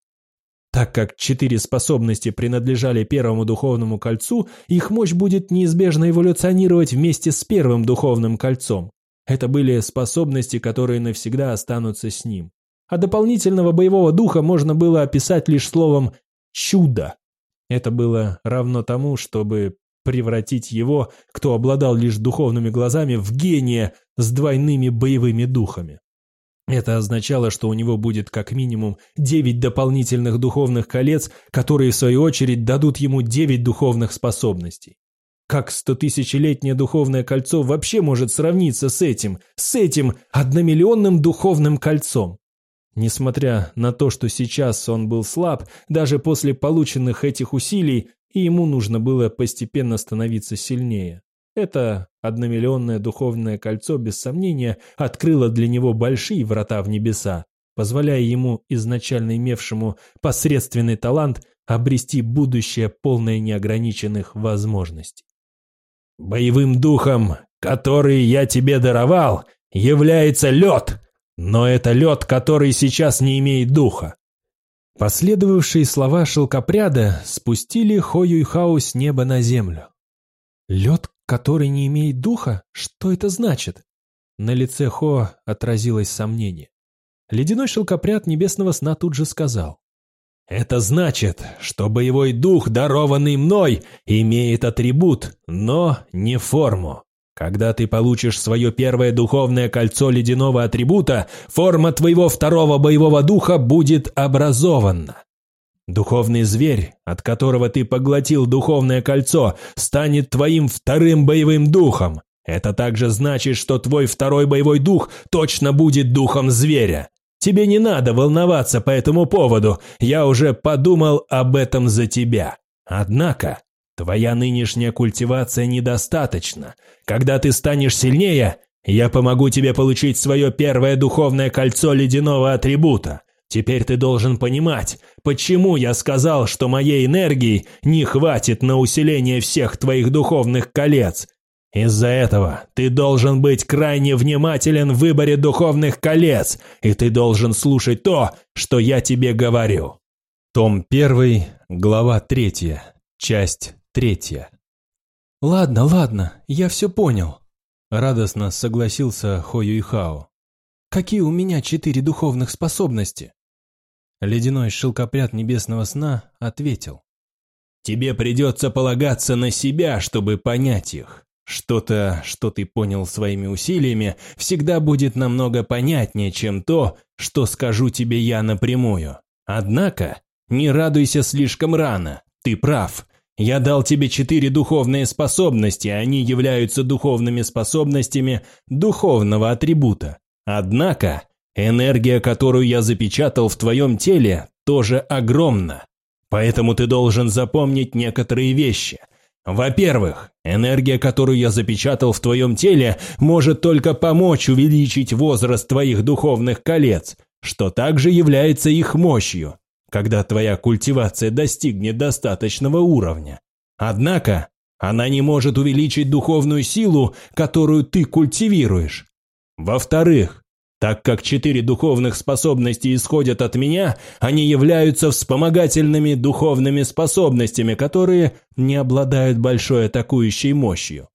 Так как четыре способности принадлежали первому духовному кольцу, их мощь будет неизбежно эволюционировать вместе с первым духовным кольцом. Это были способности, которые навсегда останутся с ним. А дополнительного боевого духа можно было описать лишь словом «чудо». Это было равно тому, чтобы превратить его, кто обладал лишь духовными глазами, в гения с двойными боевыми духами. Это означало, что у него будет как минимум девять дополнительных духовных колец, которые в свою очередь дадут ему девять духовных способностей. Как стотысячелетнее духовное кольцо вообще может сравниться с этим, с этим одномиллионным духовным кольцом? Несмотря на то, что сейчас он был слаб, даже после полученных этих усилий, и ему нужно было постепенно становиться сильнее. Это одномиллионное духовное кольцо, без сомнения, открыло для него большие врата в небеса, позволяя ему, изначально имевшему посредственный талант, обрести будущее, полное неограниченных возможностей. «Боевым духом, который я тебе даровал, является лед, но это лед, который сейчас не имеет духа. Последовавшие слова шелкопряда спустили Хо с неба на землю. «Лед, который не имеет духа? Что это значит?» На лице Хо отразилось сомнение. Ледяной шелкопряд небесного сна тут же сказал. «Это значит, что боевой дух, дарованный мной, имеет атрибут, но не форму. Когда ты получишь свое первое духовное кольцо ледяного атрибута, форма твоего второго боевого духа будет образована. Духовный зверь, от которого ты поглотил духовное кольцо, станет твоим вторым боевым духом. Это также значит, что твой второй боевой дух точно будет духом зверя. Тебе не надо волноваться по этому поводу, я уже подумал об этом за тебя. Однако, Твоя нынешняя культивация недостаточна. Когда ты станешь сильнее, я помогу тебе получить свое первое духовное кольцо ледяного атрибута. Теперь ты должен понимать, почему я сказал, что моей энергии не хватит на усиление всех твоих духовных колец. Из-за этого ты должен быть крайне внимателен в выборе духовных колец, и ты должен слушать то, что я тебе говорю. Том 1, глава 3, часть Третья. «Ладно, ладно, я все понял», – радостно согласился Хо Юйхао. «Какие у меня четыре духовных способности?» Ледяной шелкопряд небесного сна ответил. «Тебе придется полагаться на себя, чтобы понять их. Что-то, что ты понял своими усилиями, всегда будет намного понятнее, чем то, что скажу тебе я напрямую. Однако, не радуйся слишком рано, ты прав, я дал тебе четыре духовные способности, они являются духовными способностями духовного атрибута. Однако, энергия, которую я запечатал в твоем теле, тоже огромна. Поэтому ты должен запомнить некоторые вещи. Во-первых, энергия, которую я запечатал в твоем теле, может только помочь увеличить возраст твоих духовных колец, что также является их мощью когда твоя культивация достигнет достаточного уровня. Однако, она не может увеличить духовную силу, которую ты культивируешь. Во-вторых, так как четыре духовных способности исходят от меня, они являются вспомогательными духовными способностями, которые не обладают большой атакующей мощью.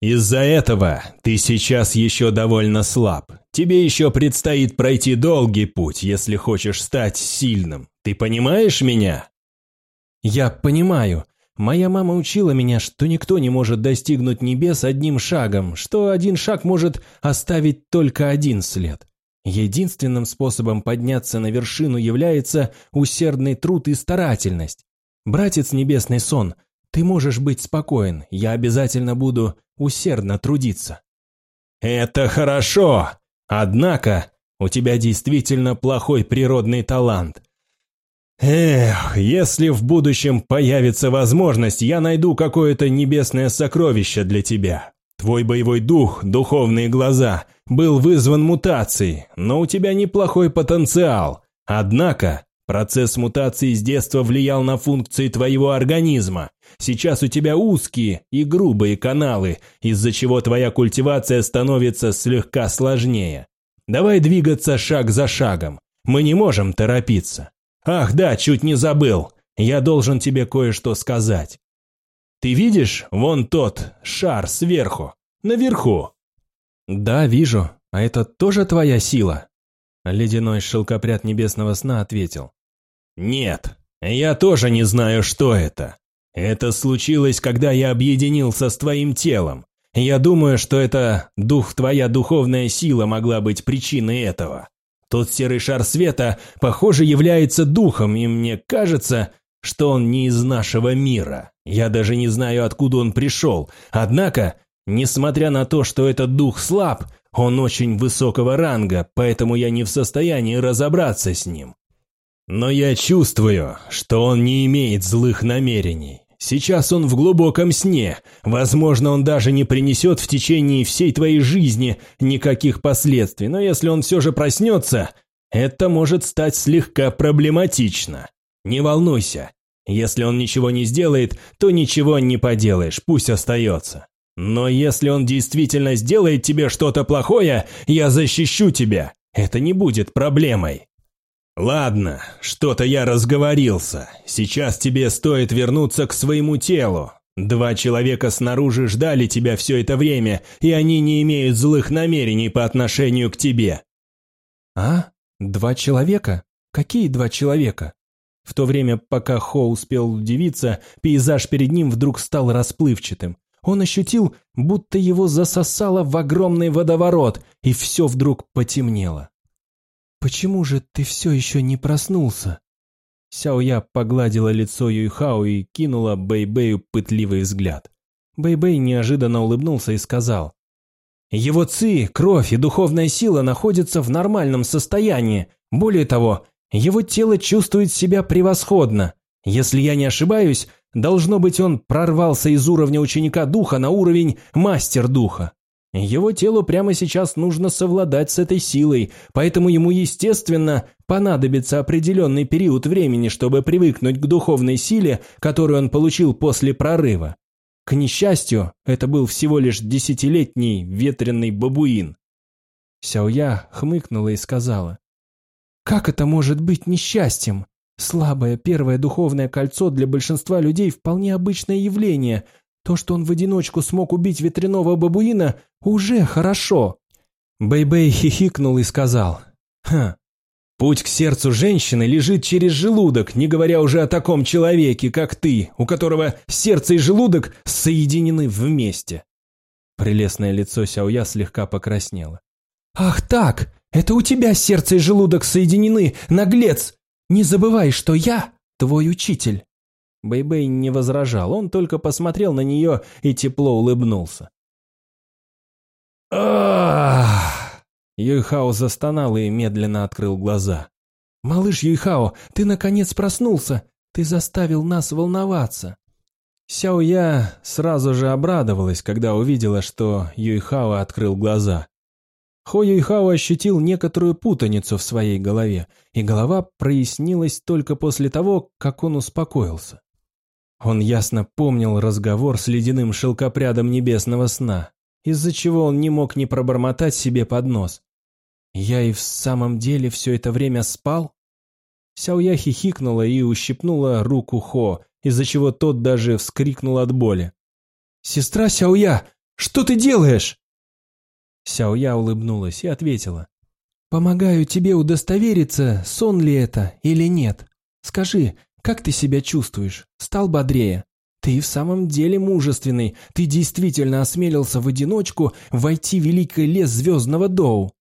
Из-за этого ты сейчас еще довольно слаб. Тебе еще предстоит пройти долгий путь, если хочешь стать сильным. Ты понимаешь меня? Я понимаю. Моя мама учила меня, что никто не может достигнуть небес одним шагом, что один шаг может оставить только один след. Единственным способом подняться на вершину является усердный труд и старательность. Братец Небесный Сон, ты можешь быть спокоен, я обязательно буду усердно трудиться. Это хорошо. Однако, у тебя действительно плохой природный талант. Эх, если в будущем появится возможность, я найду какое-то небесное сокровище для тебя. Твой боевой дух, духовные глаза, был вызван мутацией, но у тебя неплохой потенциал. Однако, Процесс мутации с детства влиял на функции твоего организма. Сейчас у тебя узкие и грубые каналы, из-за чего твоя культивация становится слегка сложнее. Давай двигаться шаг за шагом. Мы не можем торопиться. Ах да, чуть не забыл. Я должен тебе кое-что сказать. Ты видишь, вон тот шар сверху, наверху. Да, вижу. А это тоже твоя сила? Ледяной шелкопряд небесного сна ответил. Нет, я тоже не знаю, что это. Это случилось, когда я объединился с твоим телом. Я думаю, что это дух, твоя духовная сила могла быть причиной этого. Тот серый шар света, похоже, является духом, и мне кажется, что он не из нашего мира. Я даже не знаю, откуда он пришел. Однако, несмотря на то, что этот дух слаб, он очень высокого ранга, поэтому я не в состоянии разобраться с ним. Но я чувствую, что он не имеет злых намерений. Сейчас он в глубоком сне. Возможно, он даже не принесет в течение всей твоей жизни никаких последствий, но если он все же проснется, это может стать слегка проблематично. Не волнуйся. Если он ничего не сделает, то ничего не поделаешь, пусть остается. Но если он действительно сделает тебе что-то плохое, я защищу тебя. Это не будет проблемой. «Ладно, что-то я разговорился. Сейчас тебе стоит вернуться к своему телу. Два человека снаружи ждали тебя все это время, и они не имеют злых намерений по отношению к тебе». «А? Два человека? Какие два человека?» В то время, пока Хо успел удивиться, пейзаж перед ним вдруг стал расплывчатым. Он ощутил, будто его засосало в огромный водоворот, и все вдруг потемнело. «Почему же ты все еще не проснулся?» Сяоя погладила лицо Юйхао и кинула Бэйбэю пытливый взгляд. Бэйбэй неожиданно улыбнулся и сказал. «Его ци, кровь и духовная сила находятся в нормальном состоянии. Более того, его тело чувствует себя превосходно. Если я не ошибаюсь, должно быть он прорвался из уровня ученика духа на уровень мастер духа. Его телу прямо сейчас нужно совладать с этой силой, поэтому ему, естественно, понадобится определенный период времени, чтобы привыкнуть к духовной силе, которую он получил после прорыва. К несчастью, это был всего лишь десятилетний ветреный бабуин. Сяоя хмыкнула и сказала, «Как это может быть несчастьем? Слабое первое духовное кольцо для большинства людей вполне обычное явление – то, что он в одиночку смог убить ветряного бабуина, уже хорошо. Бэйбэй -бэй хихикнул и сказал, «Ха, путь к сердцу женщины лежит через желудок, не говоря уже о таком человеке, как ты, у которого сердце и желудок соединены вместе». Прелестное лицо Сяоя слегка покраснело. «Ах так, это у тебя сердце и желудок соединены, наглец! Не забывай, что я твой учитель». Бэйбэй -бэй не возражал, он только посмотрел на нее и тепло улыбнулся. «Ах!» Юйхао застонал и медленно открыл глаза. «Малыш Юйхао, ты наконец проснулся! Ты заставил нас волноваться!» Сяо Я сразу же обрадовалась, когда увидела, что Юйхао открыл глаза. Хо Юйхао ощутил некоторую путаницу в своей голове, и голова прояснилась только после того, как он успокоился. Он ясно помнил разговор с ледяным шелкопрядом небесного сна, из-за чего он не мог не пробормотать себе под нос. «Я и в самом деле все это время спал?» Сяоя хихикнула и ущипнула руку Хо, из-за чего тот даже вскрикнул от боли. «Сестра Сяоя, что ты делаешь?» Сяоя улыбнулась и ответила. «Помогаю тебе удостовериться, сон ли это или нет. Скажи, как ты себя чувствуешь? Стал бодрее? Ты в самом деле мужественный. Ты действительно осмелился в одиночку войти в великий лес звездного Доу.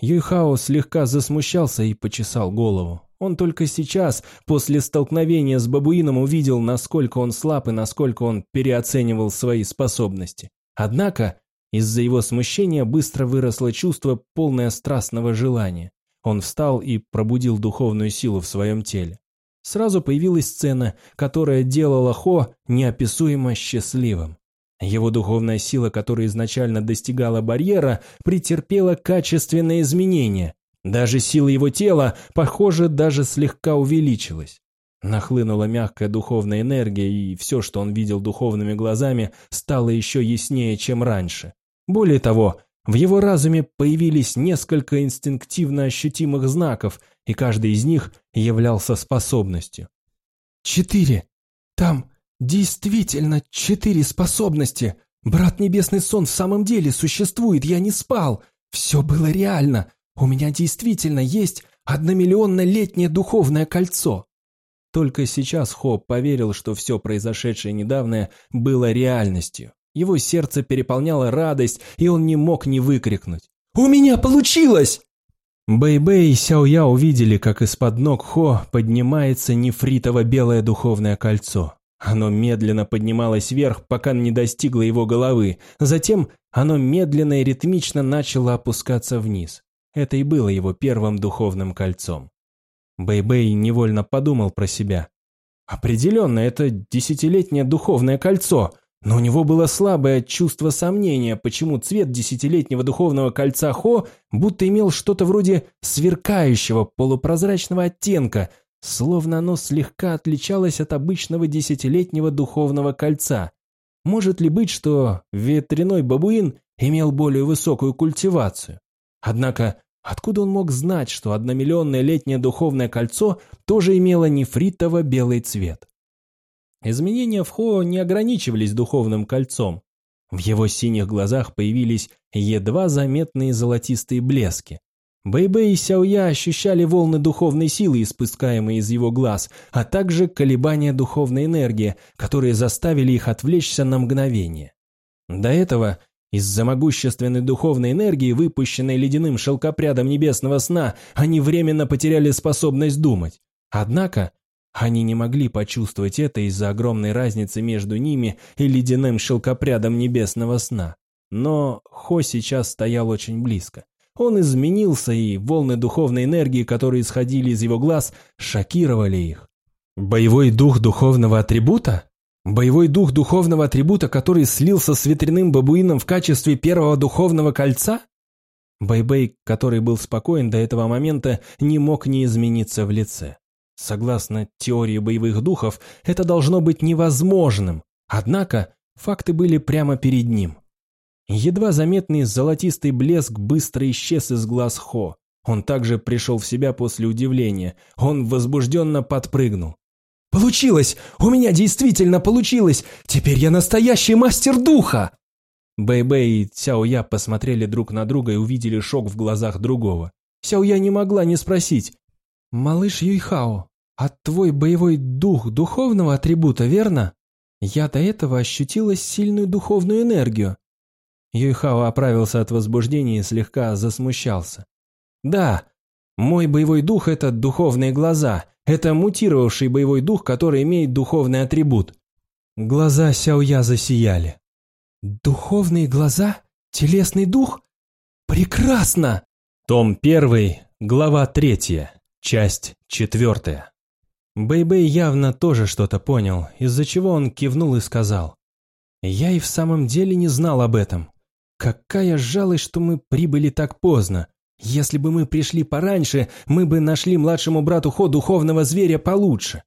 Юйхао слегка засмущался и почесал голову. Он только сейчас, после столкновения с бабуином, увидел, насколько он слаб и насколько он переоценивал свои способности. Однако, из-за его смущения быстро выросло чувство, полное страстного желания. Он встал и пробудил духовную силу в своем теле. Сразу появилась сцена, которая делала Хо неописуемо счастливым. Его духовная сила, которая изначально достигала барьера, претерпела качественные изменения. Даже сила его тела, похоже, даже слегка увеличилась. Нахлынула мягкая духовная энергия, и все, что он видел духовными глазами, стало еще яснее, чем раньше. Более того, в его разуме появились несколько инстинктивно ощутимых знаков, и каждый из них являлся способностью. «Четыре! Там действительно четыре способности! Брат Небесный Сон в самом деле существует, я не спал. Все было реально. У меня действительно есть одномиллионно-летнее духовное кольцо. Только сейчас Хо поверил, что все произошедшее недавно было реальностью. Его сердце переполняло радость, и он не мог не выкрикнуть. «У меня получилось!» Бэй-Бэй и Сяо-Я увидели, как из-под ног Хо поднимается нефритово-белое духовное кольцо. Оно медленно поднималось вверх, пока не достигло его головы. Затем оно медленно и ритмично начало опускаться вниз. Это и было его первым духовным кольцом. Бэй-Бэй невольно подумал про себя. Определенно, это десятилетнее духовное кольцо, но у него было слабое чувство сомнения, почему цвет десятилетнего духовного кольца Хо будто имел что-то вроде сверкающего полупрозрачного оттенка, словно оно слегка отличалось от обычного десятилетнего духовного кольца. Может ли быть, что ветряной бабуин имел более высокую культивацию? Однако, откуда он мог знать, что одномиллионное летнее духовное кольцо тоже имело нефритово-белый цвет? Изменения в Хо не ограничивались духовным кольцом. В его синих глазах появились едва заметные золотистые блески. Бэйбэй и Сяоя ощущали волны духовной силы, испускаемые из его глаз, а также колебания духовной энергии, которые заставили их отвлечься на мгновение. До этого из-за могущественной духовной энергии, выпущенной ледяным шелкопрядом небесного сна, они временно потеряли способность думать. Однако они не могли почувствовать это из-за огромной разницы между ними и ледяным шелкопрядом небесного сна. Но Хо сейчас стоял очень близко. Он изменился, и волны духовной энергии, которые исходили из его глаз, шокировали их. Боевой дух духовного атрибута? Боевой дух духовного атрибута, который слился с ветряным бабуином в качестве первого духовного кольца? Бэйбэй, который был спокоен до этого момента, не мог не измениться в лице. Согласно теории боевых духов, это должно быть невозможным. Однако факты были прямо перед ним. Едва заметный золотистый блеск быстро исчез из глаз Хо. Он также пришел в себя после удивления. Он возбужденно подпрыгнул. «Получилось! У меня действительно получилось! Теперь я настоящий мастер духа!» Бэй-Бэй и Цяо-Я посмотрели друг на друга и увидели шок в глазах другого. Сяо-Я не могла не спросить. «Малыш Юйхао, а твой боевой дух духовного атрибута, верно? Я до этого ощутила сильную духовную энергию. Юйхао оправился от возбуждения и слегка засмущался. «Да, мой боевой дух – это духовные глаза. Это мутировавший боевой дух, который имеет духовный атрибут». Глаза Сяоя засияли. «Духовные глаза? Телесный дух? Прекрасно!» Том 1, глава 3, часть 4. Бэйбэй -бэй явно тоже что-то понял, из-за чего он кивнул и сказал. «Я и в самом деле не знал об этом. Какая жалость, что мы прибыли так поздно. Если бы мы пришли пораньше, мы бы нашли младшему брату Хо духовного зверя получше.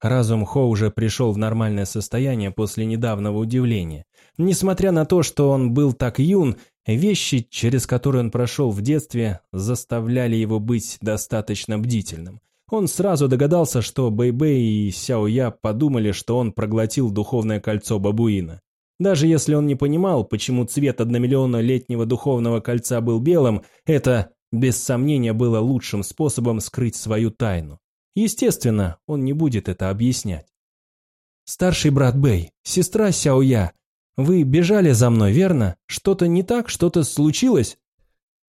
Разум Хо уже пришел в нормальное состояние после недавнего удивления. Несмотря на то, что он был так юн, вещи, через которые он прошел в детстве, заставляли его быть достаточно бдительным. Он сразу догадался, что Бэйбэй -Бэй и Сяо Я подумали, что он проглотил духовное кольцо бабуина. Даже если он не понимал, почему цвет одномиллиона летнего духовного кольца был белым, это, без сомнения, было лучшим способом скрыть свою тайну. Естественно, он не будет это объяснять. «Старший брат Бэй, сестра Сяоя, вы бежали за мной, верно? Что-то не так, что-то случилось?»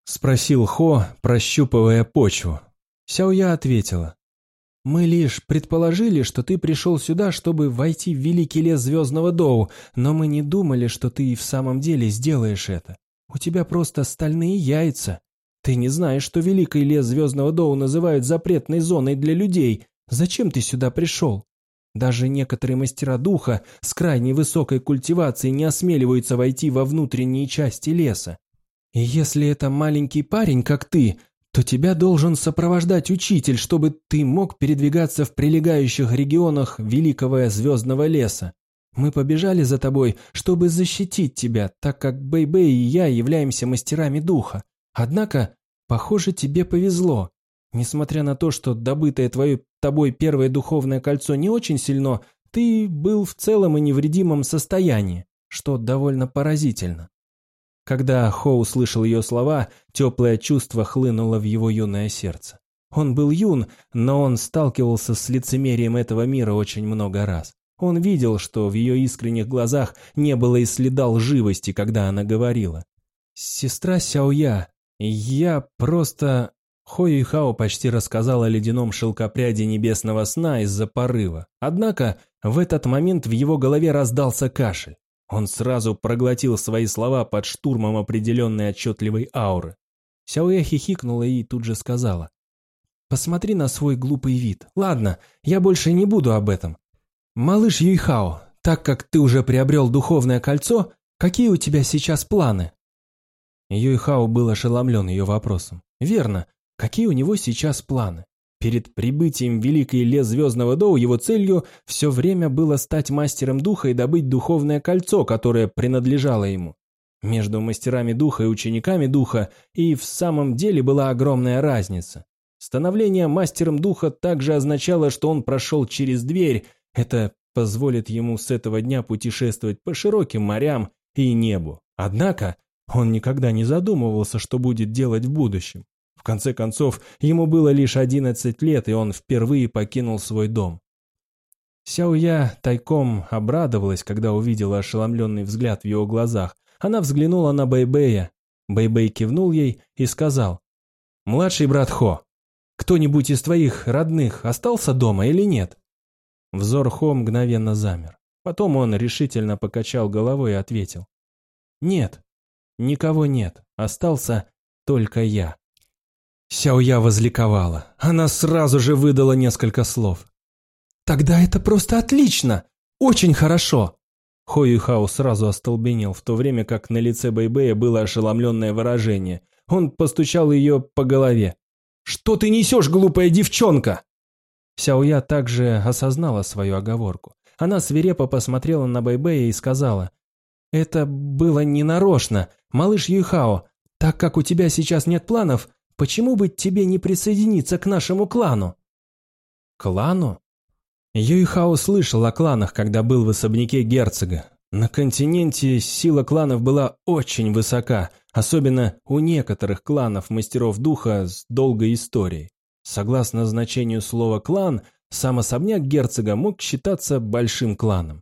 Спросил Хо, прощупывая почву. Сяоя ответила. Мы лишь предположили, что ты пришел сюда, чтобы войти в великий лес Звездного Доу, но мы не думали, что ты и в самом деле сделаешь это. У тебя просто стальные яйца. Ты не знаешь, что великий лес Звездного Доу называют запретной зоной для людей. Зачем ты сюда пришел? Даже некоторые мастера духа с крайне высокой культивацией не осмеливаются войти во внутренние части леса. И если это маленький парень, как ты, то тебя должен сопровождать учитель, чтобы ты мог передвигаться в прилегающих регионах Великого Звездного Леса. Мы побежали за тобой, чтобы защитить тебя, так как Бэй-Бэй и я являемся мастерами духа. Однако, похоже, тебе повезло. Несмотря на то, что добытое твое, тобой первое духовное кольцо не очень сильно, ты был в целом и невредимом состоянии. что довольно поразительно. Когда Хо услышал ее слова, теплое чувство хлынуло в его юное сердце. Он был юн, но он сталкивался с лицемерием этого мира очень много раз. Он видел, что в ее искренних глазах не было и следа лживости, когда она говорила. «Сестра Сяоя, я просто...» Хо Юйхао почти рассказал о ледяном шелкопряде небесного сна из-за порыва. Однако в этот момент в его голове раздался кашель. Он сразу проглотил свои слова под штурмом определенной отчетливой ауры. Сяоя хихикнула и тут же сказала. «Посмотри на свой глупый вид. Ладно, я больше не буду об этом. Малыш Юйхао, так как ты уже приобрел духовное кольцо, какие у тебя сейчас планы?» Юйхао был ошеломлен ее вопросом. «Верно, какие у него сейчас планы?» Перед прибытием в Великий Лес Звездного Доу его целью все время было стать мастером духа и добыть духовное кольцо, которое принадлежало ему. Между мастерами духа и учениками духа и в самом деле была огромная разница. Становление мастером духа также означало, что он прошел через дверь, это позволит ему с этого дня путешествовать по широким морям и небу. Однако он никогда не задумывался, что будет делать в будущем. В конце концов, ему было лишь 11 лет, и он впервые покинул свой дом. Сяоя тайком обрадовалась, когда увидела ошеломленный взгляд в его глазах. Она взглянула на Бэйбэя. Бэйбэй кивнул ей и сказал, «Младший брат Хо, кто-нибудь из твоих родных остался дома или нет?» Взор Хо мгновенно замер. Потом он решительно покачал головой и ответил, «Нет, никого нет, остался только я». Сяоя возликовала. Она сразу же выдала несколько слов. «Тогда это просто отлично! Очень хорошо!» Хо Юхао сразу остолбенел, в то время как на лице Бэйбэя было ошеломленное выражение. Он постучал ее по голове. «Что ты несешь, глупая девчонка?» Сяоя также осознала свою оговорку. Она свирепо посмотрела на Бэйбэя и сказала, «Это было не нарочно, малыш Юйхао. Так как у тебя сейчас нет планов, Почему бы тебе не присоединиться к нашему клану?» «Клану?» Юйхао слышал о кланах, когда был в особняке герцога. На континенте сила кланов была очень высока, особенно у некоторых кланов мастеров духа с долгой историей. Согласно значению слова «клан», сам особняк герцога мог считаться большим кланом.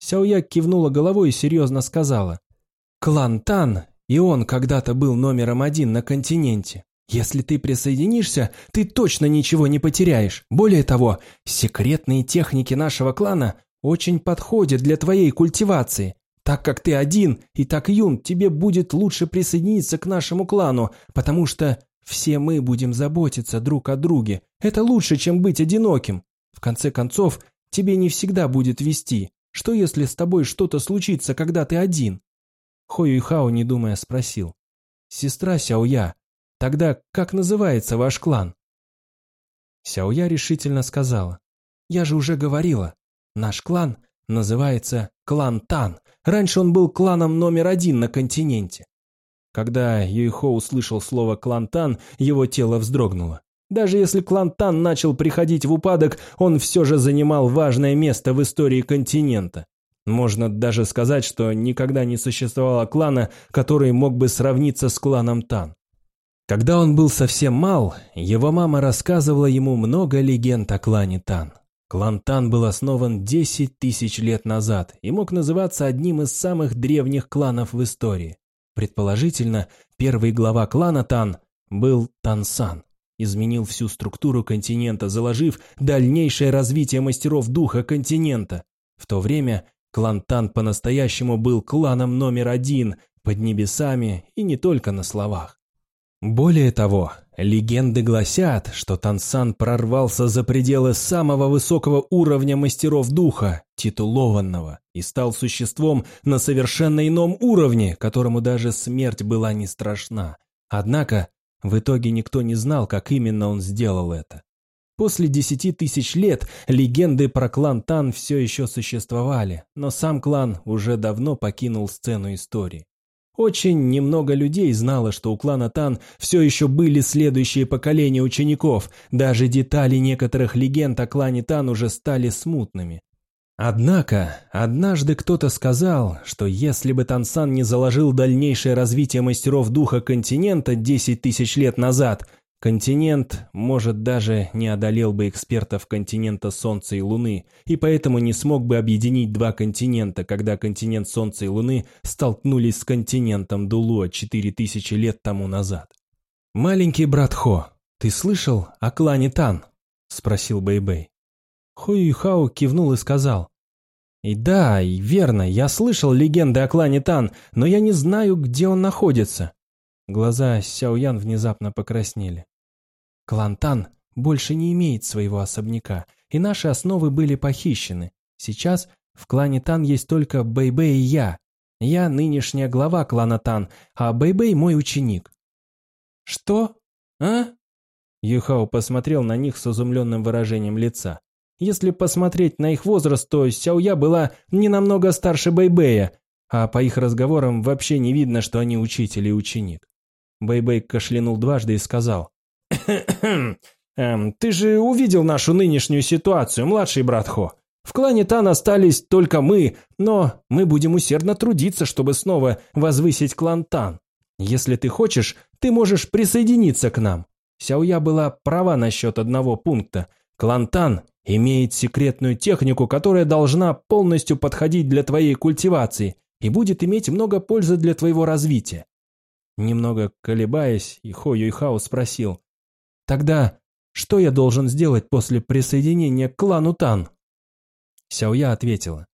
Сяоя кивнула головой и серьезно сказала, «Клан Тан, и он когда-то был номером один на континенте. Если ты присоединишься, ты точно ничего не потеряешь. Более того, секретные техники нашего клана очень подходят для твоей культивации. Так как ты один и так юн, тебе будет лучше присоединиться к нашему клану, потому что все мы будем заботиться друг о друге. Это лучше, чем быть одиноким. В конце концов, тебе не всегда будет вести. Что если с тобой что-то случится, когда ты один? Хо Юйхао, не думая, спросил. Сестра Сяоя, Тогда как называется ваш клан?» Сяоя решительно сказала. «Я же уже говорила. Наш клан называется клан Тан. Раньше он был кланом номер один на континенте». Когда Юйхо услышал слово «клан Тан», его тело вздрогнуло. Даже если клан Тан начал приходить в упадок, он все же занимал важное место в истории континента. Можно даже сказать, что никогда не существовало клана, который мог бы сравниться с кланом Тан. Когда он был совсем мал, его мама рассказывала ему много легенд о клане Тан. Клан Тан был основан 10 тысяч лет назад и мог называться одним из самых древних кланов в истории. Предположительно, первый глава клана Тан был Тансан. Изменил всю структуру континента, заложив дальнейшее развитие мастеров духа континента. В то время клан Тан по-настоящему был кланом номер один под небесами и не только на словах. Более того, легенды гласят, что Тансан прорвался за пределы самого высокого уровня мастеров духа, титулованного, и стал существом на совершенно ином уровне, которому даже смерть была не страшна. Однако, в итоге никто не знал, как именно он сделал это. После десяти тысяч лет легенды про клан Тан все еще существовали, но сам клан уже давно покинул сцену истории. Очень немного людей знало, что у клана Тан все еще были следующие поколения учеников, даже детали некоторых легенд о клане Тан уже стали смутными. Однако, однажды кто-то сказал, что если бы Тансан не заложил дальнейшее развитие мастеров духа континента 10 тысяч лет назад, континент, может, даже не одолел бы экспертов континента Солнца и Луны, и поэтому не смог бы объединить два континента, когда континент Солнца и Луны столкнулись с континентом Дулуа 4000 лет тому назад. «Маленький брат Хо, ты слышал о клане Тан?» – спросил Бэйбэй. Хуюйхао кивнул и сказал. «И да, и верно, я слышал легенды о клане Тан, но я не знаю, где он находится». Глаза Сяоян внезапно покраснели. «Клан Тан больше не имеет своего особняка, и наши основы были похищены. Сейчас в клане Тан есть только Бэйбэй и я. Я нынешняя глава клана Тан, а Бэйбэй мой ученик». «Что? А?» Юхао посмотрел на них с изумленным выражением лица. Если посмотреть на их возраст, то Сяоя была не намного старше Бэйбэя, а по их разговорам вообще не видно, что они учитель и ученик. Бэйбэй кашлянул дважды и сказал. «Эм, «Ты же увидел нашу нынешнюю ситуацию, младший брат Хо. В клане Тан остались только мы, но мы будем усердно трудиться, чтобы снова возвысить клан Тан. Если ты хочешь, ты можешь присоединиться к нам». Сяоя была права насчет одного пункта. Клан Тан имеет секретную технику, которая должна полностью подходить для твоей культивации и будет иметь много пользы для твоего развития. Немного колебаясь, Ихо Юйхао спросил, «Тогда что я должен сделать после присоединения к клану Тан?» Сяоя ответила,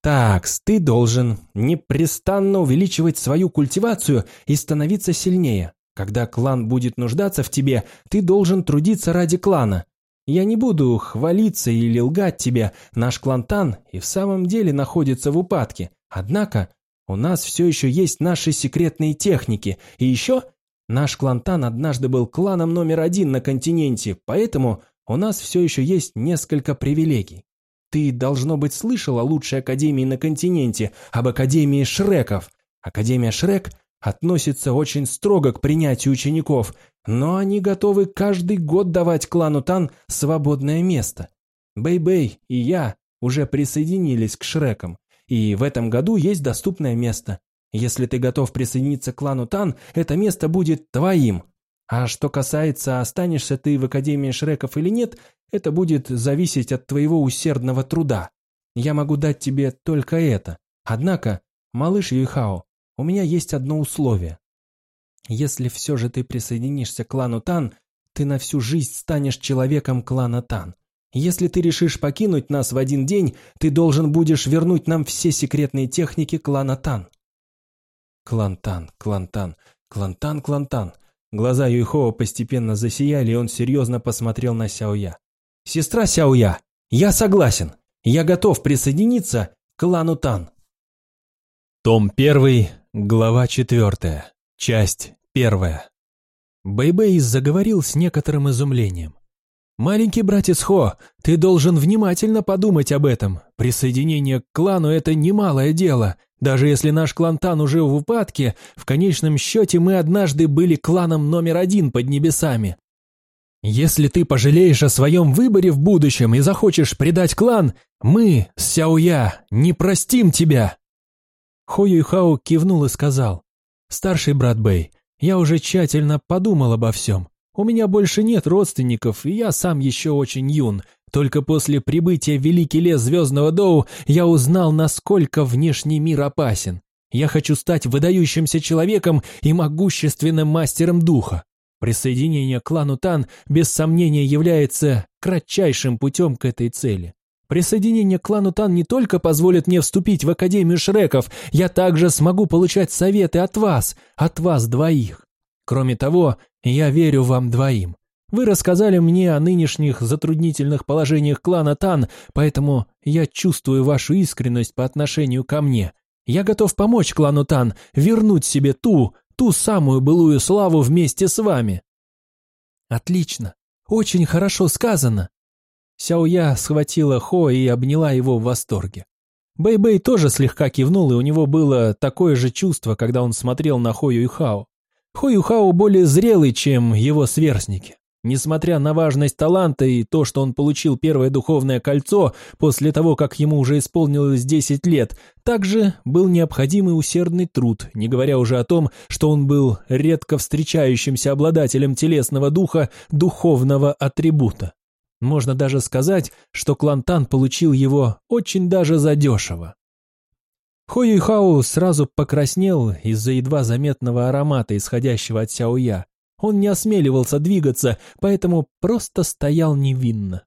«Такс, ты должен непрестанно увеличивать свою культивацию и становиться сильнее. Когда клан будет нуждаться в тебе, ты должен трудиться ради клана. Я не буду хвалиться или лгать тебе, наш клантан и в самом деле находится в упадке. Однако у нас все еще есть наши секретные техники, и еще наш клантан однажды был кланом номер один на континенте, поэтому у нас все еще есть несколько привилегий. Ты, должно быть, слышал о лучшей академии на континенте, об Академии Шреков. Академия Шрек относится очень строго к принятию учеников, но они готовы каждый год давать клану Тан свободное место. Бэй-Бэй и я уже присоединились к Шрекам, и в этом году есть доступное место. Если ты готов присоединиться к клану Тан, это место будет твоим. А что касается, останешься ты в Академии Шреков или нет, это будет зависеть от твоего усердного труда. Я могу дать тебе только это. Однако, малыш Юйхао, у меня есть одно условие. Если все же ты присоединишься к клану Тан, ты на всю жизнь станешь человеком клана Тан. Если ты решишь покинуть нас в один день, ты должен будешь вернуть нам все секретные техники клана Тан. Клан Тан, клан Тан, клан Тан, клан Тан. Глаза Юйхоа постепенно засияли, и он серьезно посмотрел на Сяоя. «Сестра Сяоя, я согласен. Я готов присоединиться к клану Тан». Том 1, глава 4. Часть первая. Бэйбэй заговорил с некоторым изумлением. «Маленький братец Хо, ты должен внимательно подумать об этом. Присоединение к клану – это немалое дело. Даже если наш клан Тан уже в упадке, в конечном счете мы однажды были кланом номер один под небесами. Если ты пожалеешь о своем выборе в будущем и захочешь предать клан, мы, Сяоя, не простим тебя!» Хо Юйхао кивнул и сказал. «Старший брат Бэй, я уже тщательно подумал обо всем. У меня больше нет родственников, и я сам еще очень юн. Только после прибытия в Великий лес Звездного Доу я узнал, насколько внешний мир опасен. Я хочу стать выдающимся человеком и могущественным мастером духа. Присоединение к клану Тан без сомнения является кратчайшим путем к этой цели. Присоединение к клану Тан не только позволит мне вступить в Академию Шреков, я также смогу получать советы от вас, от вас двоих. Кроме того, я верю вам двоим. Вы рассказали мне о нынешних затруднительных положениях клана Тан, поэтому я чувствую вашу искренность по отношению ко мне. Я готов помочь клану Тан вернуть себе ту, ту самую былую славу вместе с вами. Отлично. Очень хорошо сказано. Сяоя схватила Хо и обняла его в восторге. Бэй-Бэй тоже слегка кивнул, и у него было такое же чувство, когда он смотрел на Хо Юйхао. Хо Юйхао более зрелый, чем его сверстники. Несмотря на важность таланта и то, что он получил первое духовное кольцо после того, как ему уже исполнилось 10 лет, также был необходимый усердный труд, не говоря уже о том, что он был редко встречающимся обладателем телесного духа духовного атрибута. Можно даже сказать, что Клантан получил его очень даже задешево. Хо Юйхао сразу покраснел из-за едва заметного аромата, исходящего от Сяоя. Он не осмеливался двигаться, поэтому просто стоял невинно.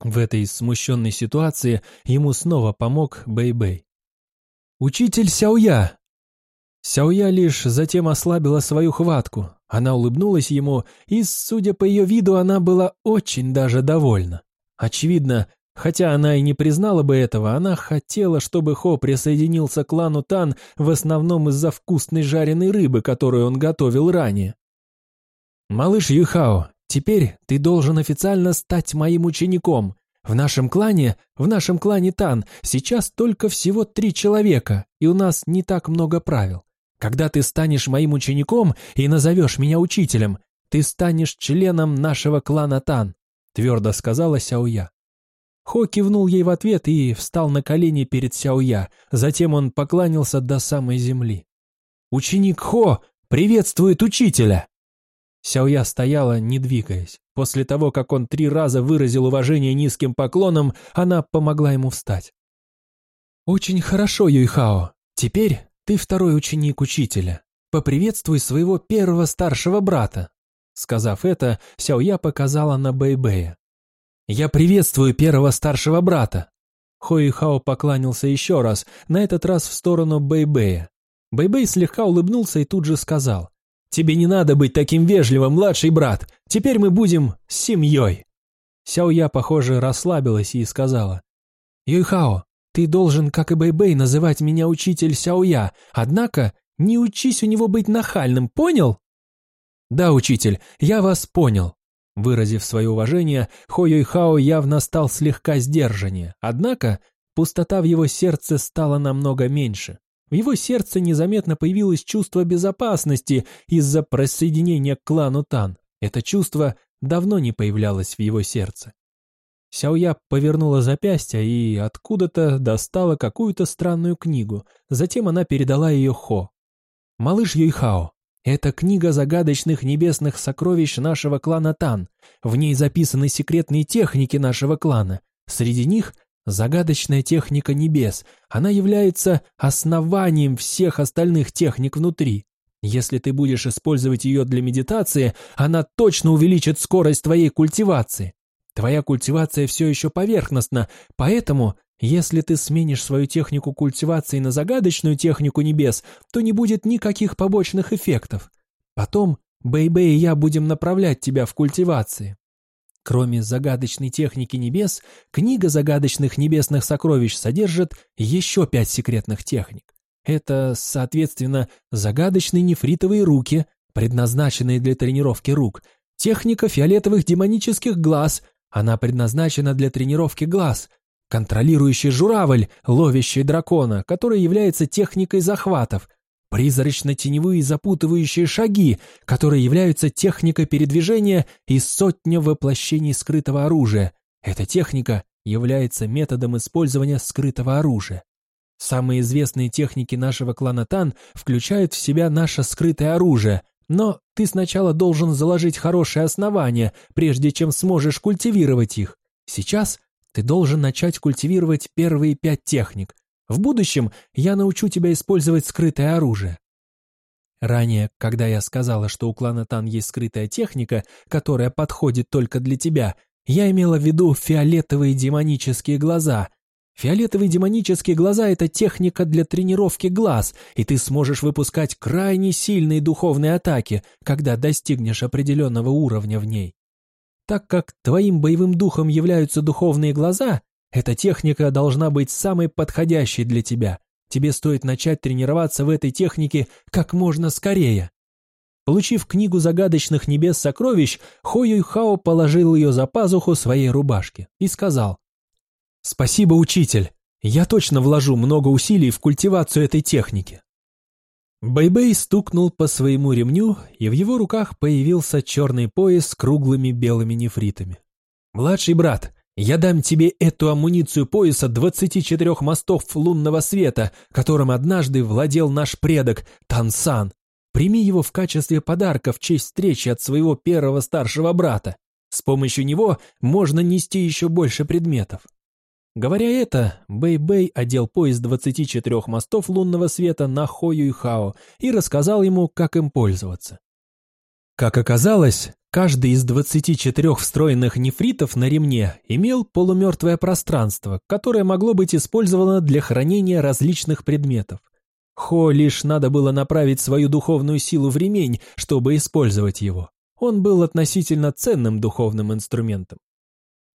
В этой смущенной ситуации ему снова помог Бэй-Бэй. «Учитель Сяоя!» Сяоя лишь затем ослабила свою хватку. Она улыбнулась ему, и, судя по ее виду, она была очень даже довольна. Очевидно, хотя она и не признала бы этого, она хотела, чтобы Хо присоединился к клану Тан в основном из-за вкусной жареной рыбы, которую он готовил ранее. «Малыш Юхао, теперь ты должен официально стать моим учеником. В нашем клане, в нашем клане Тан, сейчас только всего три человека, и у нас не так много правил. Когда ты станешь моим учеником и назовешь меня учителем, ты станешь членом нашего клана Тан», твердо сказала Сяоя. Хо кивнул ей в ответ и встал на колени перед Сяоя, затем он поклонился до самой земли. «Ученик Хо приветствует учителя!» Сяоя стояла, не двигаясь. После того, как он три раза выразил уважение низким поклоном, она помогла ему встать. «Очень хорошо, Юйхао. Теперь ты второй ученик учителя. Поприветствуй своего первого старшего брата». Сказав это, Сяоя показала на Бэйбэя. «Я приветствую первого старшего брата». Хоихао поклонился еще раз, на этот раз в сторону Бэйбэя. Бэйбэй слегка улыбнулся и тут же сказал. Тебе не надо быть таким вежливым, младший брат. Теперь мы будем семьей». Сяоя, похоже, расслабилась и сказала. «Юйхао, ты должен, как и Бэйбэй, называть меня учитель Сяоя, однако не учись у него быть нахальным, понял?» «Да, учитель, я вас понял». Выразив свое уважение, Хо Юйхао явно стал слегка сдержаннее, однако пустота в его сердце стала намного меньше. В его сердце незаметно появилось чувство безопасности из-за присоединения к клану Тан. Это чувство давно не появлялось в его сердце. Сяоя повернула запястье и откуда-то достала какую-то странную книгу. Затем она передала ее Хо. «Малыш Юйхао, это книга загадочных небесных сокровищ нашего клана Тан. В ней записаны секретные техники нашего клана. Среди них Загадочная техника небес, она является основанием всех остальных техник внутри. Если ты будешь использовать ее для медитации, она точно увеличит скорость твоей культивации. Твоя культивация все еще поверхностна, поэтому, если ты сменишь свою технику культивации на загадочную технику небес, то не будет никаких побочных эффектов. Потом Бэйбэй -бэй и я будем направлять тебя в культивации. Кроме загадочной техники небес, книга загадочных небесных сокровищ содержит еще пять секретных техник. Это, соответственно, загадочные нефритовые руки, предназначенные для тренировки рук, техника фиолетовых демонических глаз, она предназначена для тренировки глаз, контролирующий журавль, ловящий дракона, который является техникой захватов, Призрачно-теневые запутывающие шаги, которые являются техникой передвижения и сотня воплощений скрытого оружия. Эта техника является методом использования скрытого оружия. Самые известные техники нашего клана Тан включают в себя наше скрытое оружие, но ты сначала должен заложить хорошее основание, прежде чем сможешь культивировать их. Сейчас ты должен начать культивировать первые пять техник, в будущем я научу тебя использовать скрытое оружие. Ранее, когда я сказала, что у клана Тан есть скрытая техника, которая подходит только для тебя, я имела в виду фиолетовые демонические глаза. Фиолетовые демонические глаза – это техника для тренировки глаз, и ты сможешь выпускать крайне сильные духовные атаки, когда достигнешь определенного уровня в ней. Так как твоим боевым духом являются духовные глаза, эта техника должна быть самой подходящей для тебя. Тебе стоит начать тренироваться в этой технике как можно скорее. Получив книгу загадочных небес сокровищ, Хо Юйхао положил ее за пазуху своей рубашки и сказал «Спасибо, учитель, я точно вложу много усилий в культивацию этой техники». Бэйбэй стукнул по своему ремню, и в его руках появился черный пояс с круглыми белыми нефритами. «Младший брат, я дам тебе эту амуницию пояса 24 мостов лунного света, которым однажды владел наш предок Тансан. Прими его в качестве подарка в честь встречи от своего первого старшего брата. С помощью него можно нести еще больше предметов. Говоря это, Бэй-Бэй одел пояс 24 мостов лунного света на Хо Юйхао и рассказал ему, как им пользоваться. Как оказалось, каждый из 24 встроенных нефритов на ремне имел полумертвое пространство, которое могло быть использовано для хранения различных предметов. Хо лишь надо было направить свою духовную силу в ремень, чтобы использовать его. Он был относительно ценным духовным инструментом.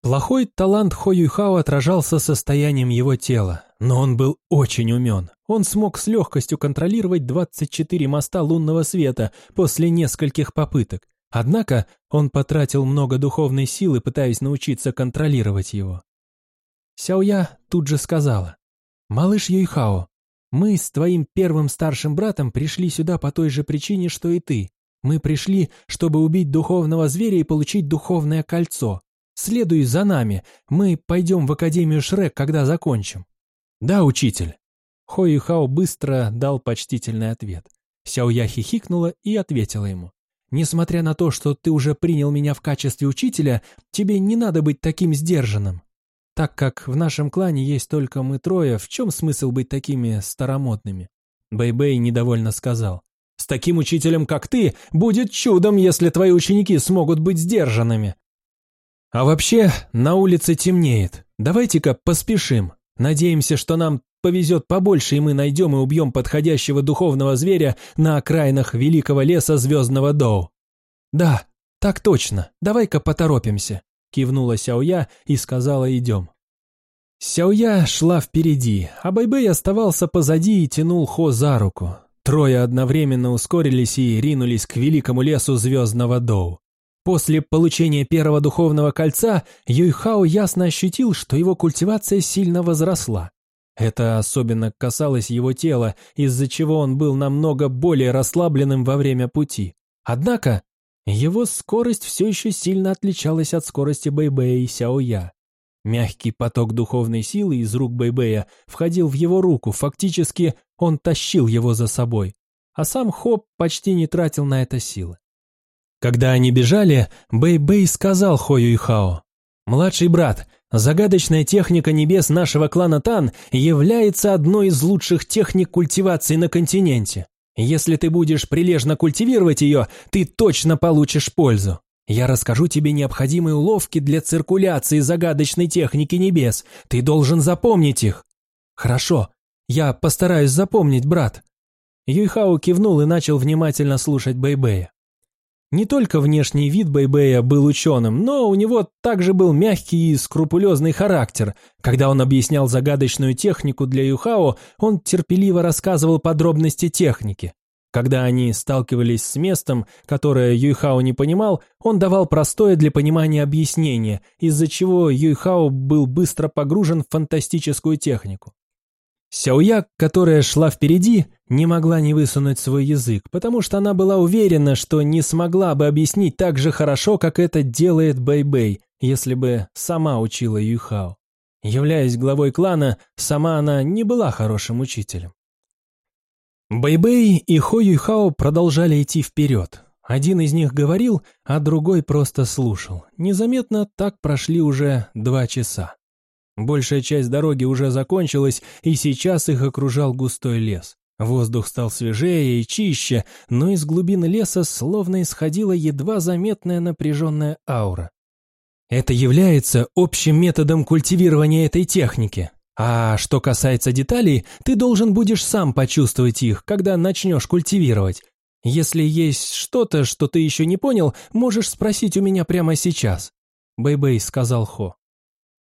Плохой талант Хо Юйхао отражался состоянием его тела, но он был очень умен. Он смог с легкостью контролировать 24 моста лунного света после нескольких попыток. Однако он потратил много духовной силы, пытаясь научиться контролировать его. Сяоя тут же сказала, «Малыш Юйхао, мы с твоим первым старшим братом пришли сюда по той же причине, что и ты. Мы пришли, чтобы убить духовного зверя и получить духовное кольцо. Следуй за нами, мы пойдем в Академию Шрек, когда закончим». «Да, учитель». Хо Хао быстро дал почтительный ответ. Сяоя хихикнула и ответила ему. «Несмотря на то, что ты уже принял меня в качестве учителя, тебе не надо быть таким сдержанным. Так как в нашем клане есть только мы трое, в чем смысл быть такими старомодными?» Бэй-Бэй недовольно сказал. «С таким учителем, как ты, будет чудом, если твои ученики смогут быть сдержанными. А вообще, на улице темнеет. Давайте-ка поспешим. Надеемся, что нам повезет побольше, и мы найдем и убьем подходящего духовного зверя на окраинах великого леса Звездного Доу. Да, так точно. Давай-ка поторопимся. Кивнула Сяоя и сказала «идем». Сяоя шла впереди, а Бэйбэй оставался позади и тянул Хо за руку. Трое одновременно ускорились и ринулись к великому лесу Звездного Доу. После получения первого духовного кольца Юйхао ясно ощутил, что его культивация сильно возросла. Это особенно касалось его тела, из-за чего он был намного более расслабленным во время пути. Однако, его скорость все еще сильно отличалась от скорости Бэйбэя и Сяоя. Мягкий поток духовной силы из рук Бэйбэя входил в его руку, фактически он тащил его за собой. А сам Хо почти не тратил на это силы. Когда они бежали, Бэй-Бэй сказал Хо Юйхао. «Младший брат, загадочная техника небес нашего клана Тан является одной из лучших техник культивации на континенте. Если ты будешь прилежно культивировать ее, ты точно получишь пользу. Я расскажу тебе необходимые уловки для циркуляции загадочной техники небес. Ты должен запомнить их». «Хорошо, я постараюсь запомнить, брат». Юйхао кивнул и начал внимательно слушать Бэйбэя. Не только внешний вид Бэйбэя был ученым, но у него также был мягкий и скрупулезный характер. Когда он объяснял загадочную технику для Юхао, он терпеливо рассказывал подробности техники. Когда они сталкивались с местом, которое Юйхао не понимал, он давал простое для понимания объяснение, из-за чего Юйхао был быстро погружен в фантастическую технику. Сяояк, которая шла впереди, не могла не высунуть свой язык, потому что она была уверена, что не смогла бы объяснить так же хорошо, как это делает Бэй-Бэй, если бы сама учила Юйхао. Являясь главой клана, сама она не была хорошим учителем. Бэй-Бэй и Хо Юйхао продолжали идти вперед. Один из них говорил, а другой просто слушал. Незаметно так прошли уже два часа. Большая часть дороги уже закончилась, и сейчас их окружал густой лес. Воздух стал свежее и чище, но из глубины леса словно исходила едва заметная напряженная аура. Это является общим методом культивирования этой техники. А что касается деталей, ты должен будешь сам почувствовать их, когда начнешь культивировать. Если есть что-то, что ты еще не понял, можешь спросить у меня прямо сейчас. Бэй-Бэй сказал Хо.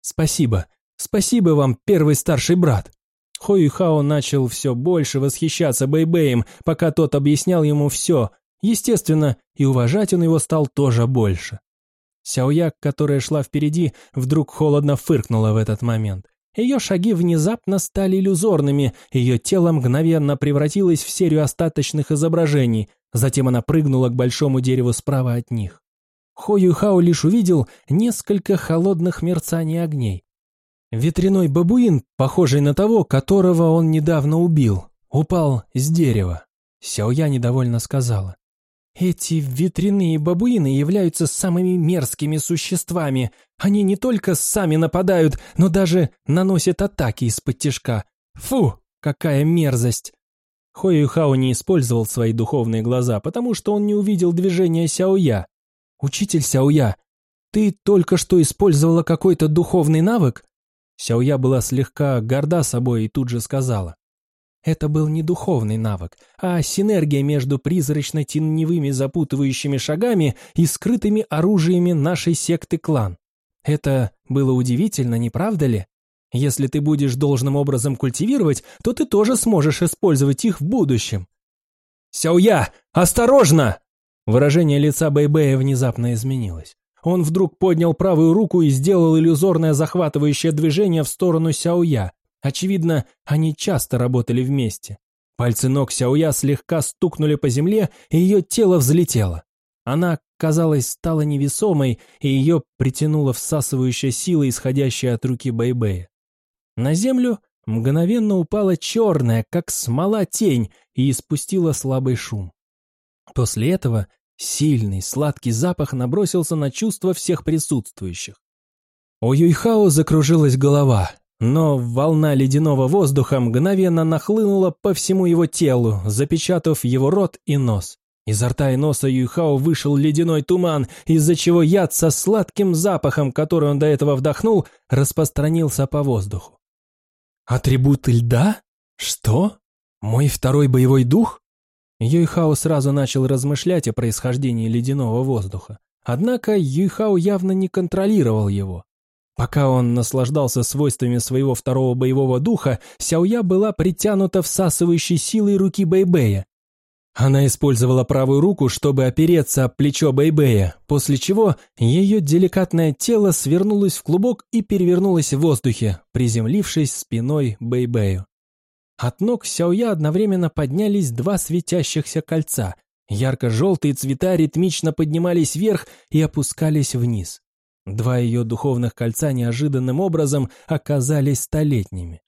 Спасибо. Спасибо вам, первый старший брат. Хао начал все больше восхищаться Бэйбэем, пока тот объяснял ему все. Естественно, и уважать он его стал тоже больше. Сяояк, которая шла впереди, вдруг холодно фыркнула в этот момент. Ее шаги внезапно стали иллюзорными, ее тело мгновенно превратилось в серию остаточных изображений, затем она прыгнула к большому дереву справа от них. Хо Юйхао лишь увидел несколько холодных мерцаний огней. Ветряной бабуин, похожий на того, которого он недавно убил, упал с дерева. Сяоя недовольно сказала. Эти ветряные бабуины являются самыми мерзкими существами. Они не только сами нападают, но даже наносят атаки из-под тяжка. Фу, какая мерзость! Хоюхао не использовал свои духовные глаза, потому что он не увидел движения Сяоя. «Учитель Сяоя, ты только что использовала какой-то духовный навык?» Сяоя была слегка горда собой и тут же сказала. Это был не духовный навык, а синергия между призрачно-теневыми запутывающими шагами и скрытыми оружиями нашей секты клан. Это было удивительно, не правда ли? Если ты будешь должным образом культивировать, то ты тоже сможешь использовать их в будущем. «Сяоя, осторожно!» Выражение лица Бэйбэя внезапно изменилось. Он вдруг поднял правую руку и сделал иллюзорное захватывающее движение в сторону Сяоя, Очевидно, они часто работали вместе. Пальцы ног Сяоя слегка стукнули по земле, и ее тело взлетело. Она, казалось, стала невесомой, и ее притянула всасывающая сила, исходящая от руки Бэйбэя. На землю мгновенно упала черная, как смола тень, и испустила слабый шум. После этого сильный, сладкий запах набросился на чувства всех присутствующих. У Юйхао закружилась голова, но волна ледяного воздуха мгновенно нахлынула по всему его телу, запечатав его рот и нос. Изо рта и носа Юйхао вышел ледяной туман, из-за чего яд со сладким запахом, который он до этого вдохнул, распространился по воздуху. «Атрибут льда? Что? Мой второй боевой дух?» Юйхао сразу начал размышлять о происхождении ледяного воздуха. Однако Юйхао явно не контролировал его. Пока он наслаждался свойствами своего второго боевого духа, Сяоя была притянута всасывающей силой руки Бэйбэя. Она использовала правую руку, чтобы опереться об плечо Бэйбэя, после чего ее деликатное тело свернулось в клубок и перевернулось в воздухе, приземлившись спиной Бэйбэю. От ног Сяоя одновременно поднялись два светящихся кольца. Ярко-желтые цвета ритмично поднимались вверх и опускались вниз. Два ее духовных кольца неожиданным образом оказались столетними.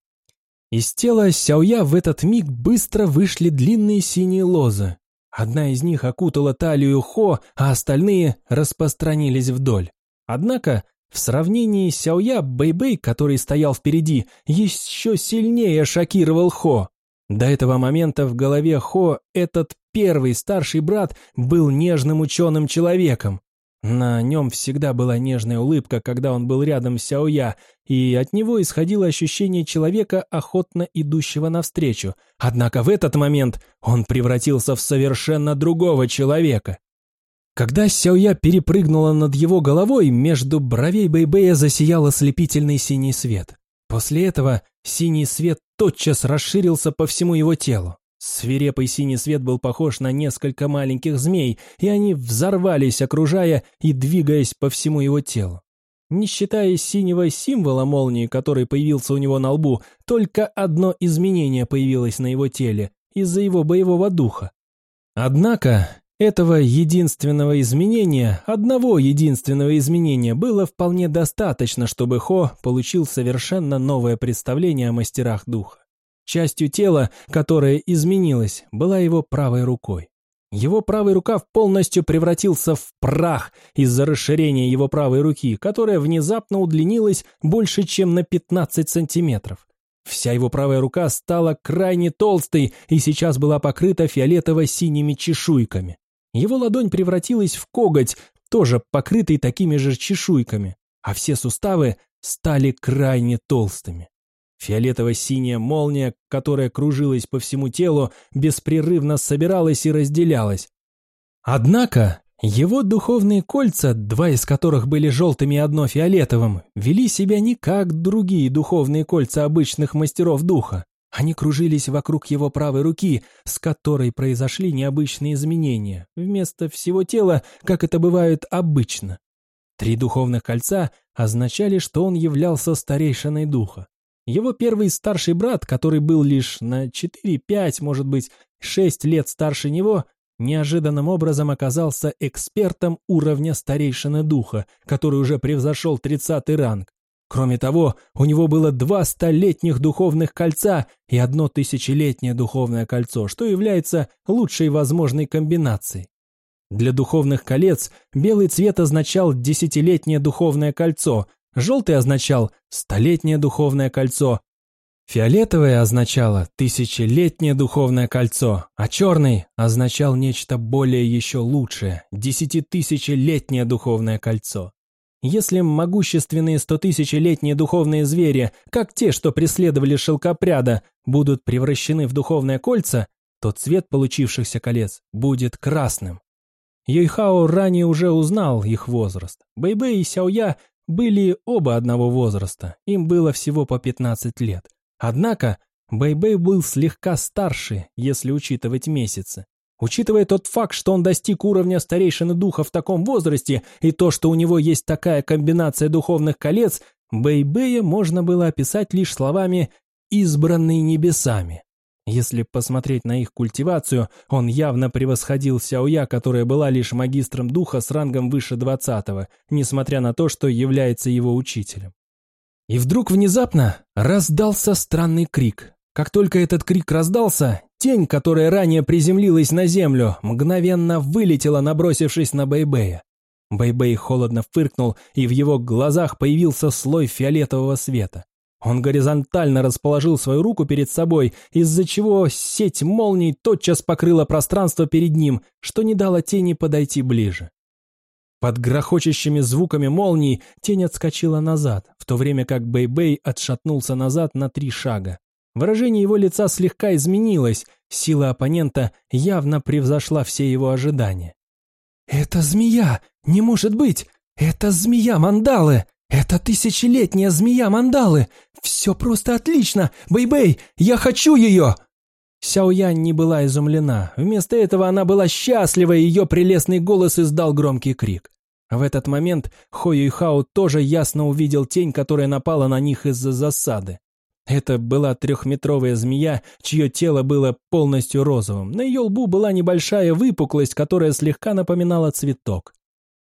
Из тела Сяоя в этот миг быстро вышли длинные синие лозы. Одна из них окутала талию Хо, а остальные распространились вдоль. Однако, в сравнении Сяоя, Бэйбэй, который стоял впереди, еще сильнее шокировал Хо. До этого момента в голове Хо этот первый старший брат был нежным ученым человеком, на нем всегда была нежная улыбка, когда он был рядом с Сяоя, и от него исходило ощущение человека, охотно идущего навстречу. Однако в этот момент он превратился в совершенно другого человека. Когда Сяоя перепрыгнула над его головой, между бровей Бэйбэя засиял ослепительный синий свет. После этого синий свет тотчас расширился по всему его телу. Свирепый синий свет был похож на несколько маленьких змей, и они взорвались, окружая и двигаясь по всему его телу. Не считая синего символа молнии, который появился у него на лбу, только одно изменение появилось на его теле из-за его боевого духа. Однако этого единственного изменения, одного единственного изменения было вполне достаточно, чтобы Хо получил совершенно новое представление о мастерах духа. Частью тела, которая изменилась, была его правой рукой. Его правый рукав полностью превратился в прах из-за расширения его правой руки, которая внезапно удлинилась больше, чем на 15 сантиметров. Вся его правая рука стала крайне толстой и сейчас была покрыта фиолетово-синими чешуйками. Его ладонь превратилась в коготь, тоже покрытый такими же чешуйками, а все суставы стали крайне толстыми. Фиолетово-синяя молния, которая кружилась по всему телу, беспрерывно собиралась и разделялась. Однако его духовные кольца, два из которых были желтыми и одно фиолетовым, вели себя не как другие духовные кольца обычных мастеров духа. Они кружились вокруг его правой руки, с которой произошли необычные изменения, вместо всего тела, как это бывает обычно. Три духовных кольца означали, что он являлся старейшиной духа. Его первый старший брат, который был лишь на 4-5, может быть, 6 лет старше него, неожиданным образом оказался экспертом уровня старейшины духа, который уже превзошел 30 ранг. Кроме того, у него было два столетних духовных кольца и одно тысячелетнее духовное кольцо, что является лучшей возможной комбинацией. Для духовных колец белый цвет означал десятилетнее духовное кольцо, желтый означал столетнее духовное кольцо, фиолетовое означало тысячелетнее духовное кольцо, а черный означал нечто более еще лучшее – десятитысячелетнее духовное кольцо. Если могущественные стотысячелетние духовные звери, как те, что преследовали шелкопряда, будут превращены в духовные кольца, то цвет получившихся колец будет красным. Юйхао ранее уже узнал их возраст. Бэйбэй и Сяоя были оба одного возраста, им было всего по 15 лет. Однако Бэйбэй был слегка старше, если учитывать месяцы. Учитывая тот факт, что он достиг уровня старейшины духа в таком возрасте, и то, что у него есть такая комбинация духовных колец, Бэйбэя можно было описать лишь словами «избранный небесами». Если посмотреть на их культивацию, он явно превосходил Сяоя, которая была лишь магистром духа с рангом выше 20 несмотря на то, что является его учителем. И вдруг внезапно раздался странный крик. Как только этот крик раздался, тень, которая ранее приземлилась на землю, мгновенно вылетела, набросившись на Бэйбэя. Бэйбэй холодно фыркнул, и в его глазах появился слой фиолетового света. Он горизонтально расположил свою руку перед собой, из-за чего сеть молний тотчас покрыла пространство перед ним, что не дало тени подойти ближе. Под грохочущими звуками молний тень отскочила назад, в то время как Бэй-Бэй отшатнулся назад на три шага. Выражение его лица слегка изменилось, сила оппонента явно превзошла все его ожидания. «Это змея! Не может быть! Это змея Мандалы! «Это тысячелетняя змея мандалы! Все просто отлично! Бэй-бэй, я хочу ее!» Сяо Янь не была изумлена. Вместо этого она была счастлива, и ее прелестный голос издал громкий крик. В этот момент Хо Юйхао тоже ясно увидел тень, которая напала на них из-за засады. Это была трехметровая змея, чье тело было полностью розовым. На ее лбу была небольшая выпуклость, которая слегка напоминала цветок.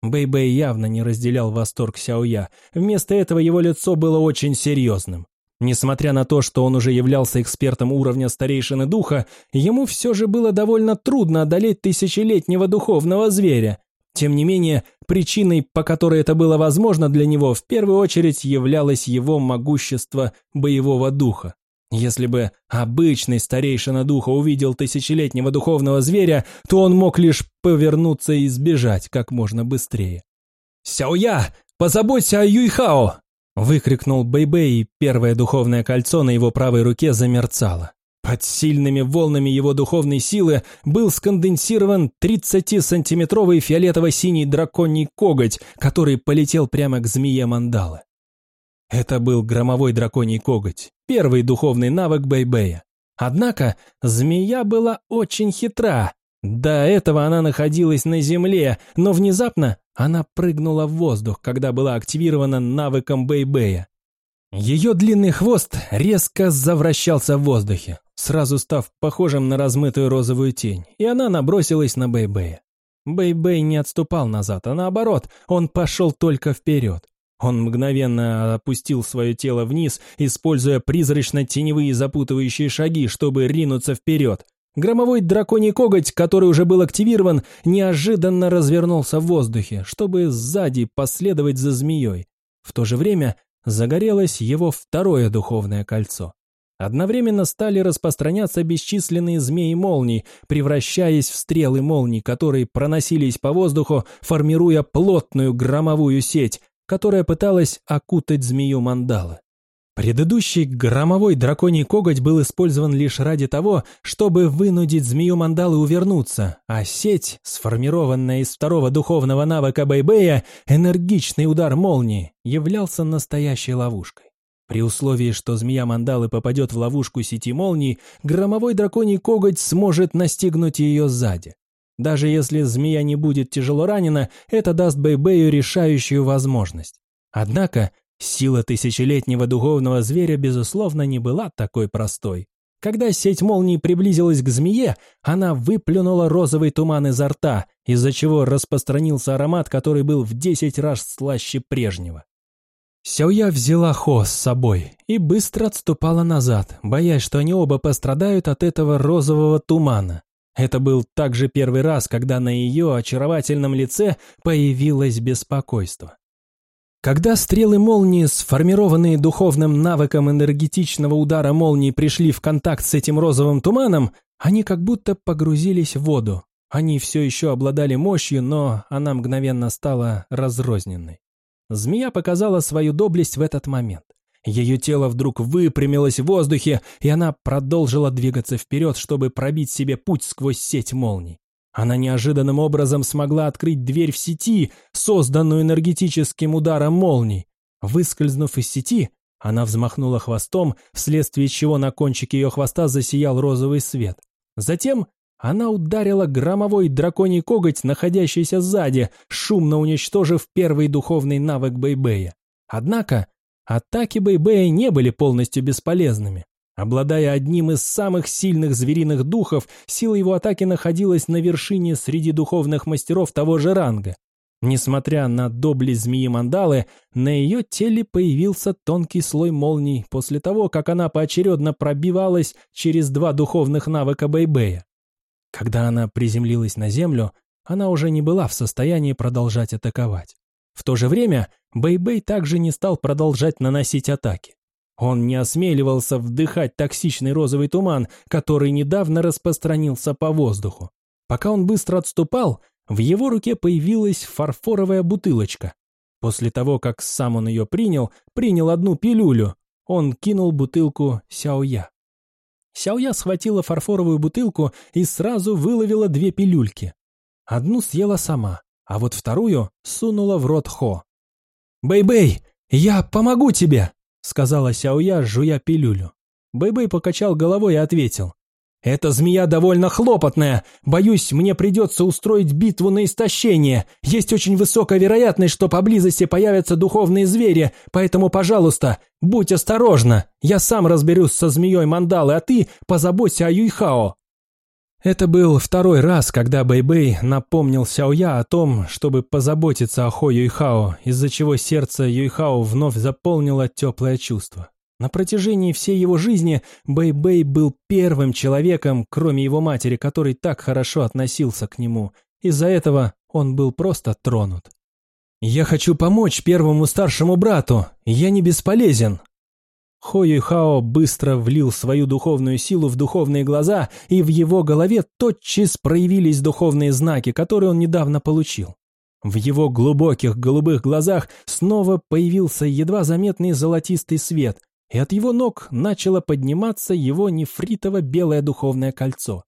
Бэй-Бэй явно не разделял восторг Сяоя. Вместо этого его лицо было очень серьезным. Несмотря на то, что он уже являлся экспертом уровня старейшины духа, ему все же было довольно трудно одолеть тысячелетнего духовного зверя. Тем не менее, причиной, по которой это было возможно для него, в первую очередь являлось его могущество боевого духа. Если бы обычный старейшина духа увидел тысячелетнего духовного зверя, то он мог лишь повернуться и сбежать как можно быстрее. «Сяоя, позаботься о Юйхао!» Выкрикнул Бэйбэй, и первое духовное кольцо на его правой руке замерцало. Под сильными волнами его духовной силы был сконденсирован 30-сантиметровый фиолетово-синий драконий коготь, который полетел прямо к змее мандалы. Это был громовой драконий коготь, первый духовный навык Бэйбэя. Однако змея была очень хитра. До этого она находилась на земле, но внезапно она прыгнула в воздух, когда была активирована навыком Бэйбэя. Ее длинный хвост резко завращался в воздухе, сразу став похожим на размытую розовую тень, и она набросилась на Бэйбэя. Бэйбэй не отступал назад, а наоборот, он пошел только вперед. Он мгновенно опустил свое тело вниз, используя призрачно-теневые запутывающие шаги, чтобы ринуться вперед. Громовой драконий коготь, который уже был активирован, неожиданно развернулся в воздухе, чтобы сзади последовать за змеей. В то же время загорелось его второе духовное кольцо. Одновременно стали распространяться бесчисленные змеи молний, превращаясь в стрелы молний, которые проносились по воздуху, формируя плотную громовую сеть, которая пыталась окутать змею мандалы. Предыдущий громовой драконий коготь был использован лишь ради того, чтобы вынудить змею мандалы увернуться, а сеть, сформированная из второго духовного навыка Бэйбэя, энергичный удар молнии, являлся настоящей ловушкой. При условии, что змея мандалы попадет в ловушку сети молний, громовой драконий коготь сможет настигнуть ее сзади. Даже если змея не будет тяжело ранена, это даст Бэйбэю решающую возможность. Однако, Сила тысячелетнего духовного зверя, безусловно, не была такой простой. Когда сеть молний приблизилась к змее, она выплюнула розовый туман изо рта, из-за чего распространился аромат, который был в десять раз слаще прежнего. Сяоя взяла Хо с собой и быстро отступала назад, боясь, что они оба пострадают от этого розового тумана. Это был также первый раз, когда на ее очаровательном лице появилось беспокойство. Когда стрелы молнии, сформированные духовным навыком энергетичного удара молнии, пришли в контакт с этим розовым туманом, они как будто погрузились в воду. Они все еще обладали мощью, но она мгновенно стала разрозненной. Змея показала свою доблесть в этот момент. Ее тело вдруг выпрямилось в воздухе, и она продолжила двигаться вперед, чтобы пробить себе путь сквозь сеть молний. Она неожиданным образом смогла открыть дверь в сети, созданную энергетическим ударом молний. Выскользнув из сети, она взмахнула хвостом, вследствие чего на кончике ее хвоста засиял розовый свет. Затем она ударила громовой драконий коготь, находящийся сзади, шумно уничтожив первый духовный навык Бэйбэя. Однако атаки Бэйбэя не были полностью бесполезными. Обладая одним из самых сильных звериных духов, сила его атаки находилась на вершине среди духовных мастеров того же ранга. Несмотря на доблесть змеи Мандалы, на ее теле появился тонкий слой молний после того, как она поочередно пробивалась через два духовных навыка Бэйбэя. Когда она приземлилась на землю, она уже не была в состоянии продолжать атаковать. В то же время Бэйбэй также не стал продолжать наносить атаки. Он не осмеливался вдыхать токсичный розовый туман, который недавно распространился по воздуху. Пока он быстро отступал, в его руке появилась фарфоровая бутылочка. После того, как сам он ее принял, принял одну пилюлю, он кинул бутылку Сяоя. Сяоя схватила фарфоровую бутылку и сразу выловила две пилюльки. Одну съела сама, а вот вторую сунула в рот Хо. «Бэй-бэй, я помогу тебе!» — сказала Сяоя, жуя пилюлю. Бэйбэй покачал головой и ответил. «Эта змея довольно хлопотная. Боюсь, мне придется устроить битву на истощение. Есть очень высокая вероятность, что поблизости появятся духовные звери, поэтому, пожалуйста, будь осторожна. Я сам разберусь со змеей Мандалы, а ты позаботься о Юйхао». Это был второй раз, когда Бэйбэй напомнил Сяоя о том, чтобы позаботиться о Хо Юйхао, из-за чего сердце Юйхао вновь заполнило теплое чувство. На протяжении всей его жизни Бэйбэй был первым человеком, кроме его матери, который так хорошо относился к нему. Из-за этого он был просто тронут. «Я хочу помочь первому старшему брату. Я не бесполезен», Хо Юйхао быстро влил свою духовную силу в духовные глаза, и в его голове тотчас проявились духовные знаки, которые он недавно получил. В его глубоких голубых глазах снова появился едва заметный золотистый свет, и от его ног начало подниматься его нефритово-белое духовное кольцо.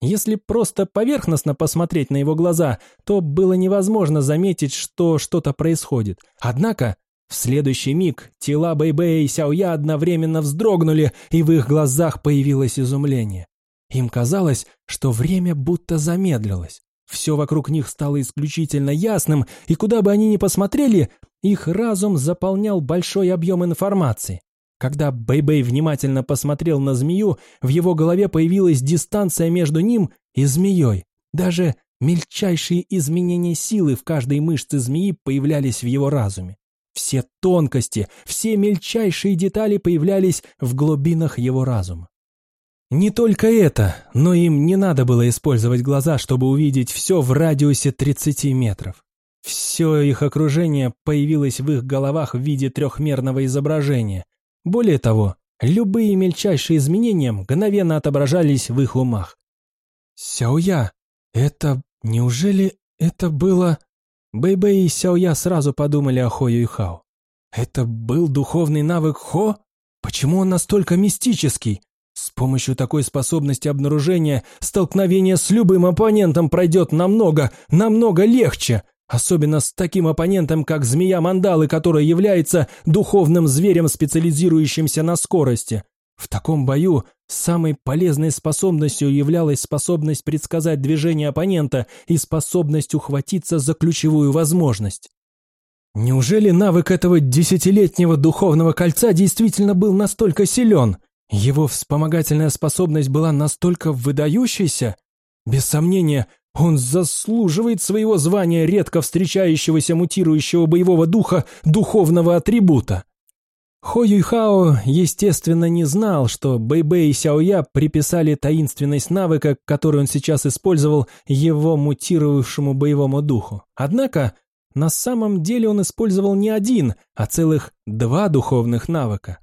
Если просто поверхностно посмотреть на его глаза, то было невозможно заметить, что что-то происходит. Однако в следующий миг тела Бэйбэя и Сяоя одновременно вздрогнули, и в их глазах появилось изумление. Им казалось, что время будто замедлилось. Все вокруг них стало исключительно ясным, и куда бы они ни посмотрели, их разум заполнял большой объем информации. Когда Бэйбэй внимательно посмотрел на змею, в его голове появилась дистанция между ним и змеей. Даже мельчайшие изменения силы в каждой мышце змеи появлялись в его разуме. Все тонкости, все мельчайшие детали появлялись в глубинах его разума. Не только это, но им не надо было использовать глаза, чтобы увидеть все в радиусе 30 метров. Все их окружение появилось в их головах в виде трехмерного изображения. Более того, любые мельчайшие изменения мгновенно отображались в их умах. «Сяоя, это... неужели это было...» Бэйбэй и Сяоя сразу подумали о Хо Юйхао. Это был духовный навык Хо? Почему он настолько мистический? С помощью такой способности обнаружения столкновение с любым оппонентом пройдет намного, намного легче. Особенно с таким оппонентом, как змея Мандалы, которая является духовным зверем, специализирующимся на скорости. В таком бою самой полезной способностью являлась способность предсказать движение оппонента и способность ухватиться за ключевую возможность. Неужели навык этого десятилетнего духовного кольца действительно был настолько силен? Его вспомогательная способность была настолько выдающейся? Без сомнения, он заслуживает своего звания редко встречающегося мутирующего боевого духа духовного атрибута. Хо Юйхао, естественно, не знал, что Бэйбэй и Сяоя приписали таинственность навыка, который он сейчас использовал, его мутировавшему боевому духу. Однако, на самом деле он использовал не один, а целых два духовных навыка.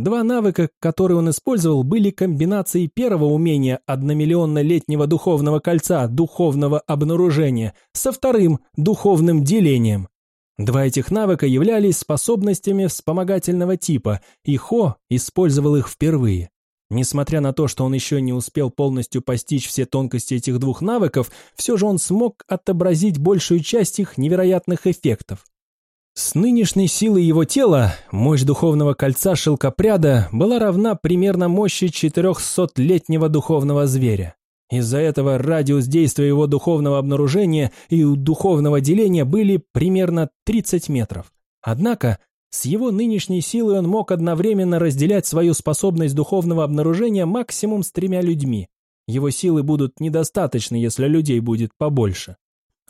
Два навыка, которые он использовал, были комбинацией первого умения одномиллионно-летнего духовного кольца духовного обнаружения со вторым духовным делением. Два этих навыка являлись способностями вспомогательного типа, и Хо использовал их впервые. Несмотря на то, что он еще не успел полностью постичь все тонкости этих двух навыков, все же он смог отобразить большую часть их невероятных эффектов. С нынешней силой его тела мощь духовного кольца шелкопряда была равна примерно мощи 400-летнего духовного зверя. Из-за этого радиус действия его духовного обнаружения и духовного деления были примерно 30 метров. Однако, с его нынешней силой он мог одновременно разделять свою способность духовного обнаружения максимум с тремя людьми. Его силы будут недостаточны, если людей будет побольше.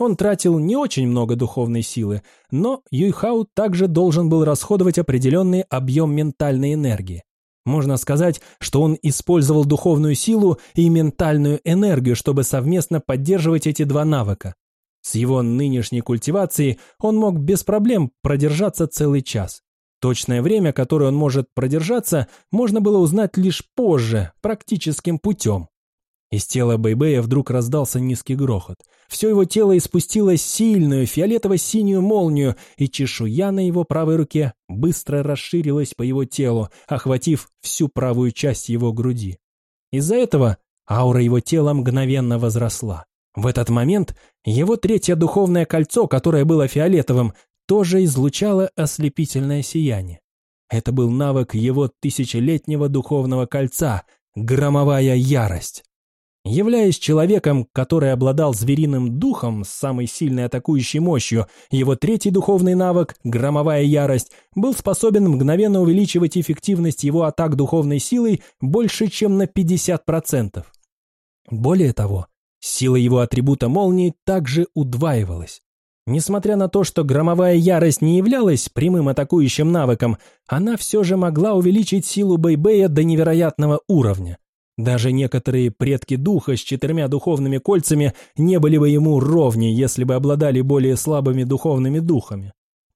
Он тратил не очень много духовной силы, но Юйхау также должен был расходовать определенный объем ментальной энергии. Можно сказать, что он использовал духовную силу и ментальную энергию, чтобы совместно поддерживать эти два навыка. С его нынешней культивацией он мог без проблем продержаться целый час. Точное время, которое он может продержаться, можно было узнать лишь позже, практическим путем. Из тела Бэйбэя вдруг раздался низкий грохот. Все его тело испустило сильную фиолетово-синюю молнию, и чешуя на его правой руке быстро расширилась по его телу, охватив всю правую часть его груди. Из-за этого аура его тела мгновенно возросла. В этот момент его третье духовное кольцо, которое было фиолетовым, тоже излучало ослепительное сияние. Это был навык его тысячелетнего духовного кольца — громовая ярость. Являясь человеком, который обладал звериным духом с самой сильной атакующей мощью, его третий духовный навык, громовая ярость, был способен мгновенно увеличивать эффективность его атак духовной силой больше, чем на 50%. Более того, сила его атрибута молнии также удваивалась. Несмотря на то, что громовая ярость не являлась прямым атакующим навыком, она все же могла увеличить силу Бэйбэя до невероятного уровня. Даже некоторые предки духа с четырьмя духовными кольцами не были бы ему ровнее, если бы обладали более слабыми духовными духами.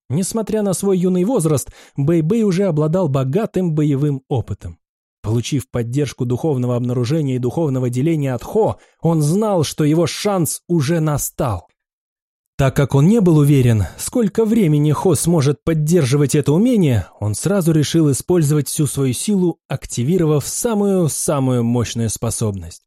Несмотря на свой юный возраст, Бэй-Бэй уже обладал богатым боевым опытом. Получив поддержку духовного обнаружения и духовного деления от Хо, он знал, что его шанс уже настал. Так как он не был уверен, сколько времени Хо сможет поддерживать это умение, он сразу решил использовать всю свою силу, активировав самую-самую мощную способность.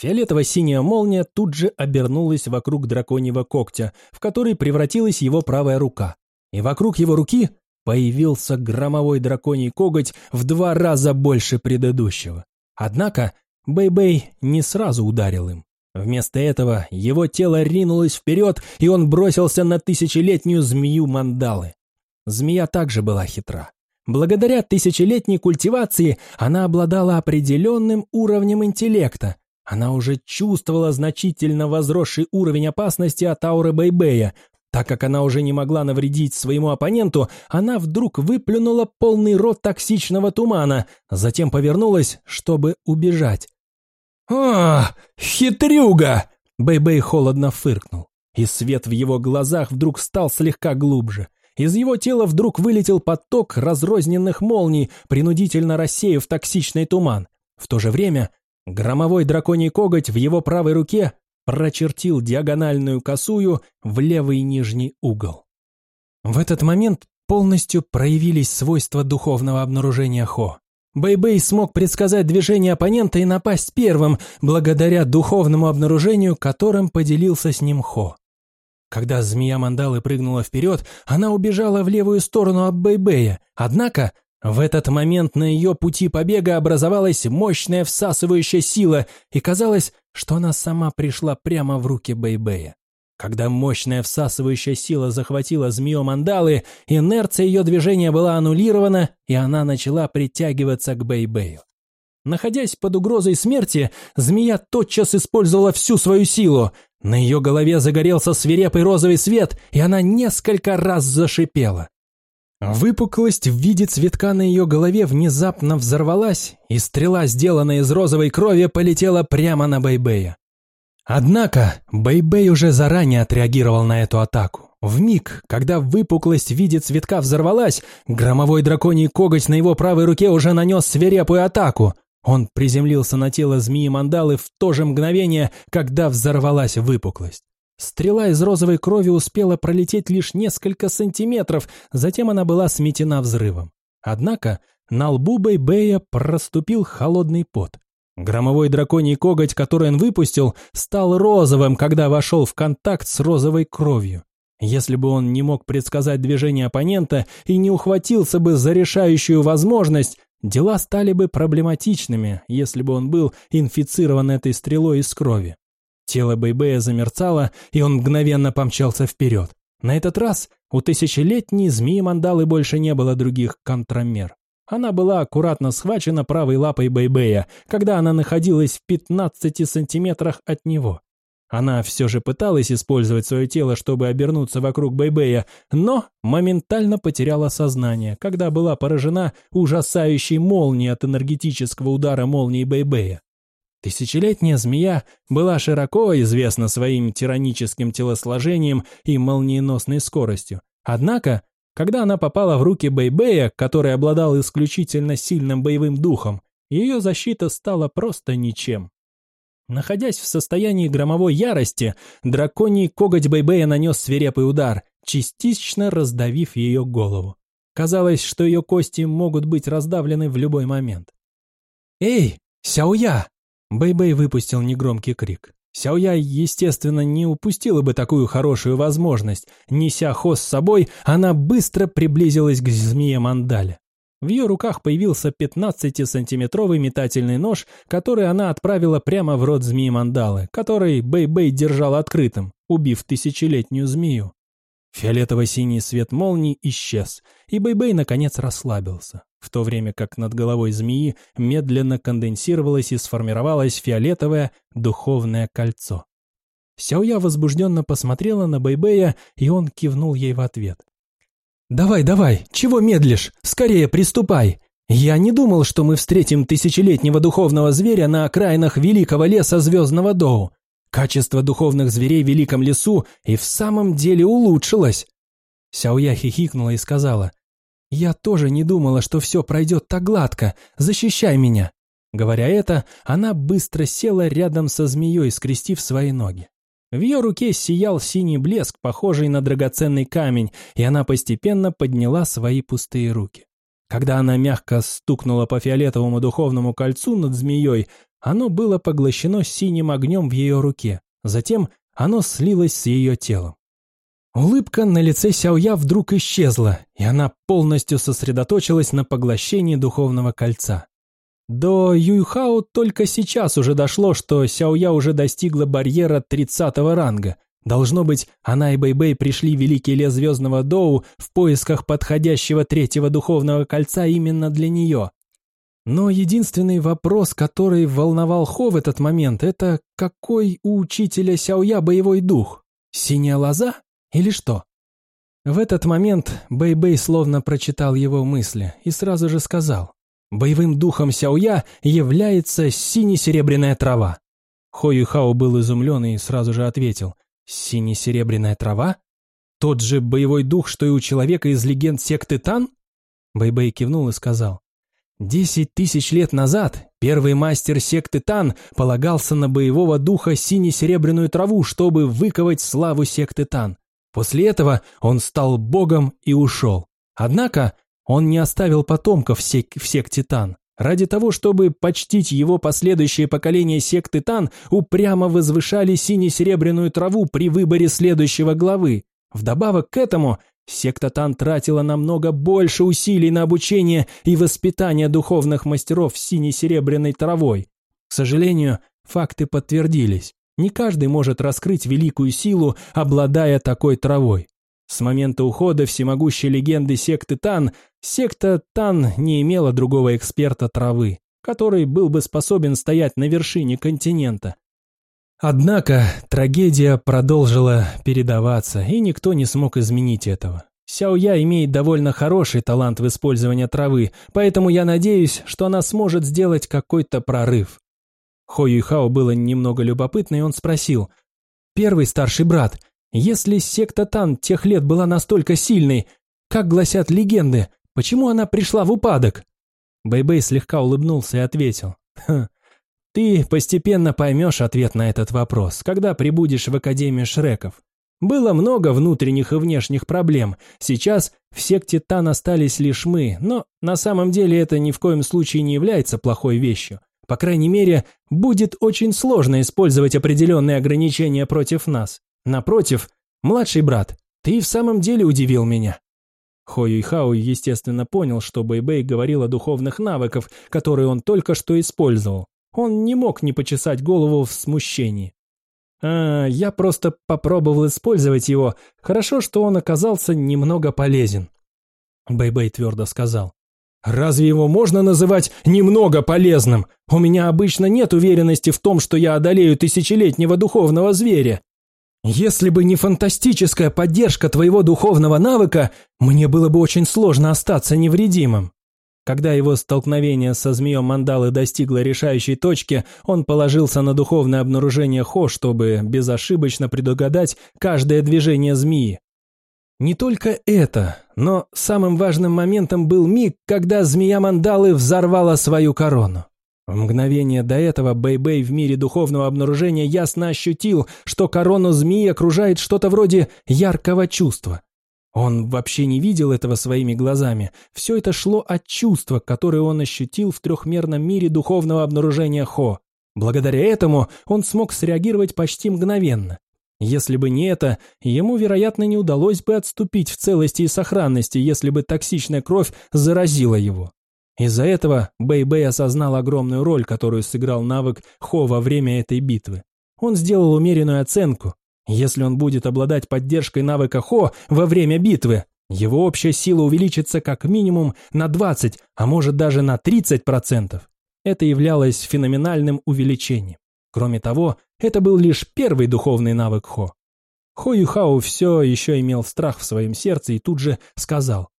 Фиолетово-синяя молния тут же обернулась вокруг драконьего когтя, в который превратилась его правая рука. И вокруг его руки появился громовой драконий коготь в два раза больше предыдущего. Однако Бэй-Бэй не сразу ударил им. Вместо этого его тело ринулось вперед, и он бросился на тысячелетнюю змею мандалы. Змея также была хитра. Благодаря тысячелетней культивации она обладала определенным уровнем интеллекта. Она уже чувствовала значительно возросший уровень опасности от ауры Бэйбэя. Так как она уже не могла навредить своему оппоненту, она вдруг выплюнула полный рот токсичного тумана, затем повернулась, чтобы убежать. «А, хитрюга!» Бэй-Бэй холодно фыркнул, и свет в его глазах вдруг стал слегка глубже. Из его тела вдруг вылетел поток разрозненных молний, принудительно рассеяв токсичный туман. В то же время громовой драконий коготь в его правой руке прочертил диагональную косую в левый нижний угол. В этот момент полностью проявились свойства духовного обнаружения Хо. Бэйбэй -бэй смог предсказать движение оппонента и напасть первым, благодаря духовному обнаружению, которым поделился с ним Хо. Когда змея мандалы прыгнула вперед, она убежала в левую сторону от Бэйбэя, однако в этот момент на ее пути побега образовалась мощная всасывающая сила, и казалось, что она сама пришла прямо в руки Бэйбэя. Когда мощная всасывающая сила захватила змею мандалы, инерция ее движения была аннулирована, и она начала притягиваться к Бэйбэю. Находясь под угрозой смерти, змея тотчас использовала всю свою силу. На ее голове загорелся свирепый розовый свет, и она несколько раз зашипела. Выпуклость в виде цветка на ее голове внезапно взорвалась, и стрела, сделанная из розовой крови, полетела прямо на Бэйбэя. Однако Бэйбэй уже заранее отреагировал на эту атаку. В миг, когда выпуклость в виде цветка взорвалась, громовой драконий коготь на его правой руке уже нанес свирепую атаку. Он приземлился на тело змеи Мандалы в то же мгновение, когда взорвалась выпуклость. Стрела из розовой крови успела пролететь лишь несколько сантиметров, затем она была сметена взрывом. Однако на лбу Бэйбэя проступил холодный пот. Громовой драконий коготь, который он выпустил, стал розовым, когда вошел в контакт с розовой кровью. Если бы он не мог предсказать движение оппонента и не ухватился бы за решающую возможность, дела стали бы проблематичными, если бы он был инфицирован этой стрелой из крови. Тело Бэйбэя замерцало, и он мгновенно помчался вперед. На этот раз у тысячелетней змеи мандалы больше не было других контрамер. Она была аккуратно схвачена правой лапой Бэйбэя, когда она находилась в 15 сантиметрах от него. Она все же пыталась использовать свое тело, чтобы обернуться вокруг Бэйбэя, но моментально потеряла сознание, когда была поражена ужасающей молнией от энергетического удара молнии Бэйбэя. Тысячелетняя змея была широко известна своим тираническим телосложением и молниеносной скоростью. Однако когда она попала в руки Бэйбэя, который обладал исключительно сильным боевым духом, ее защита стала просто ничем. Находясь в состоянии громовой ярости, драконий коготь Бэйбэя нанес свирепый удар, частично раздавив ее голову. Казалось, что ее кости могут быть раздавлены в любой момент. «Эй, Сяоя!» Бэйбэй выпустил негромкий крик. Сяоя, естественно, не упустила бы такую хорошую возможность. Неся Хо с собой, она быстро приблизилась к змее Мандале. В ее руках появился 15-сантиметровый метательный нож, который она отправила прямо в рот змеи Мандалы, который Бэй-Бэй держал открытым, убив тысячелетнюю змею. Фиолетово-синий свет молнии исчез, и Бэйбэй наконец расслабился, в то время как над головой змеи медленно конденсировалось и сформировалось фиолетовое духовное кольцо. Сяоя возбужденно посмотрела на Бэйбэя, и он кивнул ей в ответ. «Давай, давай, чего медлишь? Скорее приступай! Я не думал, что мы встретим тысячелетнего духовного зверя на окраинах великого леса Звездного Доу. Качество духовных зверей в Великом лесу и в самом деле улучшилось. Сяоя хихикнула и сказала, «Я тоже не думала, что все пройдет так гладко. Защищай меня». Говоря это, она быстро села рядом со змеей, скрестив свои ноги. В ее руке сиял синий блеск, похожий на драгоценный камень, и она постепенно подняла свои пустые руки. Когда она мягко стукнула по фиолетовому духовному кольцу над змеей, оно было поглощено синим огнем в ее руке. Затем оно слилось с ее телом. Улыбка на лице Сяоя вдруг исчезла, и она полностью сосредоточилась на поглощении духовного кольца. До Юйхао только сейчас уже дошло, что Сяоя уже достигла барьера 30 ранга. Должно быть, она и Бэйбэй пришли в Великий лес Звездного Доу в поисках подходящего третьего духовного кольца именно для нее. Но единственный вопрос, который волновал Хо в этот момент, это какой у учителя Сяоя боевой дух? Синяя лоза или что? В этот момент Бэй-Бэй словно прочитал его мысли и сразу же сказал, «Боевым духом Сяоя является сине-серебряная трава». Хо Юхао был изумлен и сразу же ответил, «Сине-серебряная трава? Тот же боевой дух, что и у человека из легенд секты Тан?» Бэй-Бэй кивнул и сказал, Десять тысяч лет назад первый мастер секты Тан полагался на боевого духа сине-серебряную траву, чтобы выковать славу секты Тан. После этого он стал богом и ушел. Однако он не оставил потомков сек секте Тан. Ради того, чтобы почтить его последующие поколения секты Тан, упрямо возвышали сине-серебряную траву при выборе следующего главы. Вдобавок к этому Секта Тан тратила намного больше усилий на обучение и воспитание духовных мастеров сине-серебряной травой. К сожалению, факты подтвердились. Не каждый может раскрыть великую силу, обладая такой травой. С момента ухода всемогущей легенды секты Тан, секта Тан не имела другого эксперта травы, который был бы способен стоять на вершине континента. Однако трагедия продолжила передаваться, и никто не смог изменить этого. Сяоя имеет довольно хороший талант в использовании травы, поэтому я надеюсь, что она сможет сделать какой-то прорыв. Хо Юйхао было немного любопытно, и он спросил. «Первый старший брат, если секта Тан тех лет была настолько сильной, как гласят легенды, почему она пришла в упадок?» Бэйбэй слегка улыбнулся и ответил. «Хм, ты постепенно поймешь ответ на этот вопрос, когда прибудешь в Академию Шреков. Было много внутренних и внешних проблем. Сейчас в секте Тан остались лишь мы, но на самом деле это ни в коем случае не является плохой вещью. По крайней мере, будет очень сложно использовать определенные ограничения против нас. Напротив, младший брат, ты в самом деле удивил меня. Хо Юйхао, естественно, понял, что Бэйбэй -Бэй говорил о духовных навыках, которые он только что использовал. Он не мог не почесать голову в смущении. А, я просто попробовал использовать его. Хорошо, что он оказался немного полезен. Бэйбэй -Бэй твердо сказал. Разве его можно называть немного полезным? У меня обычно нет уверенности в том, что я одолею тысячелетнего духовного зверя. Если бы не фантастическая поддержка твоего духовного навыка, мне было бы очень сложно остаться невредимым. Когда его столкновение со змеем мандалы достигло решающей точки, он положился на духовное обнаружение Хо, чтобы безошибочно предугадать каждое движение змеи. Не только это, но самым важным моментом был миг, когда змея мандалы взорвала свою корону. В мгновение до этого Бэй-Бэй в мире духовного обнаружения ясно ощутил, что корону змеи окружает что-то вроде яркого чувства. Он вообще не видел этого своими глазами. Все это шло от чувства, которое он ощутил в трехмерном мире духовного обнаружения Хо. Благодаря этому он смог среагировать почти мгновенно. Если бы не это, ему, вероятно, не удалось бы отступить в целости и сохранности, если бы токсичная кровь заразила его. Из-за этого Бэй-Бэй осознал огромную роль, которую сыграл навык Хо во время этой битвы. Он сделал умеренную оценку. Если он будет обладать поддержкой навыка Хо во время битвы, его общая сила увеличится как минимум на 20, а может даже на 30%. Это являлось феноменальным увеличением. Кроме того, это был лишь первый духовный навык Хо. Хо Юхао все еще имел страх в своем сердце и тут же сказал.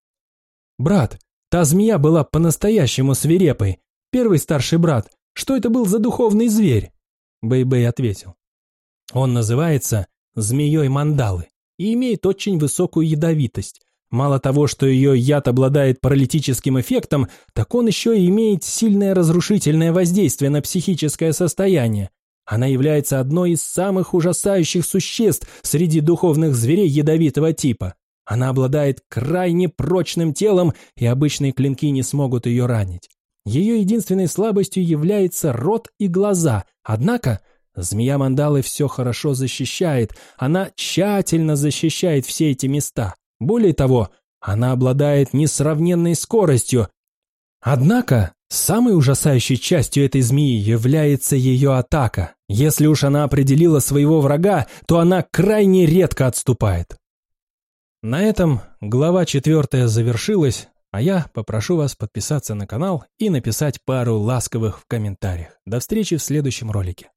«Брат, та змея была по-настоящему свирепой. Первый старший брат, что это был за духовный зверь?» Бэй-Бэй ответил. «Он называется змеей мандалы и имеет очень высокую ядовитость. Мало того, что ее яд обладает паралитическим эффектом, так он еще и имеет сильное разрушительное воздействие на психическое состояние. Она является одной из самых ужасающих существ среди духовных зверей ядовитого типа. Она обладает крайне прочным телом, и обычные клинки не смогут ее ранить. Ее единственной слабостью является рот и глаза, однако змея мандалы все хорошо защищает, она тщательно защищает все эти места. Более того, она обладает несравненной скоростью. Однако Самой ужасающей частью этой змеи является ее атака. Если уж она определила своего врага, то она крайне редко отступает. На этом глава четвертая завершилась, а я попрошу вас подписаться на канал и написать пару ласковых в комментариях. До встречи в следующем ролике.